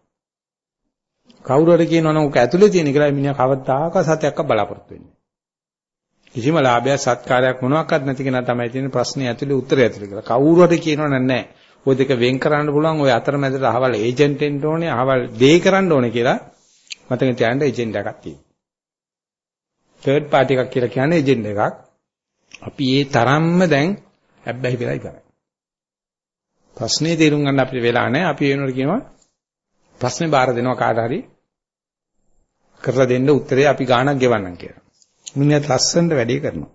කවුරු හරි කියනවනම් ඔක ඇතුලේ තියෙන කියලා මිනිහා කවදාක සත්‍යයක් බලාපොරොත්තු වෙන්නේ. කිසිම ලාභයක් සත්කාරයක් මොනවාක්වත් නැති කෙනා තමයි තියෙන ප්‍රශ්නේ ඇතුලේ උත්තරය ඇතුලේ කියලා. කවුරු හරි කියනවනම් නැහැ. ওই දෙක වෙන් කරන්න පුළුවන් ওই අතරමැදට අහවල් ඒජන්ට් එන්න ඕනේ අහවල් දෙය කරන්න ඕනේ කියලා මතක තියාගන්න ඒජන්ට් එකක් තියෙනවා. තර්ඩ් පාර්ටි එකක් කියලා කියන්නේ එජෙන්ඩ් එකක්. අපි ඒ තරම්ම දැන් හැබ්බැහි වෙලා ඉවරයි. ප්‍රශ්නේ තේරුම් ගන්න අපිට වෙලා නැහැ. අපි වෙනකොට කියනවා ප්‍රශ්නේ බාර දෙනවා කාට හරි කරලා දෙන්න උත්තරේ අපි ගාණක් ගෙවන්නම් කියලා. මිනිහත් ලස්සනට වැඩේ කරනවා.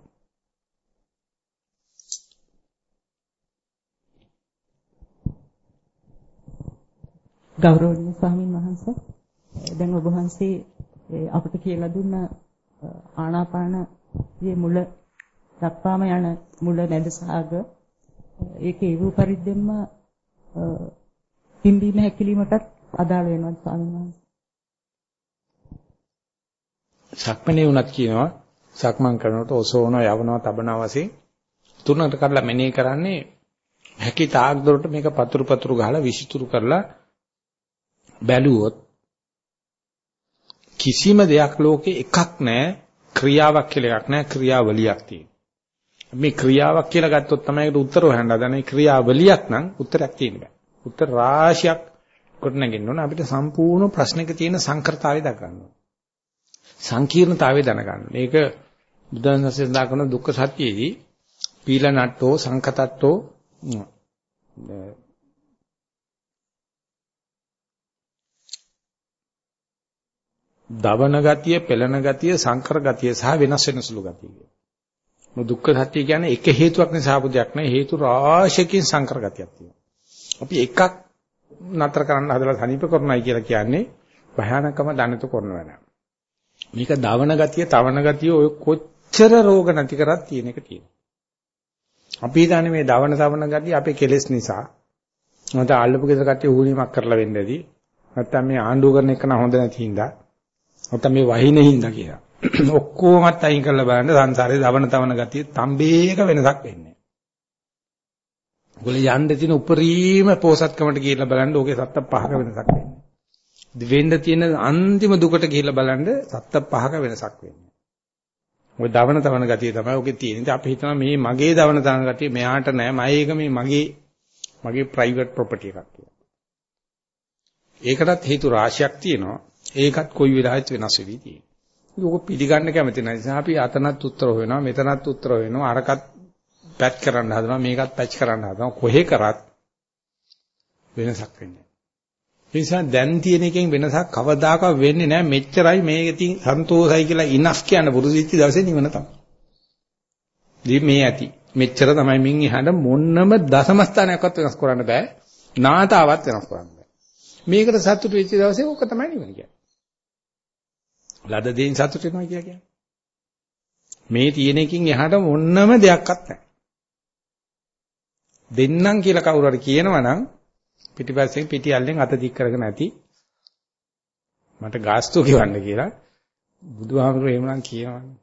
ගෞරවනීය ස්වාමින් වහන්සේ දැන් ඔබ වහන්සේ අපිට කියලා දුන්න ආනාපානයේ මුල දක්වාම යන මුල නැද සාග ඒකේ ඒ වූ පරිද්දෙන්ම පිම්බීම හැකිලීමටත් අදාළ වෙනවා ස්වාමීන් වහන්සේ. සක්මනේ වුණත් කියනවා සක්මන් කරනකොට ඔසෝන යවනවා තබනවා වශයෙන් තුනකට කඩලා මෙනෙහි කරන්නේ හැකි තාක් දුරට මේක පතුරු පතුරු ගහලා විසිතුරු කරලා බැලුවොත් කිසිම දෙයක් ලෝකේ එකක් නැහැ ක්‍රියාවක් කියලා එකක් නැහැ ක්‍රියාවලියක් තියෙනවා. මේ ක්‍රියාවක් කියලා ගත්තොත් තමයි ඒකට උත්තර හොයන්න හදන්නේ. ක්‍රියාවලියක් නම් උත්තරයක් තියෙන්න බෑ. උත්තර රාශියක් කොට නැගෙන්න ඕන. අපිට සම්පූර්ණ ප්‍රශ්නක තියෙන සංකෘතාවය දක්වන්න ඕන. සංකීර්ණතාවය දැනගන්න. මේක බුදුන් වහන්සේ සඳහන් කරන දුක්ඛ සත්‍යයේදී පීලනට්ටෝ සංකතට්ටෝ දවන ගතිය, පෙළන ගතිය, සංකර ගතිය සහ වෙනස් වෙන සුළු ගතිය කියනවා. මොකද දුක්ඛ සත්‍ය කියන්නේ එක හේතුවක් නිසා ආපු දෙයක් නෙවෙයි හේතු රාශියකින් සංකර ගතියක් තියෙනවා. අපි එකක් නතර කරන්න හදලා සනීප කරනයි කියලා කියන්නේ භයානකම දැනතු කරන වැඩ. මේක දවන ගතිය, තවන ගතිය ඔය කොච්චර රෝග නැති කරත් තියෙන එක තියෙනවා. අපි හිතන්නේ මේ දවන තවන ගතිය අපේ කෙලෙස් නිසා. නැත්නම් අල්ලපු ගෙදර කට්ටිය ඌණීමක් කරලා වෙන්න ඇති. නැත්නම් මේ ආණ්ඩුව කරන එක නම් හොඳ නැති හින්දා. නැත්නම් මේ වහිනේ හින්දා කියලා. ඔක්කොමත් අයින් කරලා බලන්න සංසාරේ දවන තවන ගතිය තම්බේක වෙනසක් වෙන්නේ. ඔයගොල්ලෝ යන්න තියෙන උපරිම පෝසත්කමට කියලා බලන්න ඕකේ සත්ත පහක වෙනසක් වෙන්නේ. වෙන්න තියෙන අන්තිම දුකට ගිහිල්ලා බලන්න සත්ත පහක වෙනසක් වෙන්නේ. ඔය දවන තවන ගතිය තමයි ඔකේ තියෙන්නේ. අපි හිතනවා මේ මගේ දවන තවන ගතිය මෙයාට නෑ. මම ඒක මේ මගේ මගේ ප්‍රයිවට් ප්‍රොපර්ටි එකක් කියලා. ඒකටත් හේතු රාශියක් තියෙනවා. ඒකත් කොයි වෙලාවෙත් වෙනස් වෙවි තියෙනවා. ඔක පිළිගන්න කැමති නැහැ. නිසා අපි අතනත් උත්තර හොයනවා, මෙතනත් උත්තර හොයනවා, අරකට පැච් කරන්න හදනවා, මේකත් පැච් කරන්න හදනවා. කොහේ කරත් වෙනසක් වෙන්නේ ඒ නිසා දැන් තියෙන එකෙන් වෙනසක් කවදාකවත් වෙන්නේ නැහැ. මෙච්චරයි මේක ඉතින් සන්තෝසයි කියලා ඉනස් කියන පුරුදුච්ච දවසේ නිවන තමයි. දී මේ ඇති. මෙච්චර තමයි මින් එහාට මොන්නම දශම ස්ථානයක්වත් වෙනස් කරන්න බෑ. නාතාවත් වෙනස් කරන්න බෑ. මේකට සතුටු වෙච්ච දවසේ ඕක තමයි නිවන කියන්නේ. ලද දෙයින් සතුටු වෙනවා කියන්නේ. මේ තියෙන එකකින් එහාට මොන්නම දෙයක්වත් නැහැ. දෙන්නම් කියලා කවුරු හරි කියනවනම් පිටිපස්සෙන් පිටියල්ලෙන් අත දික් කරගෙන ඇති මට ගාස්තු ගෙවන්න කියලා බුදුහාමුදුරුවෝ එහෙමනම් කියනවානේ.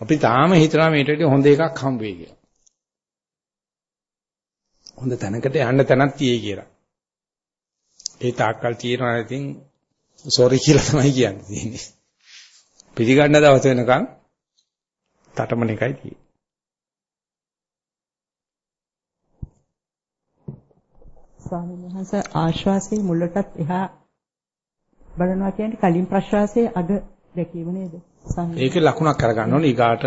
අපි තාම හිතනවා මේට වඩා හොඳ එකක් හම්බ වෙයි කියලා. හොඳ තැනකට යන්න තැනක් තියෙයි කියලා. ඒ තාක්කල් තියෙනවා ඉතින් සෝරි කියලා තමයි කියන්නේ. පිළිගන්න දවස වෙනකන් තටමන එකයි තියෙන්නේ. ස්වාමීන් වහන්සේ ආශ්වාසයේ මුලටත් එහා බලනවා කියන්නේ කලින් ප්‍රශ්වාසයේ අග දැකීම නේද? ඒකේ ලකුණක් කරගන්න ඕනේ ඊගාට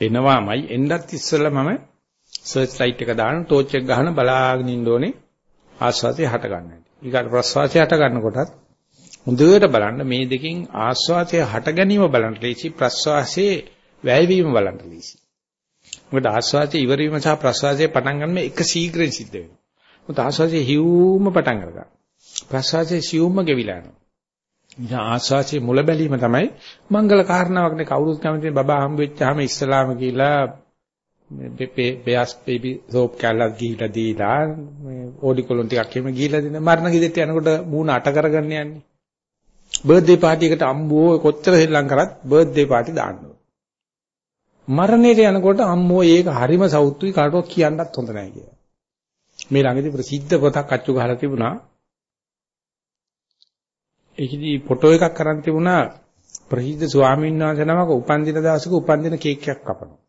එනවාමයි එන්නත් ඉස්සෙල්ලා මම සර්ච් ලයිට් එක දාන ටෝච් එක ගහන බලාගෙන ඉන්න ඕනේ ආශ්වාසය හට ගන්න. ඊගාට ප්‍රශ්වාසය හට ගන්නකොටත් හොඳට බලන්න මේ දෙකෙන් ආශ්වාසය හට ගැනීම බලන්න ලීසි ප්‍රශ්වාසයේ වැයවීම බලන්න ලීසි. මොකද ආශ්වාසයේ ඉවර වීම සහ ප්‍රශ්වාසයේ පටන් ගන්න එක ශීඝ්‍රයෙන් සිද්ධ වෙනවා. මොකද ආශ්වාසයේ හියුම්ම පටන් ගන්නවා. ප්‍රශ්වාසයේ සියුම්ම ගෙවිලා යනවා. ඉතින් ආශ්වාසයේ මුල බැලීම තමයි මංගල කාරණාවක්නේ කවුරුත් කැමති බබා හම්බ වෙච්චාම ඉස්සලාම කියලා මේ බෙයස් බේබි සෝප් කැල්ලක් ගිහිලා දීලා මේ ඕඩි කොලොන් ටිකක් එහෙම ගිහිලා දෙන මරණ ගෙදෙට්ට යනකොට මූණ අට කරගන්න යන්නේ. බර්ත්ඩේ පාටි එකට අම්බෝ කොච්චර සෙල්ලම් කරත් බර්ත්ඩේ පාටි දාන්න ඕන. මරණයට යනකොට අම්මෝ ඒක හරිම සෞතුයි කාටවත් කියන්නත් හොඳ නැහැ කියලා. මේ ළඟදී ප්‍රසිද්ධ පොතක් අච්චු ගහලා තිබුණා. ඒකෙදි ෆොටෝ එකක් කරන් තිබුණා ප්‍රසිද්ධ ස්වාමීන් වහන්සේ නමක උපන්දින දවසක උපන්දින කේක් එකක් කපනවා.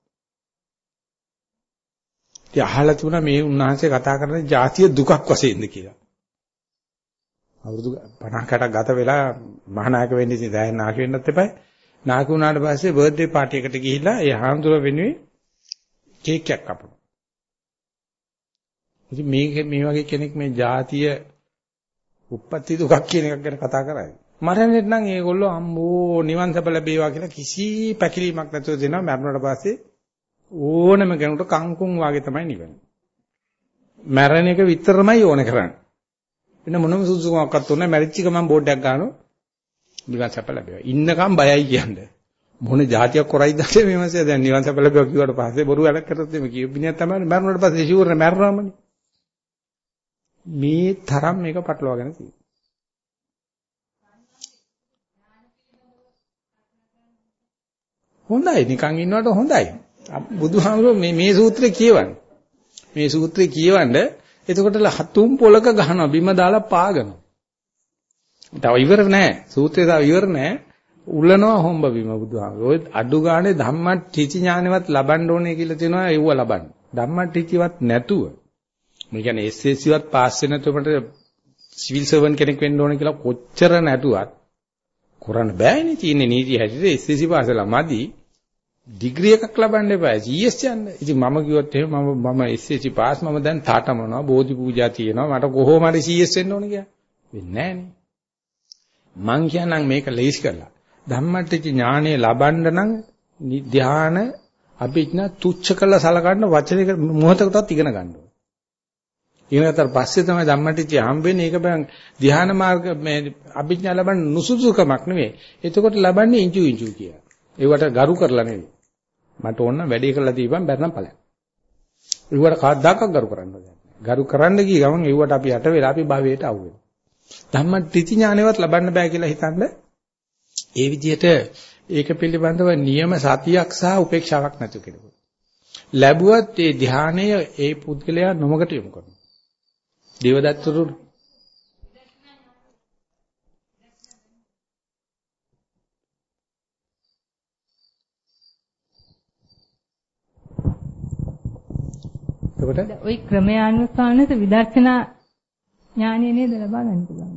ඉතින් අහලා තිබුණා මේ උන්වහන්සේ කතා කරන්නේ ජාතිය දුකක් වශයෙන්ද කියලා. අවුරුදු 50කට ගත වෙලා මහානායක වෙන්න ඉතින් දැන් නාකි වෙන්නත් එපා. නාකි වුණාට පස්සේ බර්ත්ඩේ පාටි එකට ගිහිල්ලා ඒ හාමුදුරුව වෙනුවෙන් කේක් එකක් කපනවා. ඉතින් මේ මේ වගේ කෙනෙක් මේ જાතිය උප්පත්ති දුකක් කියන එකක් ගැන කතා කරන්නේ. මරණයට නම් ඒගොල්ලෝ අම්බෝ නිවන් සප ලැබේවා කියලා කිසි පැකිලීමක් නැතුව දෙනවා මරණයට පස්සේ ඕනම කෙනෙකුට කංකුම් වාගේ තමයි නිවන. මැරෙන එක විතරමයි ඕන කරන්නේ. වෙන මොනම සුසුකමක්වත් උන්නේ මැරිච්ච ගමන් බෝඩ් එකක් ගන්නවා. නිවන් සප ලැබේවා. ඉන්නකම් බයයි කියන්නේ. මොන જાතියක් කරයිද මේ මාසේ දැන් නිවන් සප ලැබේවා කිව්වට පස්සේ බොරු වැඩක් කරත් එමේ කියපිනියක් තමයි මරණයට පස්සේ ෂුවර් මැරෙනවමනේ. මේ තරම් මේක පටලවාගෙන තියෙනවා. හොඳයි නිකන් ඉන්නවට හොඳයි. බුදුහාමුදුරුවෝ මේ මේ සූත්‍රය කියවන්නේ. මේ සූත්‍රය කියවන්න එතකොට හතුම් පොලක ගහනවා බිම දාලා පාගනවා. තව ඉවර නෑ. සූත්‍රය තව ඉවර නෑ. උලනවා හොම්බ බිම බුදුහාමුදුරුවෝ. ඔය අඩු ගානේ ධම්මටිචි ඥානෙවත් ලබන්න ඕනේ කියලා තියෙනවා ඒව ලබන්න. ධම්මටිචිවත් නැතුව. මේ කියන්නේ SSC වත් පාස් වෙන නැතුවට සිවිල් සර්වන් කෙනෙක් වෙන්න ඕනේ කියලා කොච්චර නැතුවත් කරන්න බෑනේ තියෙන්නේ නීති හැටියට SSC පාසල මදි. ඩිග්‍රී එකක් ලබන්න එපා. GS යන්න. ඉතින් මම කිව්වොත් එහෙම මම මම SSC පාස් මම දැන් තාටමනවා බෝධි පූජා තියෙනවා. මට කොහොම හරි CS වෙන්න ඕන කියලා. වෙන්නේ නැහනේ. මං කියනනම් මේක ලේසි කරලා. ධම්මට්ටි ඥානය ලබන්න නම් ධාන අභිඥා තුච්ච කළ සලකන්න වචනයක මොහතකටවත් ඉගෙන ගන්න ඕනේ. ඊළඟට පස්සේ තමයි ධම්මටිච්ච හම්බෙන්නේ. ඒක බං ධ්‍යාන මාර්ග මේ අභිඥා ලබන්න නුසුසුකමක් නෙවෙයි. එතකොට ලබන්නේ ඉංචු ඉංචු කියලා. ඒවට ගරු කරලා නෙවෙයි. මට ඕන වැඩේ කරලා දීපන් බැරනම් ඵලයක්. ඒවට කවදාකවත් ගරු කරන්න බෑ. ගරු කරන්න ගිය ගමන් ඒවට අපි යට වෙලා අපි භවයට අවු වෙනවා. ධම්මටිච්ච ඥානෙවත් ලබන්න බෑ කියලා හිතන්න ඒ විදිහට ඒක පිළිබඳව නියම සතියක් සහ උපේක්ෂාවක් නැතු කෙනෙකුට. ලැබුවත් ඒ ධානය ඒ පුද්ගලයා නොමකට යොමු කරනවා. දේවදත්තරු එතකොට ওই ක්‍රමයානුසාරණත විදර්ශනා ඥානිය නේද ලබා ගන්න පුළුවන්.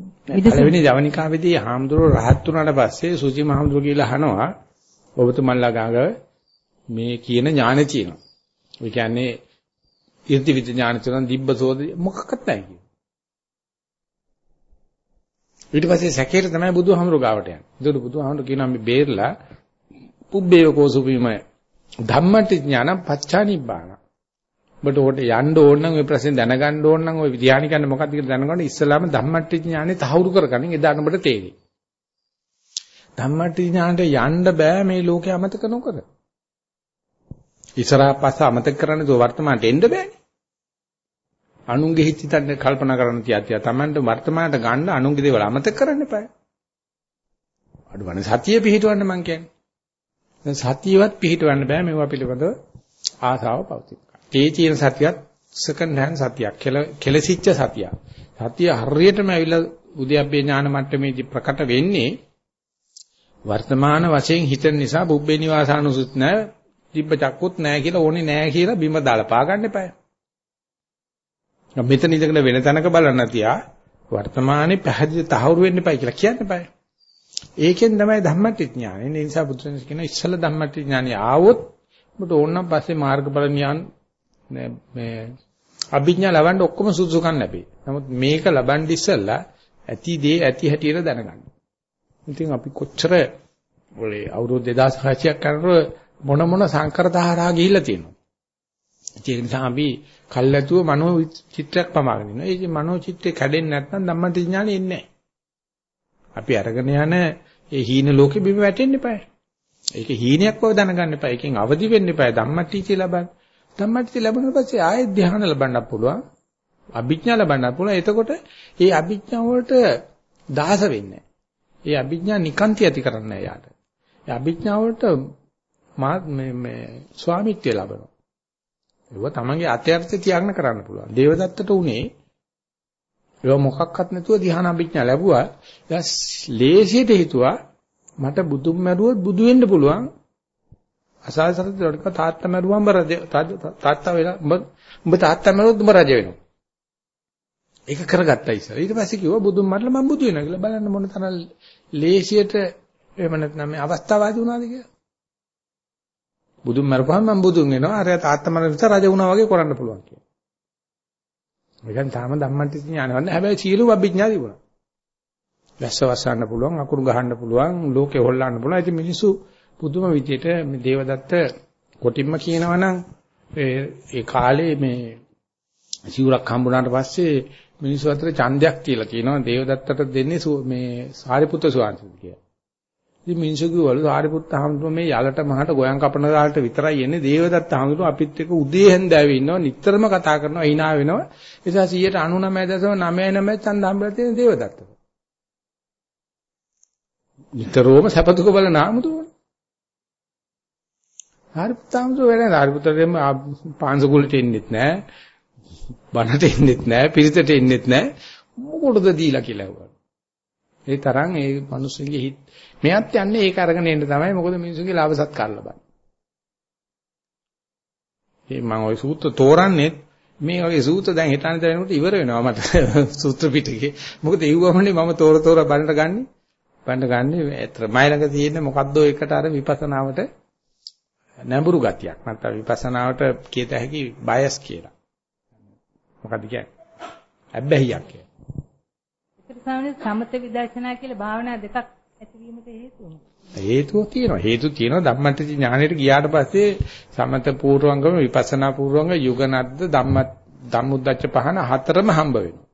පළවෙනි ජවනිකාවේදී හාමුදුරුවෝ රහත් වුණාට පස්සේ සුචි මහමුදුර කියලා අහනවා ඔබතුමන්ලා ගාග මේ කියන ඥානෙ තියෙනවා. ඒ කියන්නේ ඉර්ධි විද ඥාන තුන දිබ්බසෝද මොකක්වත් නැහැ කියන. ඊට පස්සේ සැකේට තමයි බුදුහාමුදුරු ගාවට යන්නේ. ඒකට බුදුහාමුදුරු කියනවා මේ බේරලා පුබ්බේව කෝසුපීම ධම්මටි ඥාන පච්චානිබ්බාන. ඔබට උඩ යන්න ඕන නම් ওই ප්‍රශ්නේ දැනගන්න ඕන නම් ওই ධානය කියන්නේ මොකක්ද කියලා දැනගන්න ඉස්සලාම ධම්මටි ඥානෙ තහවුරු කරගන්න එදාට ඔබට තේරෙයි. ධම්මටි ඥානට යන්න බෑ මේ ලෝකේ අමතක නොකර. ඉස්සරහා පස්ස අමතක කරන්න දෝ වර්තමානට එන්න බෑනේ. අනුන්ගේ හිත හිතන්න කල්පනා කරන්න තියතිය. Tamanට වර්තමානට ගන්න අනුන්ගේ දේවල් අමතක කරන්න එපා. අඩුවනේ සතිය පිහිටවන්න මං කියන්නේ. දැන් සතියවත් පිහිටවන්න බෑ මේවා පිළිබඳව ආසාව පවතින. තේ තියෙන සතියත් සෙකන්ඩ් හෑන්ඩ් සතියක්. කෙලසිච්ච සතියක්. සතිය හරියටම ඇවිල්ලා උද්‍යප්පේ ඥාන මට්ටමේදී ප්‍රකට වෙන්නේ වර්තමාන වශයෙන් හිතන නිසා බුබ්බේ නිවාසානුසුත් නැහැ තිබ්බ චක්කුත් නැහැ කියලා ඕනේ නැහැ කියලා බිම දාලා පාගන්න එපා. මෙතන ඉඳගෙන වෙන තැනක බලන්න තියා වර්තමානයේ පැහැදිලි තහවුරු වෙන්න එපා කියලා කියන්න එපා. ඒකෙන් තමයි ධම්මටි ඥානය. ඒ නිසා බුදුසෙන් කියන ඉස්සල ධම්මටි ඥානය ආවොත් ඔබට ඕනනම් පස්සේ මාර්ගඵල ඥාන මේ අභිඥා ලබන්න ඔක්කොම සුසුකම් ලැබේ. නමුත් මේක ලබන්න ඉස්සෙල්ලා ඇති දේ ඇති හැටියට දැනගන්න. ඉතින් අපි කොච්චර ඔය අවුරුදු 2600ක් කරනකොට මොන මොන සංකරතහරා ගිහිල්ලා තියෙනවා. ඒක නිසා අපි කල්ැතුව මනෝ චිත්‍රයක් පමාගෙන ඉන්නවා. ඒ මනෝ චිත්‍රය කැඩෙන්නේ නැත්නම් ධම්මටි ඥානෙ එන්නේ අපි අරගෙන යන ඒ හීන ලෝකෙ බිම වැටෙන්න එපා. ඒක හීනයක් බව දැනගන්න එපා. ඒකෙන් අවදි වෙන්න එපා. ධම්මටි ලබන්න. ධම්මටි ලැබුණ පස්සේ ආයෙත් ධ්‍යාන ලබන්නත් පුළුවන්. අභිඥා ලබන්නත් පුළුවන්. එතකොට මේ අභිඥා වලට දාස වෙන්නේ ඒ අභිඥා නිකාන්ති ඇති කරන්නේ යාට. ඒ අභිඥා වලට මේ මේ ස්වාමිත්වය ලබනවා. ඒව තමන්ගේ අත්‍යර්ථය තියාගෙන කරන්න පුළුවන්. දේවදත්තට උනේ ඒව මොකක්වත් නැතුව ධ්‍යාන අභිඥා ලැබුවා. ඊට ලේසියට හිතුවා මට බුදුන් මැරුවොත් බුදු වෙන්න පුළුවන්. අසාසරද ඩක තාත්තා මැරුවම රජ තාත්තා වෙලා උඹ තාත්තා මැරුවොත් උඹ රජ වෙනවා. ඒක කරගත්තා ඉස්සර. ඊට පස්සේ කිව්වා බුදුන් මරලා මම බුදු වෙනවා කියලා බලන්න මොන තරම් ලේසියට එහෙම නැත්නම් මේ අවස්ථාවාදී වුණාද කියලා. බුදුන් මරපුවාම මම බුදුන් වෙනවා. අර තාත්තා මරන නිසා රජ වුණා වගේ කරන්න පුළුවන් කියලා. මේකෙන් තාම ධම්මන්ති ඥාන වන්නේ. හැබැයි සීලු අභිඥා තිබුණා. වැස්ස වසන්න පුළුවන්, අකුරු ගහන්න පුළුවන්, ලෝකේ හොල්ලන්න පුළුවන්. ඉතින් මිනිස්සු පුදුම විදියට මේ දේවදත්ත කොටින්ම කියනවනම් ඒ කාලේ මේ සිවුරක් හම්බුනාට පස්සේ මිනිස්සු අතර ඡන්දයක් කියලා කියනවා දේවදත්තට දෙන්නේ මේ සාරිපුත්‍ර ස්වාමීන් කියලා. ඉතින් මිනිස්සු කිව්වලු සාරිපුත්ත හාමුදුරුවෝ මේ යලට මහට ගෝයන් කපන දාලට විතරයි එන්නේ දේවදත්ත හාමුදුරුවෝ අපිත් එක්ක උදේ හැන්දෑවේ ඉන්නවා නිතරම කතා කරනවා hina වෙනවා ඒ නිසා 199.99 ඡන්ද හම්බලා තියෙන දේවදත්ත. නිතරම සපතුක බලන ආමුදුවනේ. සාරිපුත්ත හාමුදුරුවෝ වැඩ නැහැ සාරිපුත්තටම පාංශකුලට එන්නෙත් නැහැ. බණට එන්නෙත් නැහැ පිරිතට එන්නෙත් නැහැ මොකටද දීලා කියලා වුණා. ඒ තරම් ඒ මිනිස්සුන්ගේ හිත මෙයත් යන්නේ ඒක අරගෙන එන්න තමයි මොකද මිනිස්සුන්ගේ ලාභ සත්කාර ලබන්නේ. මේ මම ওই සූත්‍ර තෝරන්නේ මේ වගේ සූත්‍ර දැන් හිතාන දැනනකොට ඉවර වෙනවා මට සූත්‍ර පිටකේ. මොකද ඒවමනේ මම තෝර තෝර බලන්න ගන්නේ. බලන්න ගන්නේ ඇත්තට මයි ළඟ තියෙන මොකද්ද එකට අර විපස්සනාවට නැඹුරු ගතියක්. නැත්නම් විපස්සනාවට කියත හැකි බයස් කියලා. මොකද්ද කියන්නේ? අබ්බැහියක් කියන්නේ. ඒකට සාමාන්‍ය සමත විදර්ශනා කියලා භාවනා දෙකක් ඇතිවීමට හේතුව හේතුව තියෙනවා. හේතු තියෙනවා ධම්මටි ඥානෙට ගියාට පස්සේ සමත පූර්වංගම විපස්සනා පූර්වංග යුගනද්ද ධම්ම ධම්මුද්දච්ච පහන හතරම හම්බ වෙනවා.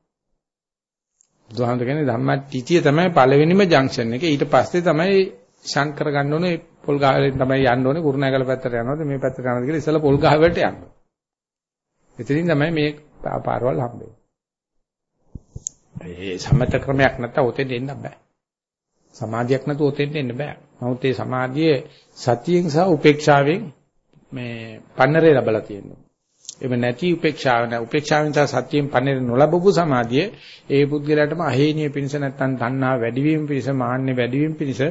බුදුහාමුදුර කියන්නේ ධම්මටිතිය තමයි පළවෙනිම ජංක්ෂන් එක. ඊට පස්සේ තමයි ෂන් කරගන්න ඕනේ පොල් ගහවලින් තමයි යන්න ඕනේ කුරුණෑගල පැත්තට යනවාද මේ පැත්තට යනවාද කියලා ඉස්සෙල්ලා පොල් ගහ වලට යන්න. එතනින් තමයි මේ පාරවල් හම්බෙන්නේ. ඒ සමත ක්‍රමයක් නැත්නම් ඔතෙන් එන්න බෑ. සමාධියක් නැතුව ඔතෙන් එන්න බෑ. නමුත් ඒ සමාධියේ සතියෙන් සහ උපේක්ෂාවෙන් මේ පන්නරේ ලැබලා තියෙනවා. එව නැති උපේක්ෂාව නැ උපේක්ෂාවෙන් සහ සතියෙන් පන්නරේ නොලබපු සමාධිය ඒ පුද්ගලයාටම අහේනිය පිණිස නැත්නම් තණ්හා වැඩිවීම පිණිස මාන්නේ වැඩිවීම පිණිස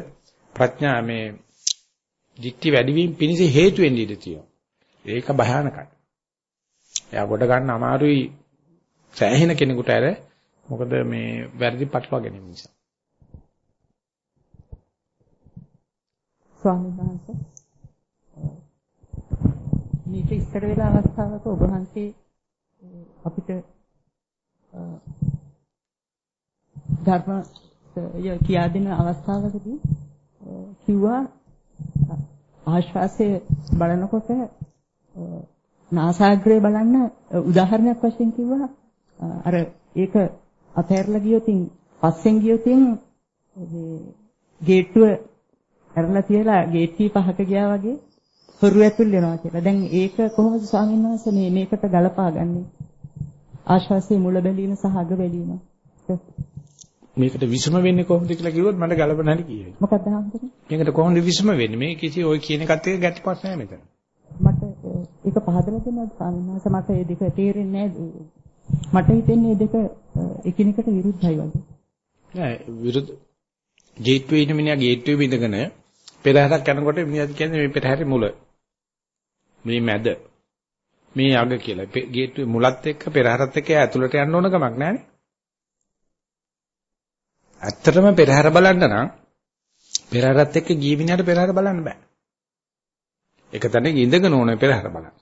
ප්‍රඥා මේ දික්ටි වැඩිවීම පිණිස හේතු වෙන්න ඉඩ තියෙනවා. ඒක භයානකයි. එයා කොට ගන්න අමාරුයි සෑහෙන කෙනෙකුට අර මොකද මේ වැරදි පටලවා ගැනීම නිසා. ස්වාමීන් වහන්සේ මේක ඉස්තර වෙලා අවස්ථාවක ඔබ වහන්සේ අපිට ධර්ම කියා දෙන අවස්ථාවකදී කිව්වා ආශ්වාසය බලනකොට නාසාග්‍රය බලන්න උදාහරණයක් වශයෙන් කිව්වා අර ඒක අතහැරලා ගියොතින් පස්සෙන් ගියොතින් මේ ගේට්ටුව ඇරලා තියලා ගේට්ටි පහක ගියා වගේ හොරු ඇතුල් වෙනවා කියලා. දැන් ඒක කොහොමද ස්වාමීන් වහන්සේ මේ මේකට ගලපාගන්නේ? ආශ්වාසයේ මුල බැලීම සහ අග බැලීම. මේකට විසම වෙන්නේ කොහොමද කියලා කිව්වොත් මට ගලපන්න හරි කියයි. මොකක්ද හම්බුනේ? මේකට කොහොමද විසම වෙන්නේ? මේ කිසි ඔය කියන එකත් එක්ක ගැටපත් නැහැ මෙතන. මට ඒක පහදලා දෙන්නද ස්වාමීන් වහන්සේ මට මේ දෙක තේරෙන්නේ නැහැ. මට හිතෙන්නේ දෙක එකිනෙකට විරුද්ධයි වගේ. නෑ විරුද්ධ ගේට්වේ ඉන්න මිනිහා ගේට්වේ ඉඳගෙන පෙරහැරක් යනකොට මිනිහා කියන්නේ මේ පෙරහැරේ මුල. මේ මැද. මේ අග කියලා. ගේට්වේ මුලත් එක්ක පෙරහැරත් එක්ක ඇතුළට යන්න ඕන කමක් නෑනේ. ඇත්තටම පෙරහැර බලන්න නම් පෙරහැරත් එක්ක ගිය මිනිහට පෙරහැර බලන්න බෑ. එක තැනක ඉඳගෙන ඕනේ පෙරහැර බලන්න.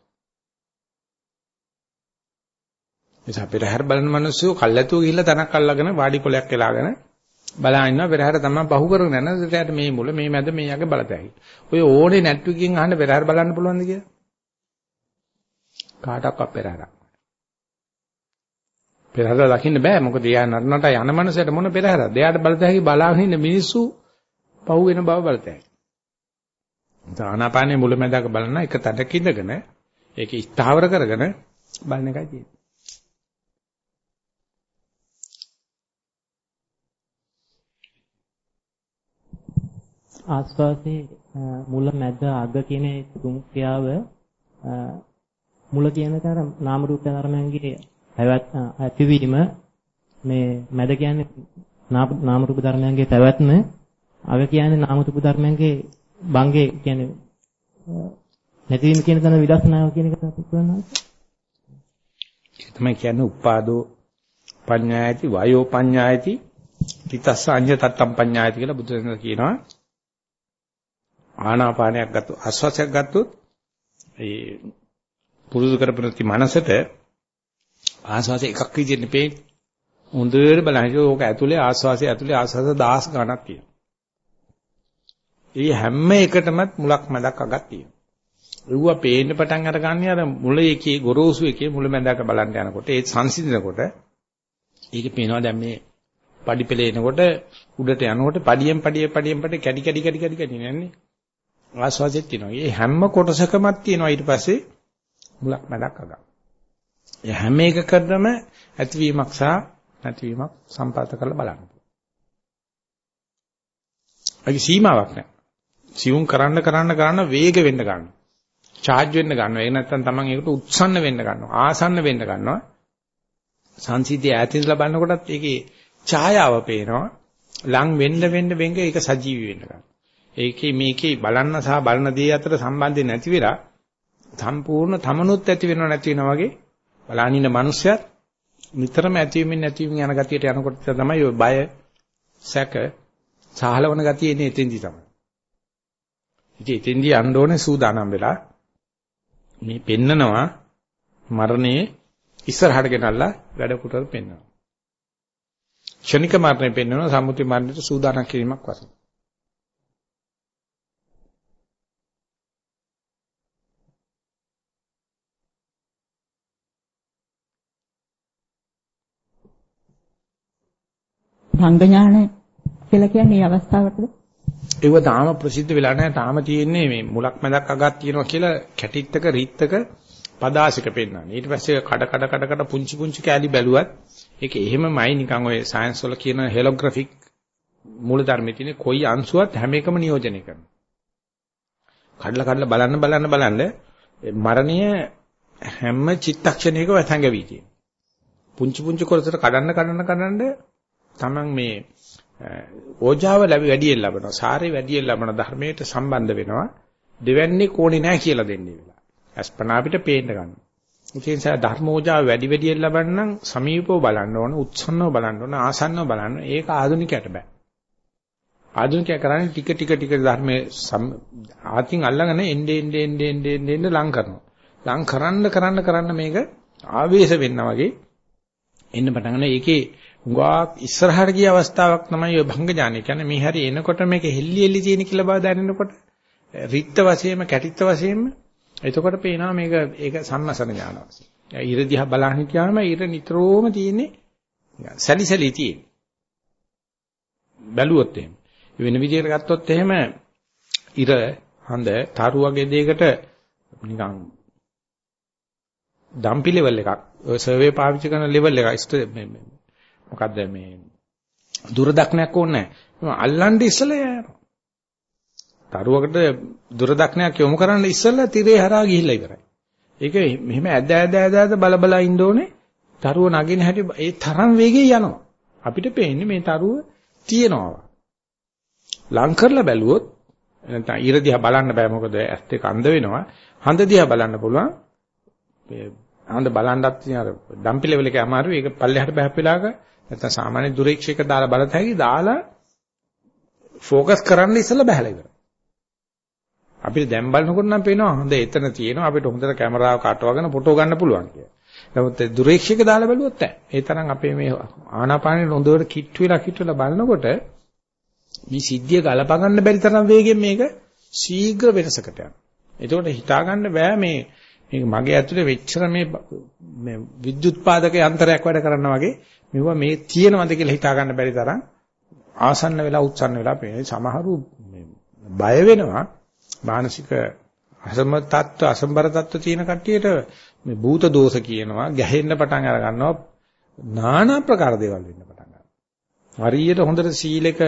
නිසා පෙරහැර බලන මිනිස්සු කල්ැතුව ගිහිල්ලා තනක් අල්ලගෙන වාඩි කොලයක් වෙලාගෙන බලා ඉන්නවා පෙරහැර තමයි බහු කරගෙන යන දෙයට මේ මුල මේ මැද මේ යගේ බලතැයි. ඔය ඕනේ නැට්විකින් අහන්න පෙරහැර බලන්න පුළුවන්ද කියලා? කාටවත් පෙරහැරක්. පෙරහැර දකින්න බෑ මොකද එයා නරනට යන මනසට මොන පෙරහැරද? එයාට බලතැයි බලාගෙන ඉන්න මිනිස්සු පහු වෙන බව බලතැයි. ආනාපානේ මුල මැදක බලන එක තඩක ඉඳගෙන ඒක ස්ථාවර කරගෙන බලන එකයි තියෙන්නේ. ආස්වාසේ මුල මැද අග කියන තුන් ක්‍රියාව මුල කියන තර නාම රූප ධර්මයන්ගේ පැවැත් ඇතිවීම මේ මැද කියන්නේ නාම රූප ධර්මයන්ගේ පැවැත්ම අග කියන්නේ නාම රූප ධර්මයන්ගේ භංගේ කියන්නේ නැතිවීම කියන තන විදර්ශනාව කියන එක අපි කියනවා. ඒක තමයි කියන්නේ උපාදෝ පඤ්ඤායති වායෝ පඤ්ඤායති තිතස්ස අඤ්ඤ තත්තම් පඤ්ඤායති කියලා බුදුරජාණන් කියනවා. ආනාපානයක් ගත්තොත් ආස්වාසයක් ගත්තොත් ඒ පුරුදු කරපු මනසට ආස්වාසය එකක් විදිහට නෙපේ හොඳට බලන්න ඕක ඇතුලේ ආස්වාසය ඇතුලේ ආස්වාස දහස් ගණක් තියෙනවා. ඒ හැම එකටමත් මුලක් මැදක් අගක් තියෙනවා. ඒවා පේන්න පටන් අරගන්නේ අර මුල එකේ ගොරෝසු එකේ මුල මැදක බලන්න යනකොට ඒ සංසිඳනකොට ඒකේ පේනවා දැන් මේ පඩි පෙළ එනකොට උඩට යනකොට පඩියෙන් පඩිය පඩියෙන් පඩි කැඩි කැඩි කැඩි කැඩි කැඩි නෑනේ ආස්වාදෙත් තියෙනවා. මේ හැම කොටසකමත් තියෙනවා ඊට පස්සේ මුලක් මැදක් අගක්. ඒ හැම එකකටම ඇතිවීමක් සහ නැතිවීමක් සම්පාත කරලා බලන්න. ඒකේ සීමාවක් නැහැ. සියුම් කරන්න කරන්න කරන්න වේග වෙන්න ගන්නවා. charge වෙන්න ගන්නවා. ඒක නැත්තම් Taman ඒකට උත්සන්න වෙන්න ගන්නවා. ආසන්න වෙන්න ගන්නවා. සංසිද්ධිය ඈතින්දලා බලනකොටත් ඒකේ ඡායාව පේනවා. ලං වෙන්න වෙන්න වෙන්න ඒක සජීවී වෙන්න ගන්නවා. ඒකේ මේකේ බලන්න සහ බලන දේ අතර සම්බන්ධය නැති වෙලා සම්පූර්ණ තමනුත් ඇති වෙනව නැති වෙනා වගේ බලනින්න මිනිස්සයත් නිතරම ඇතිවීමෙන් නැතිවීම යන ගතියට යනකොට තමයි ඔය බය සැක සහලවන ගතිය එන්නේ එතෙන්දී තමයි. ඉතින් එතෙන්දී යන්න ඕනේ සූදානම් වෙලා මේ පෙන්නනවා මරණයේ ඉස්සරහට ගෙනල්ලා වැඩ කුටල් පෙන්වනවා. ක්ෂණික මරණය පෙන්වනවා සම්මුති මරණයට සූදානම් කිරීමක් වශයෙන්. භංග ඥාන කියලා කියන්නේ මේ අවස්ථාවටද? ඒව තාම ප්‍රසිද්ධ වෙලා නැහැ. තාම තියෙන්නේ මේ මුලක් මැදක් අගක් තියෙනවා කියලා කැටිත්තක රිත්තක පදාසික පෙන්වන්නේ. ඊට පස්සේ කඩ කඩ කඩ කඩ පුංචි පුංචි කෑලි බැලුවත් ඒක එහෙමමයි නිකන් ඔය සයන්ස් වල කියන හෙලෝග්‍රැෆික් මූල ධර්මයේ තියෙන කොයි අංශුවත් හැම එකම නියෝජනය කරනවා. කඩලා කඩලා බලන්න බලන්න බලන්න මරණය හැම චිත්තක්ෂණයකම වැසඟවි තියෙනවා. පුංචි පුංචි කොටසට කඩන්න කඩන්න කඩන්න Taman මේ ඕජාව ලැබි වැඩියෙන් ලබනවා. සාරේ වැඩියෙන් ලබන ධර්මයට සම්බන්ධ වෙනවා. දෙවන්නේ කෝණේ නැහැ කියලා දෙන්නේ වෙලා. අස්පනා අපිට පේන්න ගන්න. ඒ නිසා ධර්මෝජාව වැඩි වැඩියෙන් ලබන්න නම් සමීපව බලන්න ඕන, උත්සන්නව බලන්න ඕන, ආසන්නව බලන්න. ඒක ආධුනිකයට බෑ. ආධුනිකයා කරන්නේ ටික ටික ටික ධර්මයේ ආතින් අල්ලගෙන එන්නේ එන්නේ එන්නේ එන්නේ එන්නේ ලං කරනවා. ලං කරන්න කරන්න කරන්න මේක ආවේශ වෙන්න වගේ එන්න පටන් ගන්න. ඒකේ උගාක් ඉස්සරහට ගිය අවස්ථාවක් තමයි ඔය භංග ඥානය කියන්නේ මේ හැරි එනකොට මේක හෙල්ලි හෙල්ලි තියෙන කියලා බව දැනෙනකොට රිත්ත වශයෙන්ම කැටිත්ත වශයෙන්ම එතකොට පේනවා මේක ඒක සම්මසන ඥාන වශයෙන්. ඉර දිහා බලන හිටියාම ඉර නිතරම තියෙන්නේ සැලිසැලි තියෙන්නේ. බැලුවොත් එහෙම. වෙන විදිහකට ගත්තොත් එහෙම ඉර හඳ තරු වගේ දෙයකට නිකන් ඩම්පි ලෙවල් එකක් ඔය සර්වේ පාවිච්චි කරන ලෙවල් එක මොකද්ද මේ දුරදක්නයක් ඕනේ නැහැ. අල්ලන්නේ ඉස්සලා යනවා. තරුවකට දුරදක්නයක් යොමු කරන්න ඉස්සලා තිරේ හරහා ගිහිල්ලා ඉවරයි. ඒක මෙහෙම ඇද ඇද ඇද ඇද බල බල ඉන්න ඕනේ. තරුව නගින හැටි ඒ තරම් වේගෙන් යනවා. අපිට පේන්නේ මේ තරුව තියෙනවා. ලං කරලා බැලුවොත් නැත්නම් ඊර දිහා බලන්න බෑ මොකද ඇස් දෙක අන්ධ වෙනවා. හඳ දිහා බලන්න පුළුවන්. හඳ බලන්නත් අර ඩම්පි ලෙවල් එකේ අමාරුයි. ඒක පල්ලෙහාට බහැප් වෙලාක නැත්නම් සාමාන්‍ය දුරීක්ෂක දාලා බලත හැකි දාලා ફોકસ කරන්න ඉස්සලා බහලා ඉවරයි. අපිට දැන් බලනකොට නම් පේනවා හොඳ එතන තියෙනවා අපිට හොඳට කැමරාවක අටවගෙන ෆොටෝ ගන්න පුළුවන් කියලා. නමුත් දුරීක්ෂක දාලා බැලුවොත් නැහැ. ඒ තරම් අපේ මේ ආනාපානෙ හොඳට කිට් වෙලා කිට් වෙලා බලනකොට මේ සිද්ධිය ගලප ගන්න බැරි තරම් වේගෙන් මේක ශීඝ්‍ර වෙනසකට යනවා. එතකොට හිතා ගන්න බෑ මේ මේක මගේ ඇතුලේ වෙච්චර මේ මේ විද්‍යුත් පාදක යන්ත්‍රයක් වැඩ කරනවා වගේ මෙවුවා මේ තියෙනවද කියලා හිතා ගන්න බැරි තරම් ආසන්න වෙලා උත්සන්න වෙලා පේන සමහරු බය වෙනවා. මානසික අසම තත්ත්ව අසම්බර තත්ත්ව තියෙන කට්ටියට මේ භූත දෝෂ කියනවා ගැහෙන්න පටන් අර ගන්නවා নানা ප්‍රකාර දේවල් වෙන්න පටන් ගන්නවා. හරියට හොඳට සීලෙක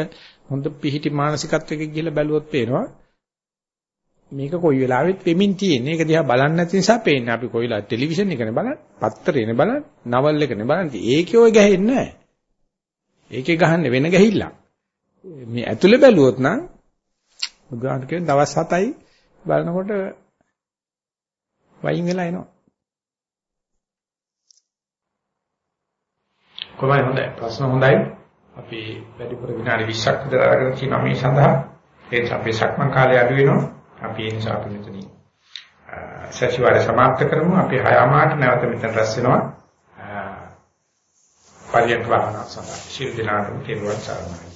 හොඳ පිහිටි මානසිකත්වයක ගිහිල්ලා බැලුවොත් පේනවා මේක කොයි වෙලාවෙත් වෙමින් තියෙන්නේ. ඒක දිහා බලන්නේ නැති නිසා පේන්නේ. අපි කොයිලා ටෙලිවිෂන් එකනේ බලන්නේ, පත්තරේනේ බලන්නේ, නවල් එකනේ බලන්නේ. ඒකේ ඔය ගැහෙන්නේ නැහැ. ඒකේ ගහන්නේ වෙන ගැහිල්ලක්. මේ ඇතුලේ බැලුවොත් නම් උදාහරණ කියන දවස් 7යි බලනකොට වයින් වෙලා එනවා. කොහොමයි හොඳයි. ප්‍රශ්න හොඳයි. අපි වැඩිපුර විනාඩි 20ක් විතර අරගෙන තියෙනවා මේ සඳහා. ඒ නිසා අපි සක්මන් කාලය අඩු වෙනවා. අපි ඒ නිසා අපි මෙතනින් සතිವಾರ සමාප්ත කරමු. අපි හයමාට නැවත මෙතන රැස් වෙනවා. පරියන්ක වාහන සඳහා. ශිරු දිනාටම කෙරුවන් සරණයි.